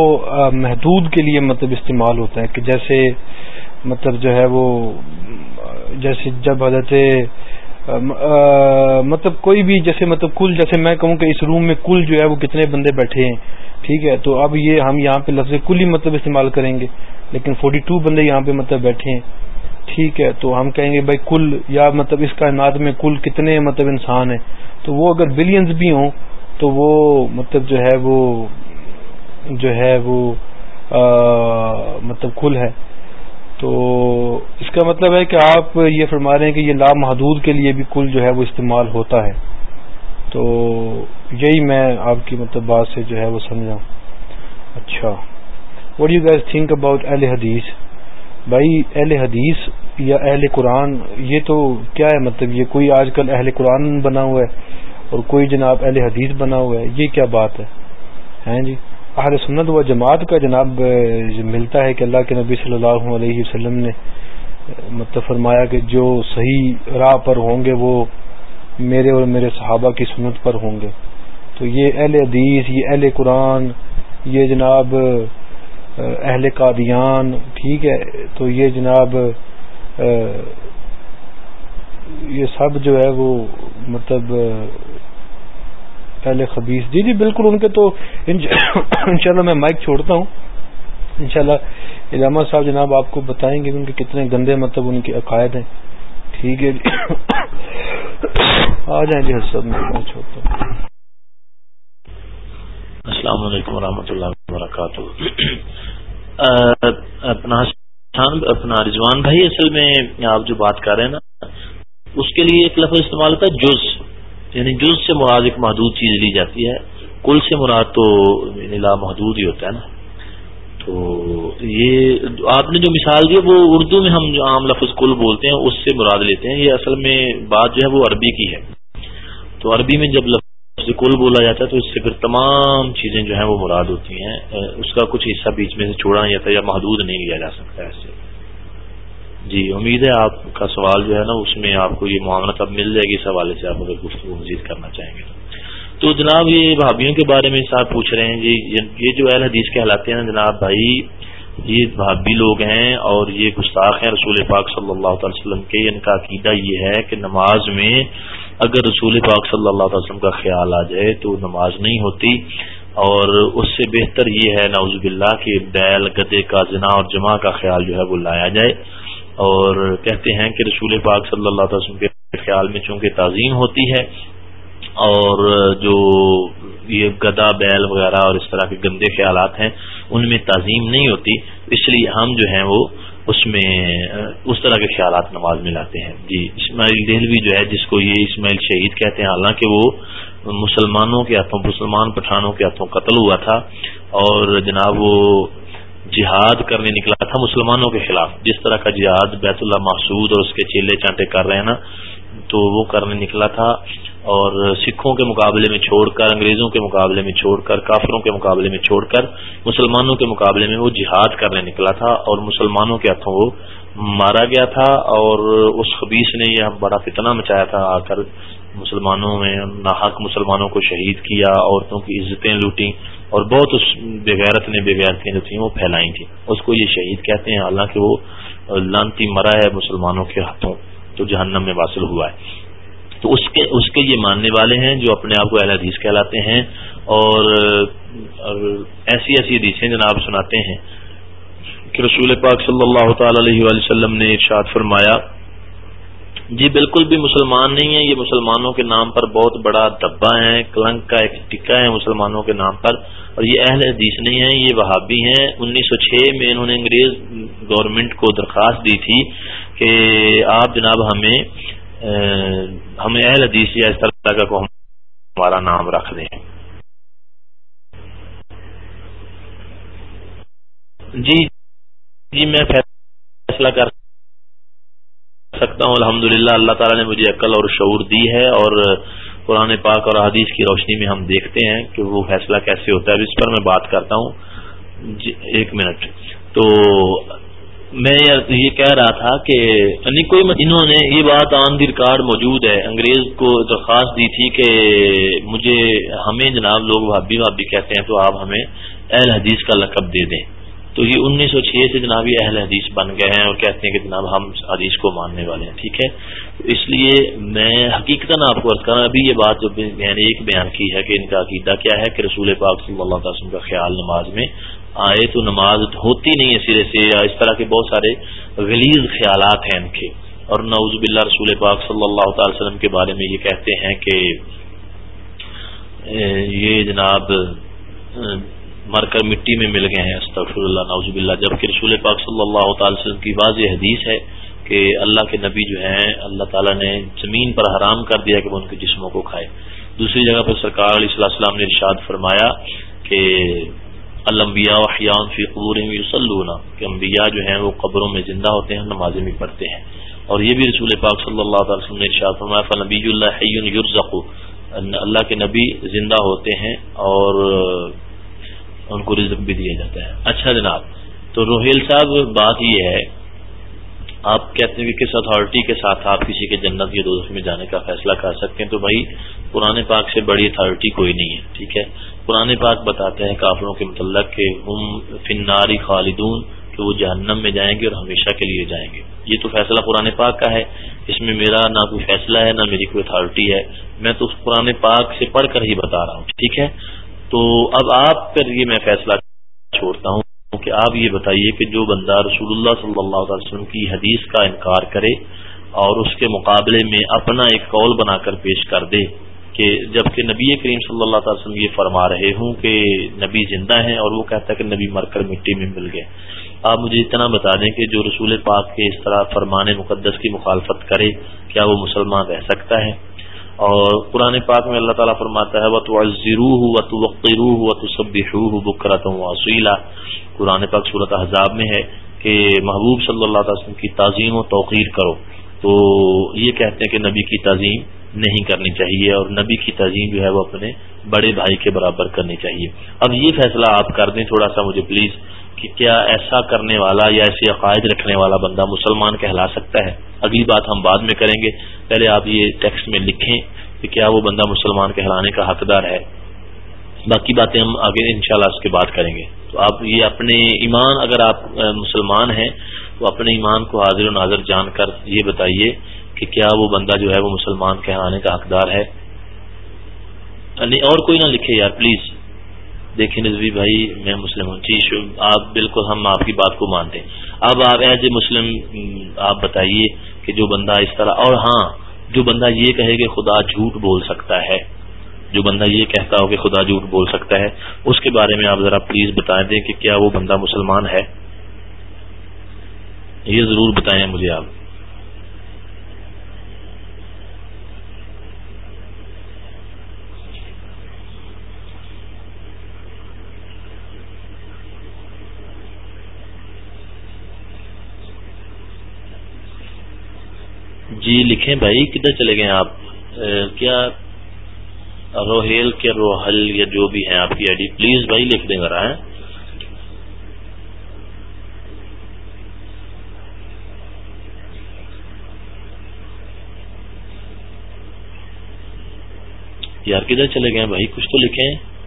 محدود کے لیے مطلب استعمال ہوتا ہے کہ جیسے مطلب جو ہے وہ، جیسے جب حضرت مطلب کوئی بھی جیسے مطلب کل، جیسے میں کہوں کہ اس روم میں کل جو ہے وہ کتنے بندے بیٹھے ہیں، ٹھیک ہے؟ تو اب یہ ہم یہاں پہ لفظ کل ہی مطلب استعمال کریں گے، لیکن فورٹی ٹو بندے یہاں پہ مطلب بیٹھے ہیں۔ ٹھیک ہے تو ہم کہیں گے بھائی کل یا مطلب اس کائنات میں کل کتنے مطلب انسان ہیں۔ تو وہ اگر بلینز بھی ہوں تو وہ مطلب جو ہے وہ جو ہے وہ مطلب کل ہے۔ تو اس کا مطلب ہے کہ آپ یہ فرما رہے ہیں کہ یہ لامحدود کے لیے بھی کل جو ہے وہ استعمال ہوتا ہے۔ تو یہی میں آپ کی مطلب بات سے جو ہے وہ سمجھا اچھا۔ What you guys think about L حدیث؟ بھائی اہل حدیث یا اہل قرآن، یہ تو کیا ہے مطلب یہ کوئی آج کل اہل قرآن بنا ہوا ہے اور کوئی جناب اہل حدیث بنا ہوا ہے، یہ کیا بات ہے؟ ہیں جی؟ اہل سنت و جماعت کا جناب ملتا ہے کہ اللہ کے نبی صلی اللہ علیہ وسلم نے مطلب فرمایا کہ جو صحیح راہ پر ہوں گے وہ میرے اور میرے صحابہ کی سنت پر ہوں گے۔ تو یہ اہل حدیث، یہ اہل قرآن، یہ جناب اہل قادیان ٹھیک ہے، تو یہ جناب یہ سب جو ہے وہ مطلب اہل خبیص جی جی بالکل، ان کے تو انشاءاللہ میں مائک چھوڑتا ہوں۔ انشاءاللہ علامہ صاحب جناب آپ کو بتائیں گے ان کے کتنے گندے مطلب ان کے عقائد ہیں۔ ٹھیک ہے جی۔ آ جائیں جی حسب میں چھوڑتا ہوں۔ السلام علیکم ورحمۃ اللہ وبرکاتہ۔ اپنا اپنا رضوان بھائی، اصل میں آپ جو بات کر رہے ہیں نا، اس کے لیے ایک لفظ استعمال ہوتا ہے، جز۔ یعنی جز سے مراد ایک محدود چیز لی جاتی ہے۔ کل سے مراد تو یعنی لا محدود ہی ہوتا ہے نا۔ تو یہ آپ نے جو مثال دی، وہ اردو میں ہم جو عام لفظ کل بولتے ہیں، اس سے مراد لیتے ہیں۔ یہ اصل میں بات جو ہے وہ عربی کی ہے۔ تو عربی میں جب لفظ کل بولا جاتا ہے تو اس سے پھر تمام چیزیں جو ہیں وہ مراد ہوتی ہیں۔ اس کا کچھ حصہ بیچ میں سے چھوڑا نہیں جاتا یا محدود نہیں لیا جا سکتا ایسے جی امید ہے آپ کا سوال جو ہے نا، اس میں آپ کو یہ معاملہ اب مل جائے گی اس حوالے سے آپ اگر گفتگو مزید کرنا چاہیں گے تو۔ جناب، یہ بھابھیوں کے بارے میں صاحب پوچھ رہے ہیں۔ جی یہ جو اہل حدیث کے کہلاتے ہیں جناب بھائی، یہ بھابھی لوگ ہیں اور یہ گستاخ ہیں رسول پاک صلی اللہ تعالی وسلم کے۔ ان کا عقیدہ یہ ہے کہ نماز میں اگر رسول پاک صلی اللہ تعالی وسلم کا خیال آ جائے تو نماز نہیں ہوتی اور اس سے بہتر یہ ہے نعوذ باللہ کہ بیل، گدے کا زنا اور جمع کا خیال جو ہے وہ لایا جائے اور کہتے ہیں کہ رسول پاک صلی اللہ علیہ وسلم کے خیال میں چونکہ تعظیم ہوتی ہے اور جو یہ گدا، بیل وغیرہ اور اس طرح کے گندے خیالات ہیں، ان میں تعظیم نہیں ہوتی، اس لیے ہم جو ہیں وہ اس میں، اس طرح کے خیالات نماز میں لاتے ہیں۔ جی اسماعیل دہلوی جو ہے، جس کو یہ اسماعیل شہید کہتے ہیں، حالانکہ وہ مسلمانوں کے ہاتھوں، مسلمان پٹھانوں کے ہاتھوں قتل ہوا تھا اور جناب وہ جہاد کرنے نکلا تھا مسلمانوں کے خلاف۔ جس طرح کا جہاد بیت اللہ محسود اور اس کے چیلے چانٹے کر رہے ہیں نا، تو وہ کرنے نکلا تھا۔ اور سکھوں کے مقابلے میں چھوڑ کر، انگریزوں کے مقابلے میں چھوڑ کر، کافروں کے مقابلے میں چھوڑ کر، مسلمانوں کے مقابلے میں وہ جہاد کرنے نکلا تھا اور مسلمانوں کے ہاتھوں وہ مارا گیا تھا اور اس خبیص نے یہ بڑا فتنہ مچایا تھا۔ آ کر مسلمانوں میں ناحق مسلمانوں کو شہید کیا، عورتوں کی عزتیں لوٹیں اور بہت اس بغیرت نے بغیرتیں جو تھیں وہ پھیلائی تھیں۔ اس کو یہ شہید کہتے ہیں، حالانکہ وہ لانتی مرا ہے مسلمانوں کے ہاتھوں تو جہنم میں واصل ہوا ہے۔ تو اس کے اس کے یہ ماننے والے ہیں جو اپنے آپ کو اہل حدیث کہلاتے ہیں اور ایسی ایسی حدیثیں جناب سناتے ہیں کہ رسول پاک صلی اللہ تعالی علیہ وسلم نے ارشاد فرمایا جی بالکل بھی مسلمان نہیں ہے یہ مسلمانوں کے نام پر بہت بڑا دبا ہے، کلنک کا ایک ٹکا ہے مسلمانوں کے نام پر اور یہ اہل حدیث نہیں ہے یہ وہابی ہیں۔ انیس سو چھ میں انہوں نے انگریز گورنمنٹ کو درخواست دی تھی کہ آپ جناب ہمیں ہمیں اہل حدیث یا اس طرح کا کو ہمارا نام رکھ دیں۔ جی جی میں فیصلہ کر سکتا ہوں۔ الحمد اللہ تعالیٰ نے مجھے عقل اور شعور دی ہے اور قرآن پاک اور حدیث کی روشنی میں ہم دیکھتے ہیں کہ وہ فیصلہ کیسے ہوتا ہے۔ اس پر میں بات کرتا ہوں۔ جی ایک منٹ۔ تو میں یہ کہہ رہا تھا کہ یعنی کوئی انہوں نے یہ بات آن دی ریکارڈ موجود ہے، انگریز کو درخواست دی تھی کہ مجھے ہمیں جناب لوگ بھابی بھابی کہتے ہیں تو آپ ہمیں اہل حدیث کا لقب دے دیں۔ تو یہ انیس سو چھ سے جناب یہ اہل حدیث بن گئے ہیں اور کہتے ہیں کہ جناب ہم حدیث کو ماننے والے ہیں، ٹھیک ہے؟ اس لیے میں حقیقت آپ کو کروں ابھی یہ بات جو میں نے ایک بیان کی ہے کہ ان کا عقیدہ کیا ہے کہ رسول پاک صلی اللہ تعالی وسلم کا خیال نماز میں آئے تو نماز ہوتی نہیں ہے سرے سے، یا اس طرح کے بہت سارے غلیظ خیالات ہیں ان کے۔ اور نعوذ باللہ رسول پاک صلی اللہ تعالی وسلم کے بارے میں یہ کہتے ہیں کہ یہ جناب مر کر مٹی میں مل گئے ہیں۔ استغفر اللہ نوزب اللہ جبکہ رسول پاک صلی اللہ تعالی وسلم کی واضح حدیث ہے کہ اللہ کے نبی جو ہیں، اللہ تعالیٰ نے زمین پر حرام کر دیا کہ وہ ان کے جسموں کو کھائے۔ دوسری جگہ پر سرکار علیہ السلام نے ارشاد فرمایا کہ الانبیاء احیان فی قبور یصلون کہ انبیاء جو ہیں وہ قبروں میں زندہ ہوتے ہیں، نمازیں بھی پڑھتے ہیں۔ اور یہ بھی رسول پاک صلی اللہ تعالی وسلم نے ارشاد فرمایا فنبی اللہ حی یرزق اللہ کے نبی زندہ ہوتے ہیں اور ان کو رزق بھی دیا جاتا ہے۔ اچھا جناب، تو روہیل صاحب، بات یہ ہے آپ کہتے ہیں کہ کس اتھارٹی کے ساتھ آپ کسی کے جنت یا دوست میں جانے کا فیصلہ کر سکتے ہیں؟ تو بھائی، پرانے پاک سے بڑی اتھارٹی کوئی نہیں ہے، ٹھیک ہے؟ پرانے پاک بتاتے ہیں کافروں کے متعلق کہ ہم فناری خالدون، کہ وہ جہنم میں جائیں گے اور ہمیشہ کے لیے جائیں گے۔ یہ تو فیصلہ پرانے پاک کا ہے۔ اس میں میرا نہ کوئی فیصلہ ہے، نہ میری کوئی اتھارٹی ہے۔ میں تو اس پرانے پاک سے پڑھ کر ہی بتا رہا ہوں، ٹھیک ہے؟ تو اب آپ پر یہ میں فیصلہ چھوڑتا ہوں۔ کہ آپ یہ بتائیے کہ جو بندہ رسول اللہ صلی اللہ علیہ وسلم کی حدیث کا انکار کرے اور اس کے مقابلے میں اپنا ایک قول بنا کر پیش کر دے کہ جبکہ نبی کریم صلی اللہ تعالی وسلم یہ فرما رہے ہوں کہ نبی زندہ ہیں اور وہ کہتا ہے کہ نبی مر کر مٹی میں مل گئے۔ آپ مجھے اتنا بتا دیں کہ جو رسول پاک کے اس طرح فرمان مقدس کی مخالفت کرے، کیا وہ مسلمان رہ سکتا ہے؟ اور قرآن پاک میں اللہ تعالیٰ فرماتا ہے وہ تو ضرور و تو وقیر و تو سب بکرت وسیلہ قرآن پاک صورت حضاب میں ہے کہ محبوب صلی اللہ تعالی وسلم کی تعظیم و توقیر کرو۔ تو یہ کہتے ہیں کہ نبی کی تعظیم نہیں کرنی چاہیے اور نبی کی تعظیم جو ہے وہ اپنے بڑے بھائی کے برابر کرنی چاہیے۔ اب یہ فیصلہ آپ کر دیں تھوڑا سا مجھے پلیز کہ کیا ایسا کرنے والا یا ایسے عقائد رکھنے والا بندہ مسلمان کہلا سکتا ہے؟ اگلی بات ہم بعد میں کریں گے۔ پہلے آپ یہ ٹیکسٹ میں لکھیں کہ کیا وہ بندہ مسلمان کہلانے کا حقدار ہے۔ باقی باتیں ہم آگے انشاءاللہ اس کے بات کریں گے۔ تو آپ یہ اپنے ایمان اگر آپ مسلمان ہیں تو اپنے ایمان کو حاضر و ناظر جان کر یہ بتائیے کہ کیا وہ بندہ جو ہے وہ مسلمان کہانے ہاں کا حقدار ہے؟ نہیں اور کوئی نہ لکھے یار پلیز دیکھیں رضوی بھائی، میں مسلم ہوں۔ جی آپ بالکل ہم آپ کی بات کو مانتے ہیں۔ اب آپ ایز اے مسلم آپ بتائیے کہ جو بندہ اس طرح، اور ہاں جو بندہ یہ کہے کہ خدا جھوٹ بول سکتا ہے، جو بندہ یہ کہتا ہو کہ خدا جھوٹ بول سکتا ہے، اس کے بارے میں آپ ذرا پلیز بتا دیں کہ کیا وہ بندہ مسلمان ہے؟ یہ ضرور بتائیں مجھے آپ۔ جی لکھیں بھائی، کدھر چلے گئے آپ؟ کیا روہیل کے روحل یا جو بھی ہیں آپ کی آئی ڈی؟ پلیز بھائی لکھ دیں ذرا ہے یار کدھر چلے گئے بھائی؟ کچھ تو لکھیں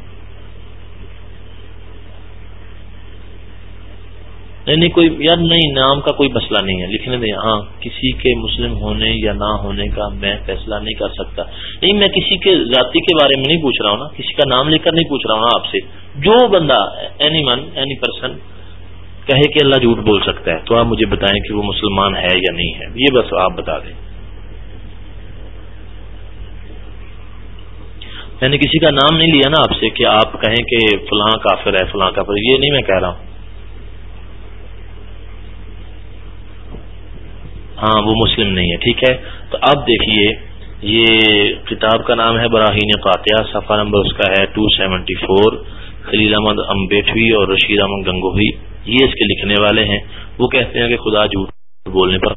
نہیں نہیں، کوئی، یار نہیں، نام کا کوئی مسئلہ نہیں ہے۔ لکھنے دیں ہاں کسی کے مسلم ہونے یا نہ ہونے کا میں فیصلہ نہیں کر سکتا۔ نہیں، میں کسی کے ذاتی کے بارے میں نہیں پوچھ رہا ہوں نا، کسی کا نام لے کر نہیں پوچھ رہا ہوں نا آپ سے۔ جو بندہ اینی من اینی پرسن کہے کہ اللہ جھوٹ بول سکتا ہے، تو آپ مجھے بتائیں کہ وہ مسلمان ہے یا نہیں ہے۔ یہ بس آپ بتا دیں۔ میں نے کسی کا نام نہیں لیا نا آپ سے کہ آپ کہیں کہ فلاں کافر ہے، فلاں کافر یہ نہیں میں کہہ رہا ہوں۔ ہاں وہ مسلم نہیں ہے، ٹھیک ہے؟ تو اب دیکھیے، یہ کتاب کا نام ہے براہین قاتیہ صفحہ نمبر اس کا ہے two seventy four, Khalil Ahmad امبیٹوی اور رشید احمد گنگوہی۔ یہ اس کے لکھنے والے ہیں۔ وہ کہتے ہیں کہ خدا جھوٹ بولنے پر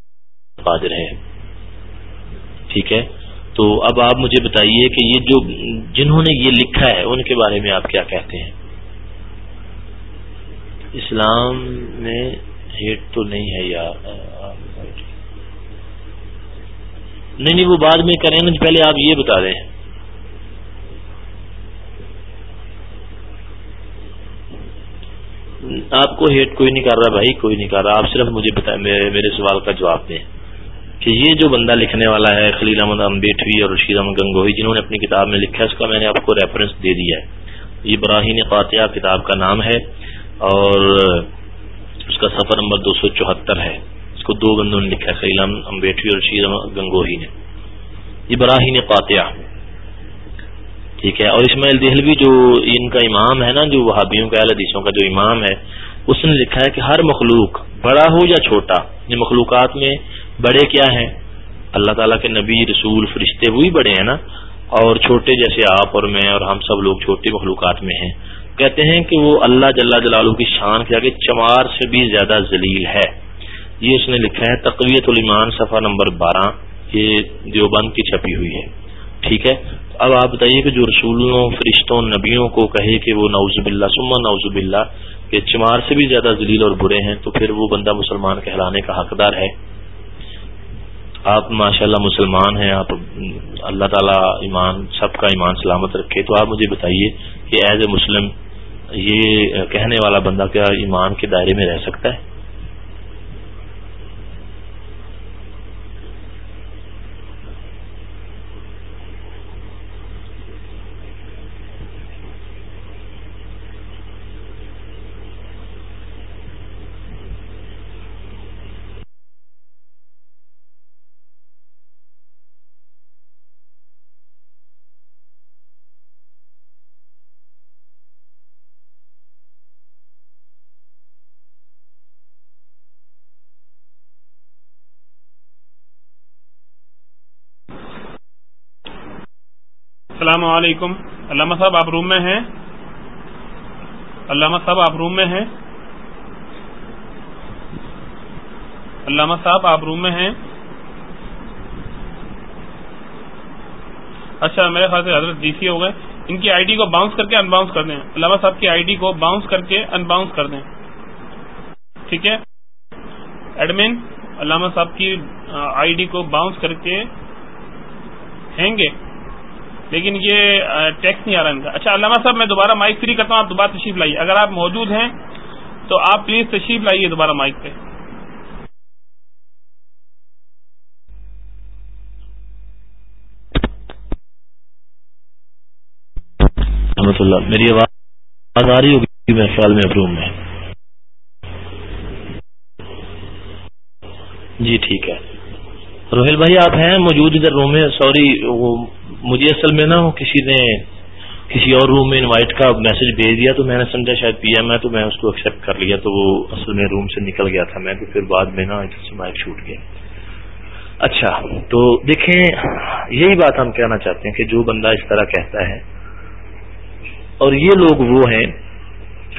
قادر ہے۔ ٹھیک ہے؟ تو اب آپ مجھے بتائیے کہ یہ جو جنہوں نے یہ لکھا ہے، ان کے بارے میں آپ کیا کہتے ہیں؟ اسلام میں ہیٹ تو نہیں ہے یار۔ نہیں نہیں، وہ بعد میں کریں گے پہلے آپ یہ بتا دیں۔ آپ کو ہیٹ کوئی نہیں کر رہا بھائی، کوئی نہیں کر رہا۔ آپ صرف مجھے بتائیں، میرے سوال کا جواب دیں۔ کہ یہ جو بندہ لکھنے والا ہے، خلیل احمد امبیٹوی اور رشید احمد گنگوئی جنہوں نے اپنی کتاب میں لکھا ہے، اس کا میں نے آپ کو ریفرنس دے دیا ہے۔ براہین قاتیہ کتاب کا نام ہے اور اس کا سفر نمبر دو سو چوہتر ہے۔ اس کو دو بندوں نے لکھا ہے خیلم امبیٹوی اور شیر گنگوہی نے۔ یہ براہین قاتیہ ٹھیک ہے، اور اسماعیل دہلوی جو ان کا امام ہے نا، جو وہابیوں کا حدیثوں کا جو امام ہے، اس نے لکھا ہے کہ ہر مخلوق، بڑا ہو یا چھوٹا، یہ مخلوقات میں بڑے کیا ہیں؟ اللہ تعالیٰ کے نبی، رسول، فرشتے وہی بڑے ہیں نا؟ اور چھوٹے جیسے آپ اور میں اور ہم سب لوگ چھوٹی مخلوقات میں ہیں۔ کہتے ہیں کہ وہ اللہ جل جلالہ کی شان کے آگے چمار سے بھی زیادہ ذلیل ہے۔ یہ اس نے لکھا ہے تقویت الایمان صفحہ نمبر بارہ۔ یہ دیوبند کی چھپی ہوئی ہے۔ ٹھیک ہے؟ اب آپ بتائیے کہ جو رسولوں، فرشتوں، نبیوں کو کہے کہ وہ نوز باللہ سما نوز باللہ، کہ چمار سے بھی زیادہ ذلیل اور برے ہیں، تو پھر وہ بندہ مسلمان کہلانے کا حقدار ہے۔ آپ ماشاء اللہ مسلمان ہیں، آپ اللہ تعالیٰ ایمان، سب کا ایمان سلامت رکھے، تو آپ مجھے بتائیے کہ ایز اے مسلم یہ کہنے والا بندہ کیا ایمان کے دائرے میں رہ سکتا ہے؟ السلام علیکم۔ علامہ صاحب، آپ روم میں ہیں؟ علامہ صاحب، آپ روم میں ہیں؟ علامہ صاحب، آپ روم میں ہیں؟ اچھا میرے خیال سے حضرت ڈی سی ہو گئے۔ ان کی آئی ڈی کو باؤنس کر کے ان باؤنس کر دیں۔ علامہ صاحب کی آئی ڈی کو باؤنس کر کے ان باؤنس کر دیں۔ ٹھیک ہے؟ ایڈمن علامہ صاحب کی آئی ڈی کو باؤنس کر کے ہیں گے۔ لیکن یہ ٹیکس نہیں آ رہا ان کا۔ اچھا علامہ صاحب، میں دوبارہ مائک فری کرتا ہوں، آپ دوبارہ تشریف لائیے۔ اگر آپ موجود ہیں، تو آپ پلیز تشریف لائیے دوبارہ مائک پہ۔ رحمت اللہ، میری آواز آ رہی ہوگی میرے خیال میں روم میں۔ جی ٹھیک ہے۔ روہیل بھائی، آپ ہیں موجود ادھر روم میں، سوری مجھے اصل میں نا کسی نے کسی اور روم میں انوائٹ کا میسج بھیج دیا تو میں نے سمجھا شاید پی ایم ہے تو میں اس کو ایکسپٹ کر لیا تو وہ اصل میں روم سے نکل گیا تھا میں تو پھر بعد میں نا سے مائک چھوٹ گیا اچھا تو دیکھیں، یہی بات ہم کہنا چاہتے ہیں کہ جو بندہ اس طرح کہتا ہے، اور یہ لوگ وہ ہیں،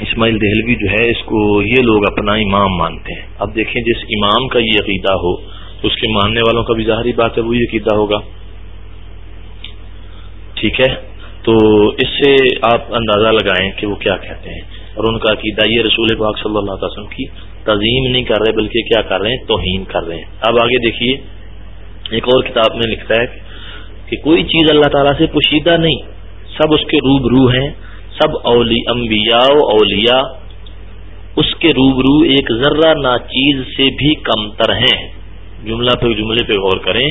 اسماعیل دہلوی جو ہے، اس کو یہ لوگ اپنا امام مانتے ہیں۔ اب دیکھیں، جس امام کا یہ عقیدہ ہو، اس کے ماننے والوں کا بھی ظاہری بات ہے، وہی عقیدہ ہوگا۔ ٹھیک ہے؟ تو اس سے آپ اندازہ لگائیں کہ وہ کیا کہتے ہیں۔ اور ان کا عقیدہ یہ رسول پاک صلی اللہ علیہ وسلم کی تعظیم نہیں کر رہے، بلکہ کیا کر رہے ہیں؟ توہین کر رہے ہیں۔ اب آگے دیکھیے، ایک اور کتاب میں لکھتا ہے کہ کوئی چیز اللہ تعالیٰ سے پوشیدہ نہیں، سب اس کے روب رو ہیں۔ سب اولی انبیاء و اولیاء اس کے روب رو ایک ذرہ ناچیز سے بھی کم تر ہیں۔ جملہ پہ جملے پہ غور کریں۔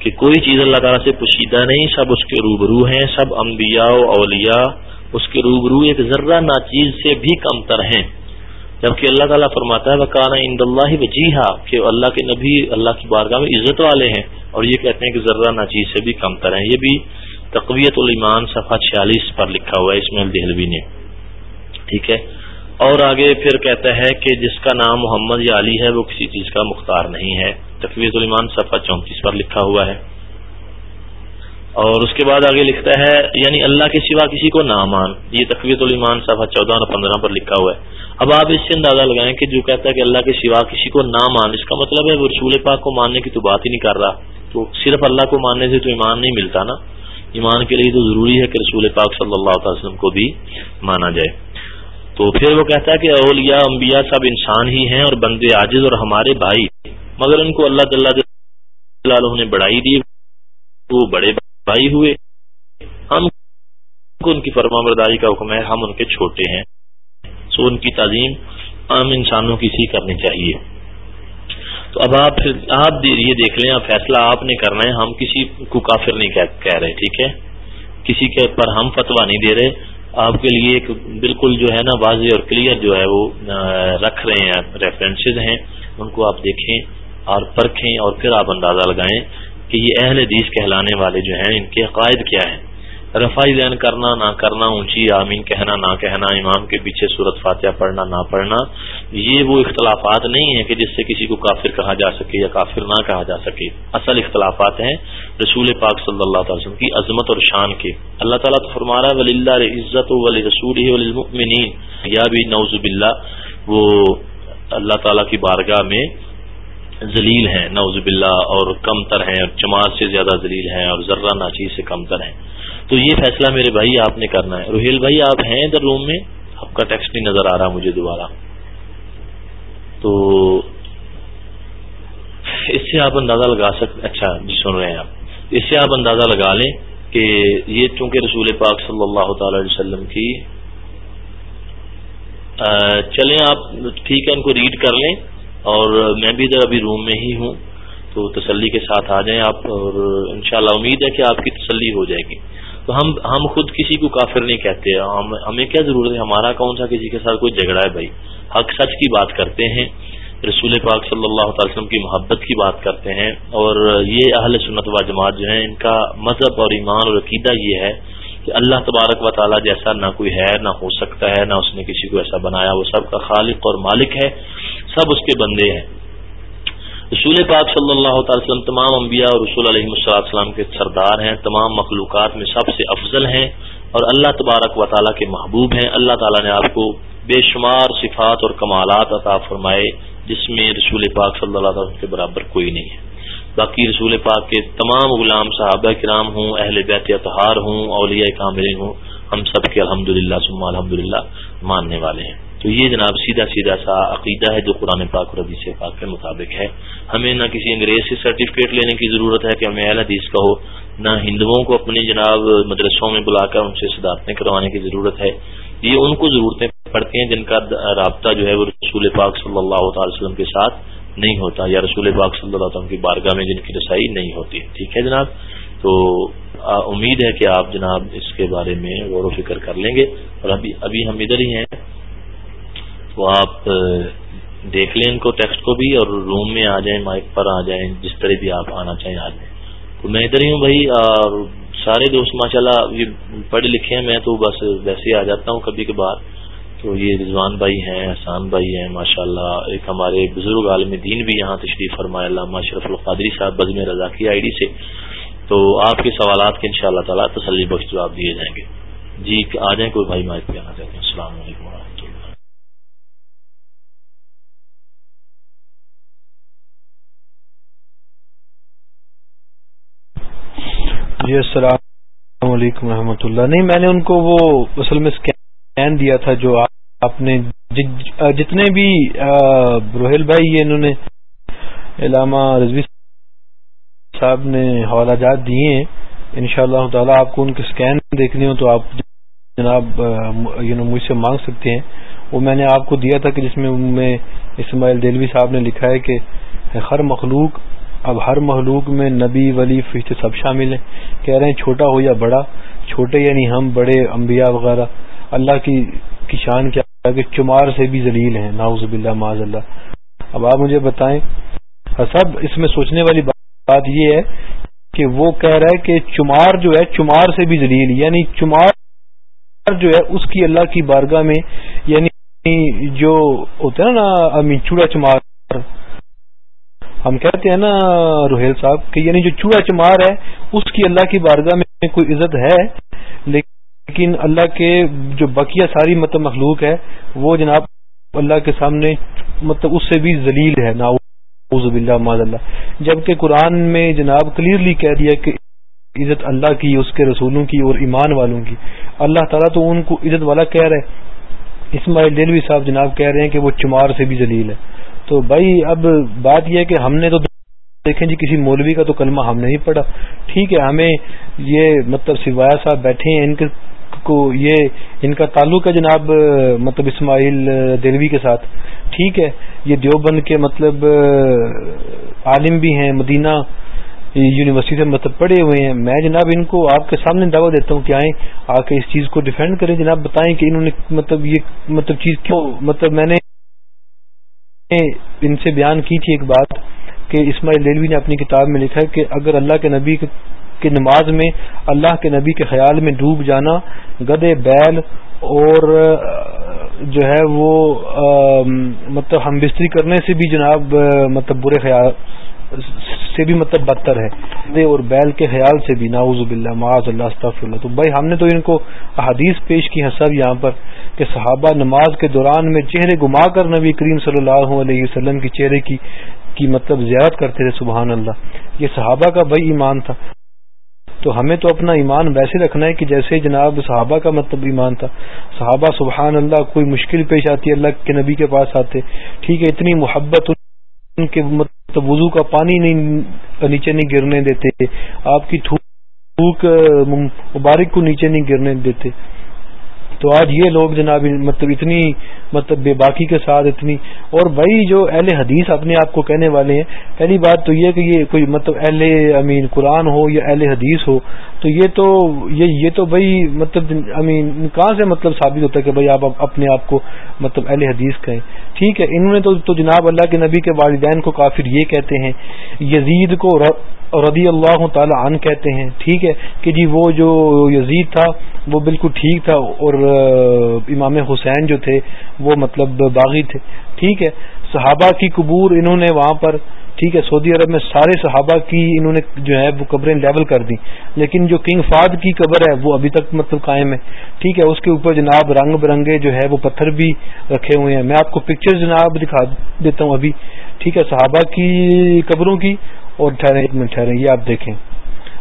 کہ کوئی چیز اللہ تعالیٰ سے پوشیدہ نہیں، سب اس کے روبرو ہیں، سب انبیاء و اولیاء، اس کے روبرو ایک ذرہ ناچیز سے بھی کم تر ہیں۔ جبکہ اللہ تعالیٰ فرماتا ہے وکانا اند اللہ وجی کہ اللہ کے نبی، اللہ کی بارگاہ میں عزت والے ہیں، اور یہ کہتے ہیں کہ ذرہ ناچیز سے بھی کم تر ہیں۔ یہ بھی تقویت الایمان صفحہ چھیالیس پر لکھا ہوا ہے اسماعیل دہلوی نے۔ ٹھیک ہے۔ اور آگے پھر کہتا ہے کہ جس کا نام محمد یا علی ہے، وہ کسی چیز کا مختار نہیں ہے۔ تقویت المان صفحہ چونتیس پر لکھا ہوا ہے۔ اور اس کے بعد آگے لکھتا ہے یعنی اللہ کے سوا کسی کو نہ مان۔ یہ تقویت المان صفحہ چودہ اور پندرہ پر لکھا ہوا ہے۔ اب آپ اس سے اندازہ لگائیں کہ جو کہتا ہے کہ اللہ کے سوا کسی کو نہ مان، اس کا مطلب ہے وہ رسول پاک کو ماننے کی تو بات ہی نہیں کر رہا۔ تو صرف اللہ کو ماننے سے تو ایمان نہیں ملتا نا۔ ایمان کے لیے تو ضروری ہے کہ رسول پاک صلی اللہ علیہ وسلم کو بھی مانا جائے۔ تو پھر وہ کہتا ہے کہ اولیاء، انبیاء سب انسان ہی ہیں اور بندے عاجز اور ہمارے بھائی۔ مگر ان کو اللہ تعالیٰ نے بڑھائی دی، وہ بڑے بھائی ہوئے۔ ہم کو ان کی فرما برداری کا حکم ہے، ہم ان کے چھوٹے ہیں۔ سو ان کی تعظیم عام انسانوں کی سی کرنی چاہیے۔ تو اب آپ آپ یہ دیکھ لیں فیصلہ آپ نے کرنا ہے، ہم کسی کو کافر نہیں کہہ رہے، ٹھیک ہے؟ کسی کے پر ہم فتوا نہیں دے رہے۔ آپ کے لیے ایک بالکل جو ہے نا واضح اور کلیئر جو ہے وہ رکھ رہے ہیں ریفرنسز ہیں۔ ان کو آپ دیکھیں۔ اور پرکھیں اور پھر آپ اندازہ لگائیں کہ یہ اہل حدیث کہلانے والے جو ہیں، ان کے عقائد کیا ہیں؟ رفائی ذہن کرنا، نہ کرنا، اونچی آمین کہنا، نہ کہنا، امام کے پیچھے صورت فاتحہ پڑھنا، نہ پڑھنا، یہ وہ اختلافات نہیں ہیں کہ جس سے کسی کو کافر کہا جا سکے یا کافر نہ کہا جا سکے۔ اصل اختلافات ہیں رسول پاک صلی اللہ تعالی وسلم کی عظمت اور شان کے۔ اللہ تعالیٰ تو فرما رہا ولی اللہ عزت ولی رسول یا بھی نوز باللہ، وہ اللہ تعالیٰ کی بارگاہ میں ذلیل ہیں نوز باللہ، اور کم تر ہیں، اور جماعت سے زیادہ ذلیل ہیں، اور ذرہ ناچیز سے کم تر ہیں۔ تو یہ فیصلہ میرے بھائی آپ نے کرنا ہے۔ روہیل بھائی، آپ ہیں ادھر روم میں؟ آپ کا ٹیکسٹ نہیں نظر آ رہا مجھے دوبارہ۔ تو اس سے آپ اندازہ لگا سکتے اچھا جی سن رہے ہیں آپ۔ اس سے آپ اندازہ لگا لیں کہ یہ چونکہ رسول پاک صلی اللہ تعالی علیہ وسلم کی چلیں آپ ٹھیک ہے، ان کو ریڈ کر لیں۔ اور میں بھی ادھر ابھی روم میں ہی ہوں، تو تسلی کے ساتھ آ جائیں آپ اور انشاءاللہ امید ہے کہ آپ کی تسلی ہو جائے گی۔ تو ہم ہم خود کسی کو کافر نہیں کہتے، ہم، ہمیں کیا ضرورت ہے؟ ہمارا کون سا کسی کے ساتھ کوئی جھگڑا ہے بھائی؟ حق سچ کی بات کرتے ہیں۔ رسول پاک صلی اللہ تعالی وسلم کی محبت کی بات کرتے ہیں۔ اور یہ اہل سنت و جماعت جو ہیں، ان کا مذہب اور ایمان اور عقیدہ یہ ہے کہ اللہ تبارک و تعالیٰ جیسا نہ کوئی ہے، نہ ہو سکتا ہے، نہ اس نے کسی کو ایسا بنایا۔ وہ سب کا خالق اور مالک ہے۔ سب اس کے بندے ہیں۔ رسول پاک صلی اللہ تعالی وسلم، تمام انبیاء اور رسول علیہ السلام کے سردار ہیں، تمام مخلوقات میں سب سے افضل ہیں اور اللہ تبارک و تعالیٰ کے محبوب ہیں۔ اللہ تعالیٰ نے آپ کو بے شمار صفات اور کمالات عطا فرمائے، جس میں رسول پاک صلی اللہ علیہ وسلم کے برابر کوئی نہیں ہے۔ باقی رسول پاک کے تمام غلام صحابہ کرام ہوں، اہل بیت اتحار ہوں، اولیاء کامل ہوں، ہم سب کے الحمد للہ الحمد ماننے والے ہیں۔ تو یہ جناب سیدھا سیدھا سا عقیدہ ہے جو قرآن پاک اور حدیث پاک کے مطابق ہے۔ ہمیں نہ کسی انگریز سے سرٹیفکیٹ لینے کی ضرورت ہے کہ ہمیں اہل حدیث کا ہو، نہ ہندوؤں کو اپنے جناب مدرسوں میں بلا کر ان سے صدارتیں کروانے کی ضرورت ہے۔ یہ ان کو ضرورتیں پڑتی ہیں جن کا رابطہ جو ہے وہ رسول پاک صلی اللہ تعالی وسلم کے ساتھ نہیں ہوتا یا رسول پاک صلی اللہ وسلم کی بارگاہ میں جن کی رسائی نہیں ہوتی۔ ٹھیک ہے جناب؟ تو امید ہے کہ آپ جناب اس کے بارے میں غور و فکر کر لیں گے اور ابھی ابھی ہم ادھر ہی ہیں۔ تو آپ دیکھ لیں ان کو ٹیکسٹ کو بھی اور روم میں آ جائیں، مائک پر آ جائیں، جس طرح بھی آپ آنا چاہیں آ جائیں۔ تو میں ادھر ہی ہوں بھائی اور سارے دوست ماشاء اللہ یہ پڑھے لکھے ہیں، میں تو بس ویسے ہی آ جاتا ہوں کبھی کبھار۔ تو یہ رضوان بھائی ہیں، احسان بھائی ہیں ماشاء اللہ ایک ہمارے بزرگ عالم دین بھی یہاں تشریف فرمائے اللہ شرف القادری صاحب بزم رضا کی آئی ڈی سے۔ تو آپ کے سوالات کے ان شاء اللہ تعالیٰ تسلی بخش جواب دیے جائیں گے۔ جی آ جائیں کوئی بھائی مائک پہ آنا چاہتے ہیں۔ السلام علیکم۔ جی السلام علیکم رحمۃ اللہ۔ نہیں، میں نے ان کو وہ اصل میں اسکین دیا تھا جو آپ نے جتنے بھی روہیل بھائی، یہ انہوں نے علامہ رضوی صاحب نے حوالہ جات دیے ہیں۔ ان شاء اللہ تعالیٰ آپ کو ان کے اسکین دیکھنے ہو تو آپ جناب یو نو، مجھ سے مانگ سکتے ہیں۔ وہ میں نے آپ کو دیا تھا کہ جس میں اسماعیل دلوی صاحب نے لکھا ہے کہ ہر مخلوق اب ہر محلوق میں نبی، ولی، فرشتے سب شامل ہیں۔ کہہ رہے ہیں، چھوٹا ہو یا بڑا، چھوٹے یعنی ہم، بڑے، انبیاء وغیرہ۔ اللہ کی کی شان کیا کہ چمار سے بھی ذلیل ہیں۔ ناؤز باللہ، معاذ اللہ۔ اب آپ مجھے بتائیں، سب اس میں سوچنے والی بات یہ ہے کہ وہ کہہ رہا ہے کہ چمار جو ہے، چمار سے بھی ذلیل یعنی چمار جو ہے، اس کی اللہ کی بارگاہ میں یعنی جو ہوتا ہے نا چوڑا چمار۔ ہم کہتے ہیں نا روہیل صاحب کہ یعنی جو چوڑا چمار ہے، اس کی اللہ کی بارگاہ میں کوئی عزت ہے؟ لیکن اللہ کے جو بقیہ ساری مطلب مخلوق ہے، وہ جناب اللہ کے سامنے مطلب اس سے بھی ذلیل ہے۔ نا ماض اللہ۔ جبکہ قرآن میں جناب کلیئرلی کہہ دیا کہ عزت اللہ کی، اس کے رسولوں کی اور ایمان والوں کی۔ اللہ تعالیٰ تو ان کو عزت والا کہہ رہے اسماعیل دلوی صاحب جناب کہہ رہے ہیں کہ وہ چمار سے بھی ذلیل ہے۔ تو بھائی اب بات یہ ہے کہ ہم نے تو دیکھیں جی کسی مولوی کا تو کلمہ ہم نے نہیں پڑھا۔ ٹھیک ہے، ہمیں یہ مطلب سوایا صاحب بیٹھے ہیں، ان کے کو یہ ان کا تعلق ہے جناب مطلب اسماعیل دلوی کے ساتھ۔ ٹھیک ہے، یہ دیوبند کے مطلب عالم بھی ہیں، مدینہ یونیورسٹی سے مطلب پڑھے ہوئے ہیں۔ میں جناب ان کو آپ کے سامنے دعویٰ دیتا ہوں کہ آئیں، آ کے اس چیز کو ڈیفینڈ کریں۔ جناب بتائیں کہ انہوں نے مطلب یہ مطلب چیز کیوں مطلب میں نے ان سے بیان کی تھی ایک بات کہ اسماعیل دلوی نے اپنی کتاب میں لکھا ہے کہ اگر اللہ کے نبی کی نماز میں اللہ کے نبی کے خیال میں ڈوب جانا، گدے، بیل اور جو ہے وہ مطلب ہم بستری کرنے سے بھی جناب مطلب برے خیال سے بھی مطلب بدتر ہے۔ اور بیل کے خیال سے بھی ناؤز باللہ، معاذ اللہ، استغفر اللہ۔ تو بھائی، ہم نے تو ان کو احادیث پیش کی ہیں سب یہاں پر کہ صحابہ نماز کے دوران میں چہرے گما کر نبی کریم صلی اللہ علیہ وسلم کی چہرے کی کی مطلب زیارت کرتے تھے، سبحان اللہ۔ یہ صحابہ کا بھائی ایمان تھا۔ تو ہمیں تو اپنا ایمان ویسے رکھنا ہے کہ جیسے جناب صحابہ کا مطلب ایمان تھا۔ صحابہ، سبحان اللہ، کوئی مشکل پیش آتی ہے اللہ کے نبی کے پاس آتے۔ ٹھیک ہے، اتنی محبت ان کے مطلب تو وضو کا پانی نہیں، نیچے نہیں گرنے دیتے، آپ کی تھوک مبارک کو نیچے نہیں گرنے دیتے۔ تو آج یہ لوگ جناب مطلب اتنی مطلب بے باقی کے ساتھ اتنی اور بھائی جو اہل حدیث اپنے آپ کو کہنے والے ہیں، پہلی بات تو یہ کہ یہ کوئی مطلب اہل امین قرآن ہو یا اہل حدیث ہو، تو یہ تو یہ یہ تو بھائی مطلب امین کہاں سے مطلب ثابت ہوتا ہے کہ بھائی آپ اپنے آپ کو مطلب اہل حدیث کہیں؟ ٹھیک ہے، انہوں نے تو جناب اللہ کے نبی کے والدین کو کافر یہ کہتے ہیں، یزید کو رضی اللہ تعالی عنہ کہتے ہیں، ٹھیک ہے؟ کہ جی وہ جو یزید تھا، وہ بالکل ٹھیک تھا اور امام حسین جو تھے، وہ مطلب باغی تھے۔ ٹھیک ہے؟ صحابہ کی قبور انہوں نے وہاں پر، ٹھیک ہے، سعودی عرب میں سارے صحابہ کی انہوں نے جو ہے، وہ قبریں لیول کر دی لیکن جو کنگ فاد کی قبر ہے، وہ ابھی تک مطلب قائم ہے۔ ٹھیک ہے؟ اس کے اوپر جناب رنگ برنگے جو ہے، وہ پتھر بھی رکھے ہوئے ہیں۔ میں آپ کو پکچر جناب دکھا دیتا ہوں ابھی۔ ٹھیک ہے؟ صحابہ کی قبروں کی اور ٹھہرے ایک منٹ ٹھہرے یہ آپ دیکھیں۔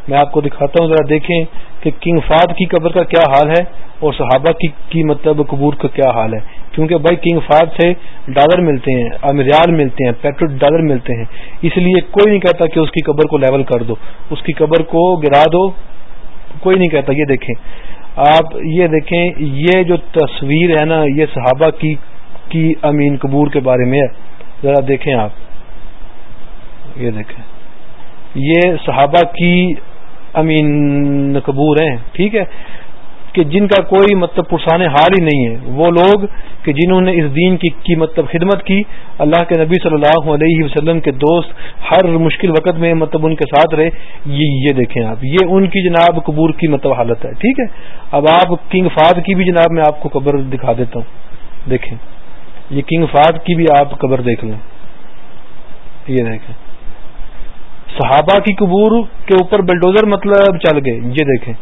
میں آپ کو دکھاتا ہوں، ذرا دیکھیں کہ کنگ فاد کی قبر کا کیا حال ہے اور صحابہ کی کی مطلب قبور کا کیا حال ہے۔ کیونکہ بھائی کنگ فاد سے ڈالر ملتے ہیں امریال ملتے ہیں، پیٹرول ڈالر ملتے ہیں۔ اس لیے کوئی نہیں کہتا کہ اس کی قبر کو لیول کر دو، اس کی قبر کو گرا دو۔ کوئی نہیں کہتا، یہ دیکھیں۔ آپ یہ دیکھیں، یہ جو تصویر ہے نا، یہ صحابہ کی کی امین قبور کے بارے میں ہے۔ ذرا دیکھیں آپ۔ یہ دیکھیں۔ یہ صحابہ کی امین قبور ہیں، ٹھیک ہے؟ کہ جن کا کوئی مطلب پرسان حال ہی نہیں ہے۔ وہ لوگ کہ جنہوں نے اس دین کی کی مطلب خدمت کی، اللہ کے نبی صلی اللہ علیہ وسلم کے دوست ہر مشکل وقت میں مطلب ان کے ساتھ رہے۔ یہ یہ دیکھیں آپ، یہ ان کی جناب قبور کی مطلب حالت ہے، ٹھیک ہے؟ اب آپ کنگ فاد کی بھی جناب میں آپ کو قبر دکھا دیتا ہوں۔ دیکھیں، یہ کنگ فاد کی بھی آپ قبر دیکھ لیں۔ یہ دیکھیں۔ صحابہ کی قبور کے اوپر بلڈوزر مطلب چل گئے۔ یہ دیکھیں۔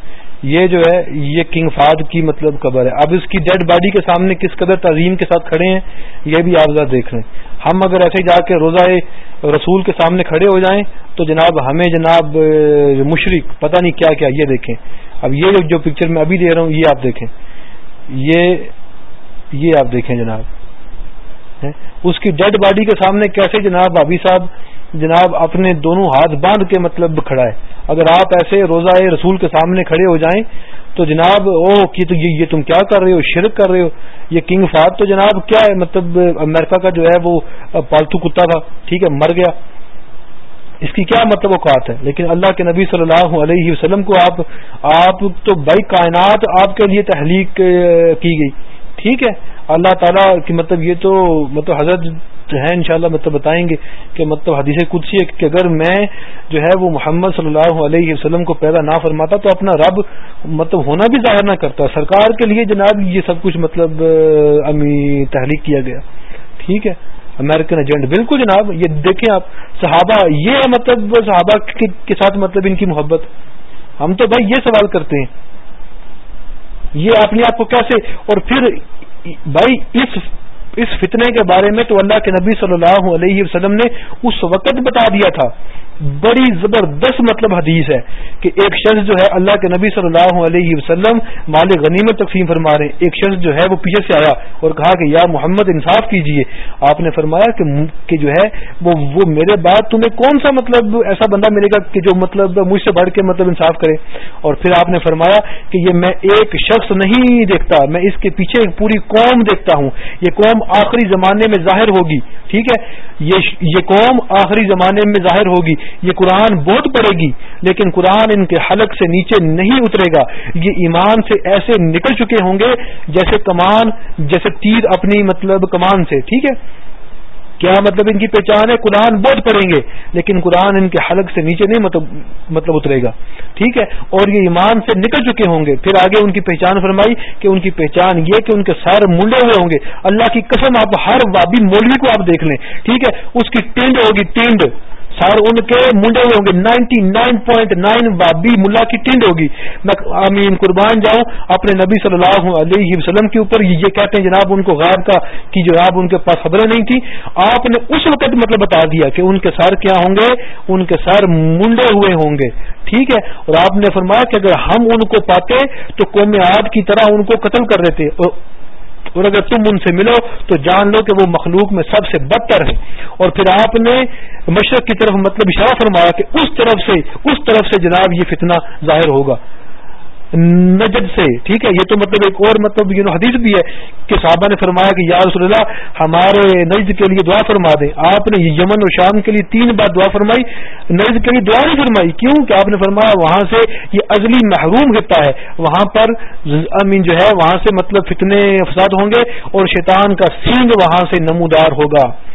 یہ جو ہے، یہ کنگ فاد کی مطلب قبر ہے۔ اب اس کی ڈیڈ باڈی کے سامنے کس قدر تعظیم کے ساتھ کھڑے ہیں، یہ بھی آپ ذرا دیکھ لیں۔ ہم اگر ایسے جا کے روزہ رسول کے سامنے کھڑے ہو جائیں تو جناب ہمیں جناب مشرق، پتہ نہیں کیا کیا، یہ دیکھیں۔ اب یہ جو پکچر میں ابھی دے رہا ہوں، یہ آپ دیکھیں۔ یہ یہ آپ دیکھیں جناب۔ اس کی ڈیڈ باڈی کے سامنے کیسے جناب ابھی صاحب جناب اپنے دونوں ہاتھ باندھ کے مطلب کھڑا ہے۔ اگر آپ ایسے روزہ رسول کے سامنے کھڑے ہو جائیں تو جناب او کی تو یہ تم کیا کر رہے ہو؟ شرک کر رہے ہو؟ یہ کنگ فاد تو جناب کیا ہے؟ مطلب امریکہ کا جو ہے وہ پالتو کتا تھا، ٹھیک ہے، مر گیا۔ اس کی کیا مطلب اوقات ہے؟ لیکن اللہ کے نبی صلی اللہ علیہ وسلم کو آپ آپ تو بائی کائنات آپ کے لیے تحلیق کی گئی۔ ٹھیک ہے۔ اللہ تعالیٰ کی مطلب یہ تو مطلب حضرت ہے انشاءاللہ مطلب بتائیں گے کہ مطلب حدیث کچھ ہے کہ اگر میں جو ہے وہ محمد صلی اللہ علیہ وسلم کو پیدا نہ فرماتا تو اپنا رب مطلب ہونا بھی ظاہر نہ کرتا، سرکار کے لیے جناب یہ سب کچھ مطلب امی تحریک کیا گیا۔ ٹھیک ہے؟ امریکن ایجنٹ بالکل جناب، یہ دیکھیں آپ، صحابہ، یہ مطلب صحابہ کے ساتھ مطلب ان کی محبت۔ ہم تو بھائی یہ سوال کرتے ہیں۔ یہ اپنے آپ کو کیسے؟ اور پھر، بھائی اس اس فتنے کے بارے میں تو اللہ کے نبی صلی اللہ علیہ وسلم نے اس وقت بتا دیا تھا بڑی زبردست مطلب حدیث ہے کہ ایک شخص جو ہے اللہ کے نبی صلی اللہ علیہ وسلم مال غنی میں تقسیم فرما رہے ہیں۔ ایک شخص جو ہے وہ پیچھے سے آیا اور کہا کہ یا محمد انصاف کیجیے۔ آپ نے فرمایا کہ جو ہے وہ وہ میرے بعد تمہیں کون سا مطلب ایسا بندہ ملے گا کہ جو مطلب مجھ سے بڑھ کے مطلب انصاف کرے؟ اور پھر آپ نے فرمایا کہ یہ میں ایک شخص نہیں دیکھتا، میں اس کے پیچھے ایک پوری قوم دیکھتا ہوں۔ یہ قوم آخری زمانے میں ظاہر ہوگی، ٹھیک ہے؟ یہ قوم آخری زمانے میں ظاہر ہوگی۔ یہ قرآن بہت پڑے گی، لیکن قرآن ان کے حلق سے نیچے نہیں اترے گا۔ یہ ایمان سے ایسے نکل چکے ہوں گے جیسے کمان، جیسے تیر اپنی مطلب کمان سے، ٹھیک ہے؟ کیا مطلب ان کی پہچان ہے؟ قرآن بہت پڑھیں گے، لیکن قرآن ان کے حلق سے نیچے نہیں مطلب مطلب اترے گا۔ ٹھیک ہے؟ اور یہ ایمان سے نکل چکے ہوں گے۔ پھر آگے ان کی پہچان فرمائی کہ ان کی پہچان یہ کہ ان کے سر منڈے ہوئے ہوں گے۔ اللہ کی قسم، آپ ہر وابی مولوی کو آپ دیکھ لیں۔ ٹھیک ہے؟ اس کی ٹینڈ ہوگی، ٹینڈ۔ سر ان کے منڈے ہوئے ہوں گے، نائنٹی نائن پوائنٹ نائن بابی ملا کی ٹنڈ ہوگی۔ میں امین قربان جاؤں اپنے نبی صلی اللہ علیہ وسلم کے اوپر، یہ کہتے ہیں جناب ان کو غائب کا، کہ جناب ان کے پاس خبریں نہیں تھی آپ نے اس وقت مطلب بتا دیا کہ ان کے سر کیا ہوں گے، ان کے سر منڈے ہوئے ہوں گے۔ ٹھیک ہے؟ اور آپ نے فرمایا کہ اگر ہم ان کو پاتے تو قوم آد کی طرح ان کو قتل کر دیتے۔ اور اگر تم ان سے ملو تو جان لو کہ وہ مخلوق میں سب سے بدتر ہے اور پھر آپ نے مشرق کی طرف مطلب اشارہ فرمایا کہ اس طرف سے، اس طرف سے جناب یہ فتنہ ظاہر ہوگا۔ نجد سے، ٹھیک ہے، یہ تو مطلب ایک اور مطلب یہ حدیث بھی ہے کہ صحابہ نے فرمایا کہ یا رسول اللہ، ہمارے نجد کے لیے دعا فرما دیں آپ نے یمن اور شام کے لیے تین بار دعا فرمائی، نجد کے لیے دعا نہیں فرمائی۔ کیوں؟ کہ آپ نے فرمایا وہاں سے یہ ازلی محروم ہوتا ہے۔ وہاں پر امین جو ہے، وہاں سے مطلب فتنے فساد ہوں گے اور شیطان کا سینگ وہاں سے نمودار ہوگا۔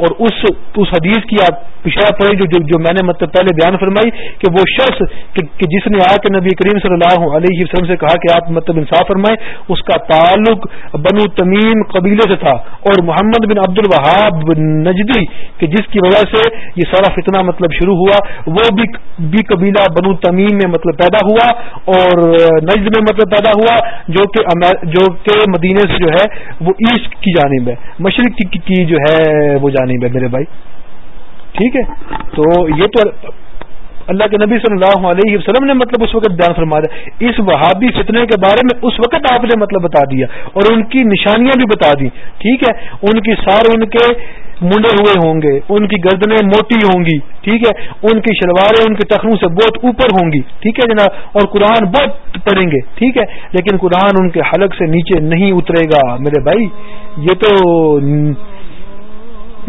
اور اس اس حدیث کی آپ پچھڑا پڑے جو, جو جو میں نے مطلب پہلے بیان فرمائی کہ وہ شخص کہ, کہ جس نے آ کے نبی کریم صلی اللہ علیہ وسلم سے کہا کہ آپ مطلب انصاف فرمائیں اس کا تعلق بنو تمیم قبیلے سے تھا اور محمد بن عبد الوہاب نجدی کہ جس کی وجہ سے یہ سارا فتنہ مطلب شروع ہوا وہ بھی بھی قبیلہ بنو تمیم میں مطلب پیدا ہوا اور نجد میں مطلب پیدا ہوا جو کہ جو کہ مدینے سے جو ہے وہ ایسٹ کی جانب ہے مشرق کی جو ہے وہ جانب ہے میرے بھائی۔ ٹھیک ہے؟ تو یہ تو اللہ کے نبی صلی اللہ علیہ وسلم نے مطلب اس وقت بیان فرما دیا اس وہابی فتنے کے بارے میں اس وقت آپ نے مطلب بتا دیا اور ان کی نشانیاں بھی بتا دی۔ ٹھیک ہے؟ ان کی سار ان کے منڈے ہوئے ہوں گے، ان کی گردنیں موٹی ہوں گی۔ ٹھیک ہے؟ ان کی شلواریں ان کے ٹخنوں سے بہت اوپر ہوں گی۔ ٹھیک ہے جناب؟ اور قرآن بہت پڑھیں گے۔ ٹھیک ہے؟ لیکن قرآن ان کے حلق سے نیچے نہیں اترے گا۔ میرے بھائی، یہ تو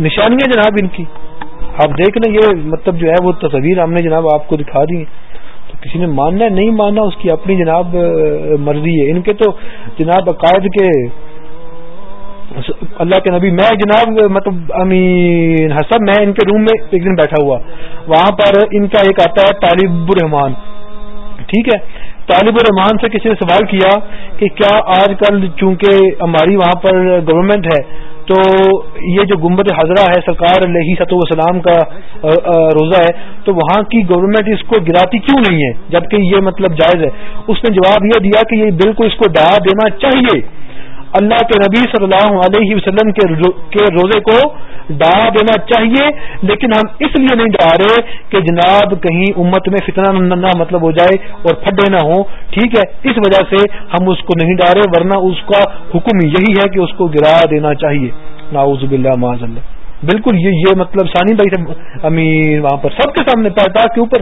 نشانیاں جناب ان کی۔ آپ دیکھ لیں، یہ مطلب جو ہے وہ تصویر ہم نے جناب آپ کو دکھا دی تو کسی نے ماننا ہے، نہیں ماننا، اس کی اپنی جناب مرضی ہے۔ ان کے تو جناب عقائد کے، اللہ کے نبی، میں جناب مطلب امین حسب میں ان کے روم میں ایک دن بیٹھا ہوا۔ وہاں پر ان کا ایک آتا ہے، طالب الرحمان ٹھیک ہے؟ طالب الرحمان سے کسی نے سوال کیا کہ کیا آج کل چونکہ ہماری وہاں پر گورنمنٹ ہے تو یہ جو گمبد حضرہ ہے، سرکار علیہ سطح وسلام کا روزہ ہے، تو وہاں کی گورنمنٹ اس کو گراتی کیوں نہیں ہے؟ جبکہ یہ مطلب جائز ہے۔ اس نے جواب یہ دیا کہ یہ بالکل اس کو ڈا دینا چاہیے۔ اللہ کے نبی صلی اللہ علیہ وسلم کے روزے کو ڈا دینا چاہیے، لیکن ہم اس لیے نہیں ڈا رہے کہ جناب کہیں امت میں فتنہ نہ مطلب ہو جائے اور پھڈے نہ ہوں۔ ٹھیک ہے، اس وجہ سے ہم اس کو نہیں ڈارے ورنہ اس کا حکم یہی ہے کہ اس کو گرا دینا چاہیے۔ ناؤز باللہ معذ اللہ بالکل یہ یہ مطلب ثانی بھائی امیر وہاں پر سب کے سامنے پیدا کے اوپر۔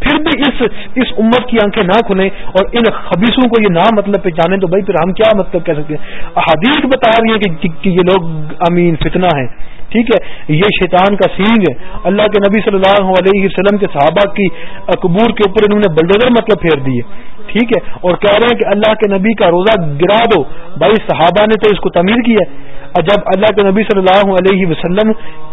پھر بھی اس اس امت کی آنکھیں نہ کھلیں اور ان خبیصوں کو یہ نہ مطلب پہچانے تو بھائی پھر ہم کیا مطلب کہہ سکتے ہیں؟ احادیث بتا رہی ہیں کہ, جی- کہ یہ لوگ امین فتنہ ہیں۔ ٹھیک ہے؟ یہ شیطان کا سینگ ہے۔ اللہ کے نبی صلی اللہ علیہ وسلم کے صحابہ کی قبور کے اوپر انہوں نے بلڈوزر مطلب پھیر دیے ٹھیک ہے اور کہہ رہے ہیں کہ اللہ کے نبی کا روزہ گرا دو۔ بھائی صحابہ نے تو اس کو تعمیر کی ہے۔ اور جب اللہ کے نبی صلی اللہ علیہ وسلم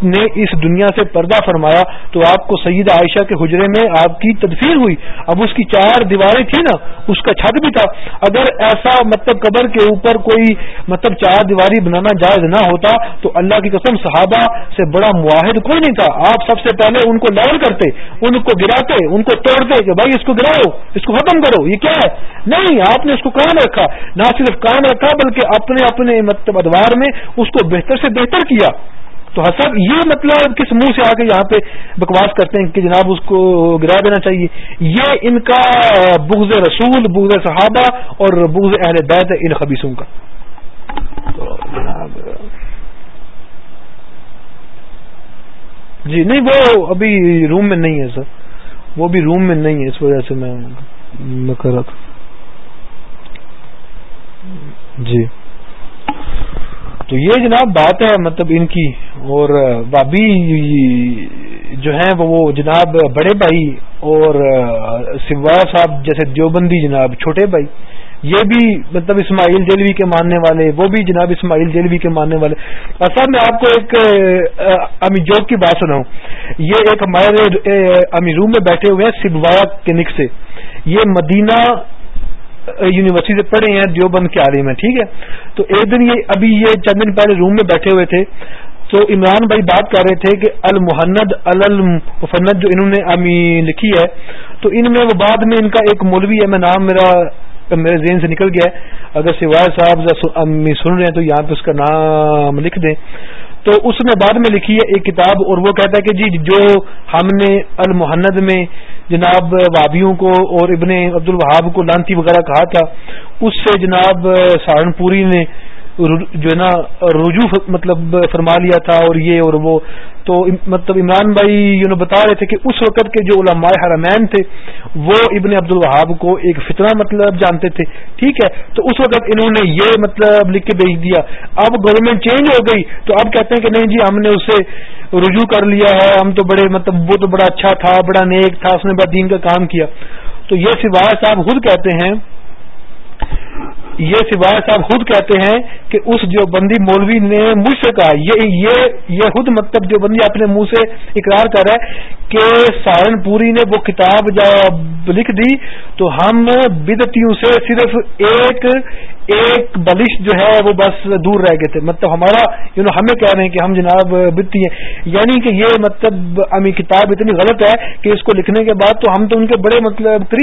نے اس دنیا سے پردہ فرمایا تو آپ کو سعید عائشہ کے حجرے میں آپ کی تدفین ہوئی۔ اب اس کی چار دیواریں تھیں نا، اس کا چھت بھی تھا۔ اگر ایسا مطلب قبر کے اوپر کوئی مطلب چار دیواری بنانا جائز نہ ہوتا تو اللہ کی قسم صحابہ سے بڑا معاہد کوئی نہیں تھا۔ آپ سب سے پہلے ان کو لیول کرتے، ان کو گراتے، ان کو توڑتے کہ بھائی اس کو گراؤ، اس کو ختم کرو، یہ کیا ہے۔ نہیں، آپ نے اس کو قائم رکھا۔ نہ صرف قائم رکھا، بلکہ اپنے اپنے مطلب ادوار میں اس کو بہتر سے بہتر کیا۔ تو حسب یہ مطلب کس منہ سے آ کے یہاں پہ بکواس کرتے ہیں کہ جناب اس کو گرا دینا چاہیے؟ یہ ان کا بغض رسول، بغض صحابہ اور بغض اہل بیت ان خبیصوں کا۔ جی نہیں، وہ ابھی روم میں نہیں ہے، سر۔ وہ بھی روم میں نہیں ہے، اس وجہ سے میں نکرت۔ جی۔ تو یہ جناب بات ہے مطلب ان کی، اور بابی جو ہیں وہ جناب بڑے بھائی اور سوا صاحب جیسے دیوبندی جناب چھوٹے بھائی۔ یہ بھی مطلب اسماعیل جیلوی کے ماننے والے، وہ بھی جناب اسماعیل جیلوی کے ماننے والے۔ اور صاحب میں آپ کو ایک امی جوک کی بات سناؤں۔ یہ ایک ہمارے امی روم میں بیٹھے ہوئے ہیں سبوایا کلینک سے۔ یہ مدینہ یونیورسٹی سے پڑھے ہیں، دیوبند کے عالم ہیں، ٹھیک ہے؟ تو ایک دن یہ، ابھی یہ چند دن پہلے روم میں بیٹھے ہوئے تھے۔ تو عمران بھائی بات کر رہے تھے کہ المحند، المفند جو انہوں نے امی لکھی ہے، تو ان میں وہ بعد میں ان کا ایک مولوی ہے، میں نام میرا میرے ذہن سے نکل گیا ہے، اگر سوائے صاحب امی سن رہے ہیں تو یہاں پہ اس کا نام لکھ دیں۔ تو اس نے بعد میں لکھی ہے ایک کتاب اور وہ کہتا ہے کہ جی جو ہم نے المحند میں جناب وابیوں کو اور ابن عبد الوہاب کو لانتی وغیرہ کہا تھا، اس سے جناب سہارنپوری نے جو ہے نا، رجوع مطلب فرما لیا تھا اور یہ اور وہ۔ تو مطلب عمران بھائی یو نو بتا رہے تھے کہ اس وقت کے جو علماء حرمین تھے، وہ ابن عبد الوہاب کو ایک فتنہ مطلب جانتے تھے۔ ٹھیک ہے، تو اس وقت انہوں نے یہ مطلب لکھ کے بھیج دیا۔ اب گورنمنٹ چینج ہو گئی، تو اب کہتے ہیں کہ نہیں جی ہم نے اسے رجوع کر لیا ہے۔ ہم تو بڑے مطلب وہ تو بڑا اچھا تھا، بڑا نیک تھا، اس نے بڑا دین کا کام کیا۔ تو یہ سوائے صاحب خود کہتے ہیں یہ سوائے صاحب خود کہتے ہیں کہ اس جو بندی مولوی نے مجھ سے کہا، یہ یہ یہ خود مطلب جو بندی اپنے منہ سے اقرار کر رہا ہے کہ سہارنپوری نے وہ کتاب جب لکھ دی تو ہم بدتیوں سے صرف ایک ایک بلش جو ہے وہ بس دور رہ گئے تھے۔ مطلب ہمارا یو نو ہمیں کہہ رہے ہیں کہ ہم جناب بدتی ہیں۔ یعنی کہ یہ مطلب امی کتاب اتنی غلط ہے کہ اس کو لکھنے کے بعد تو ہم تو ان کے بڑے مطلب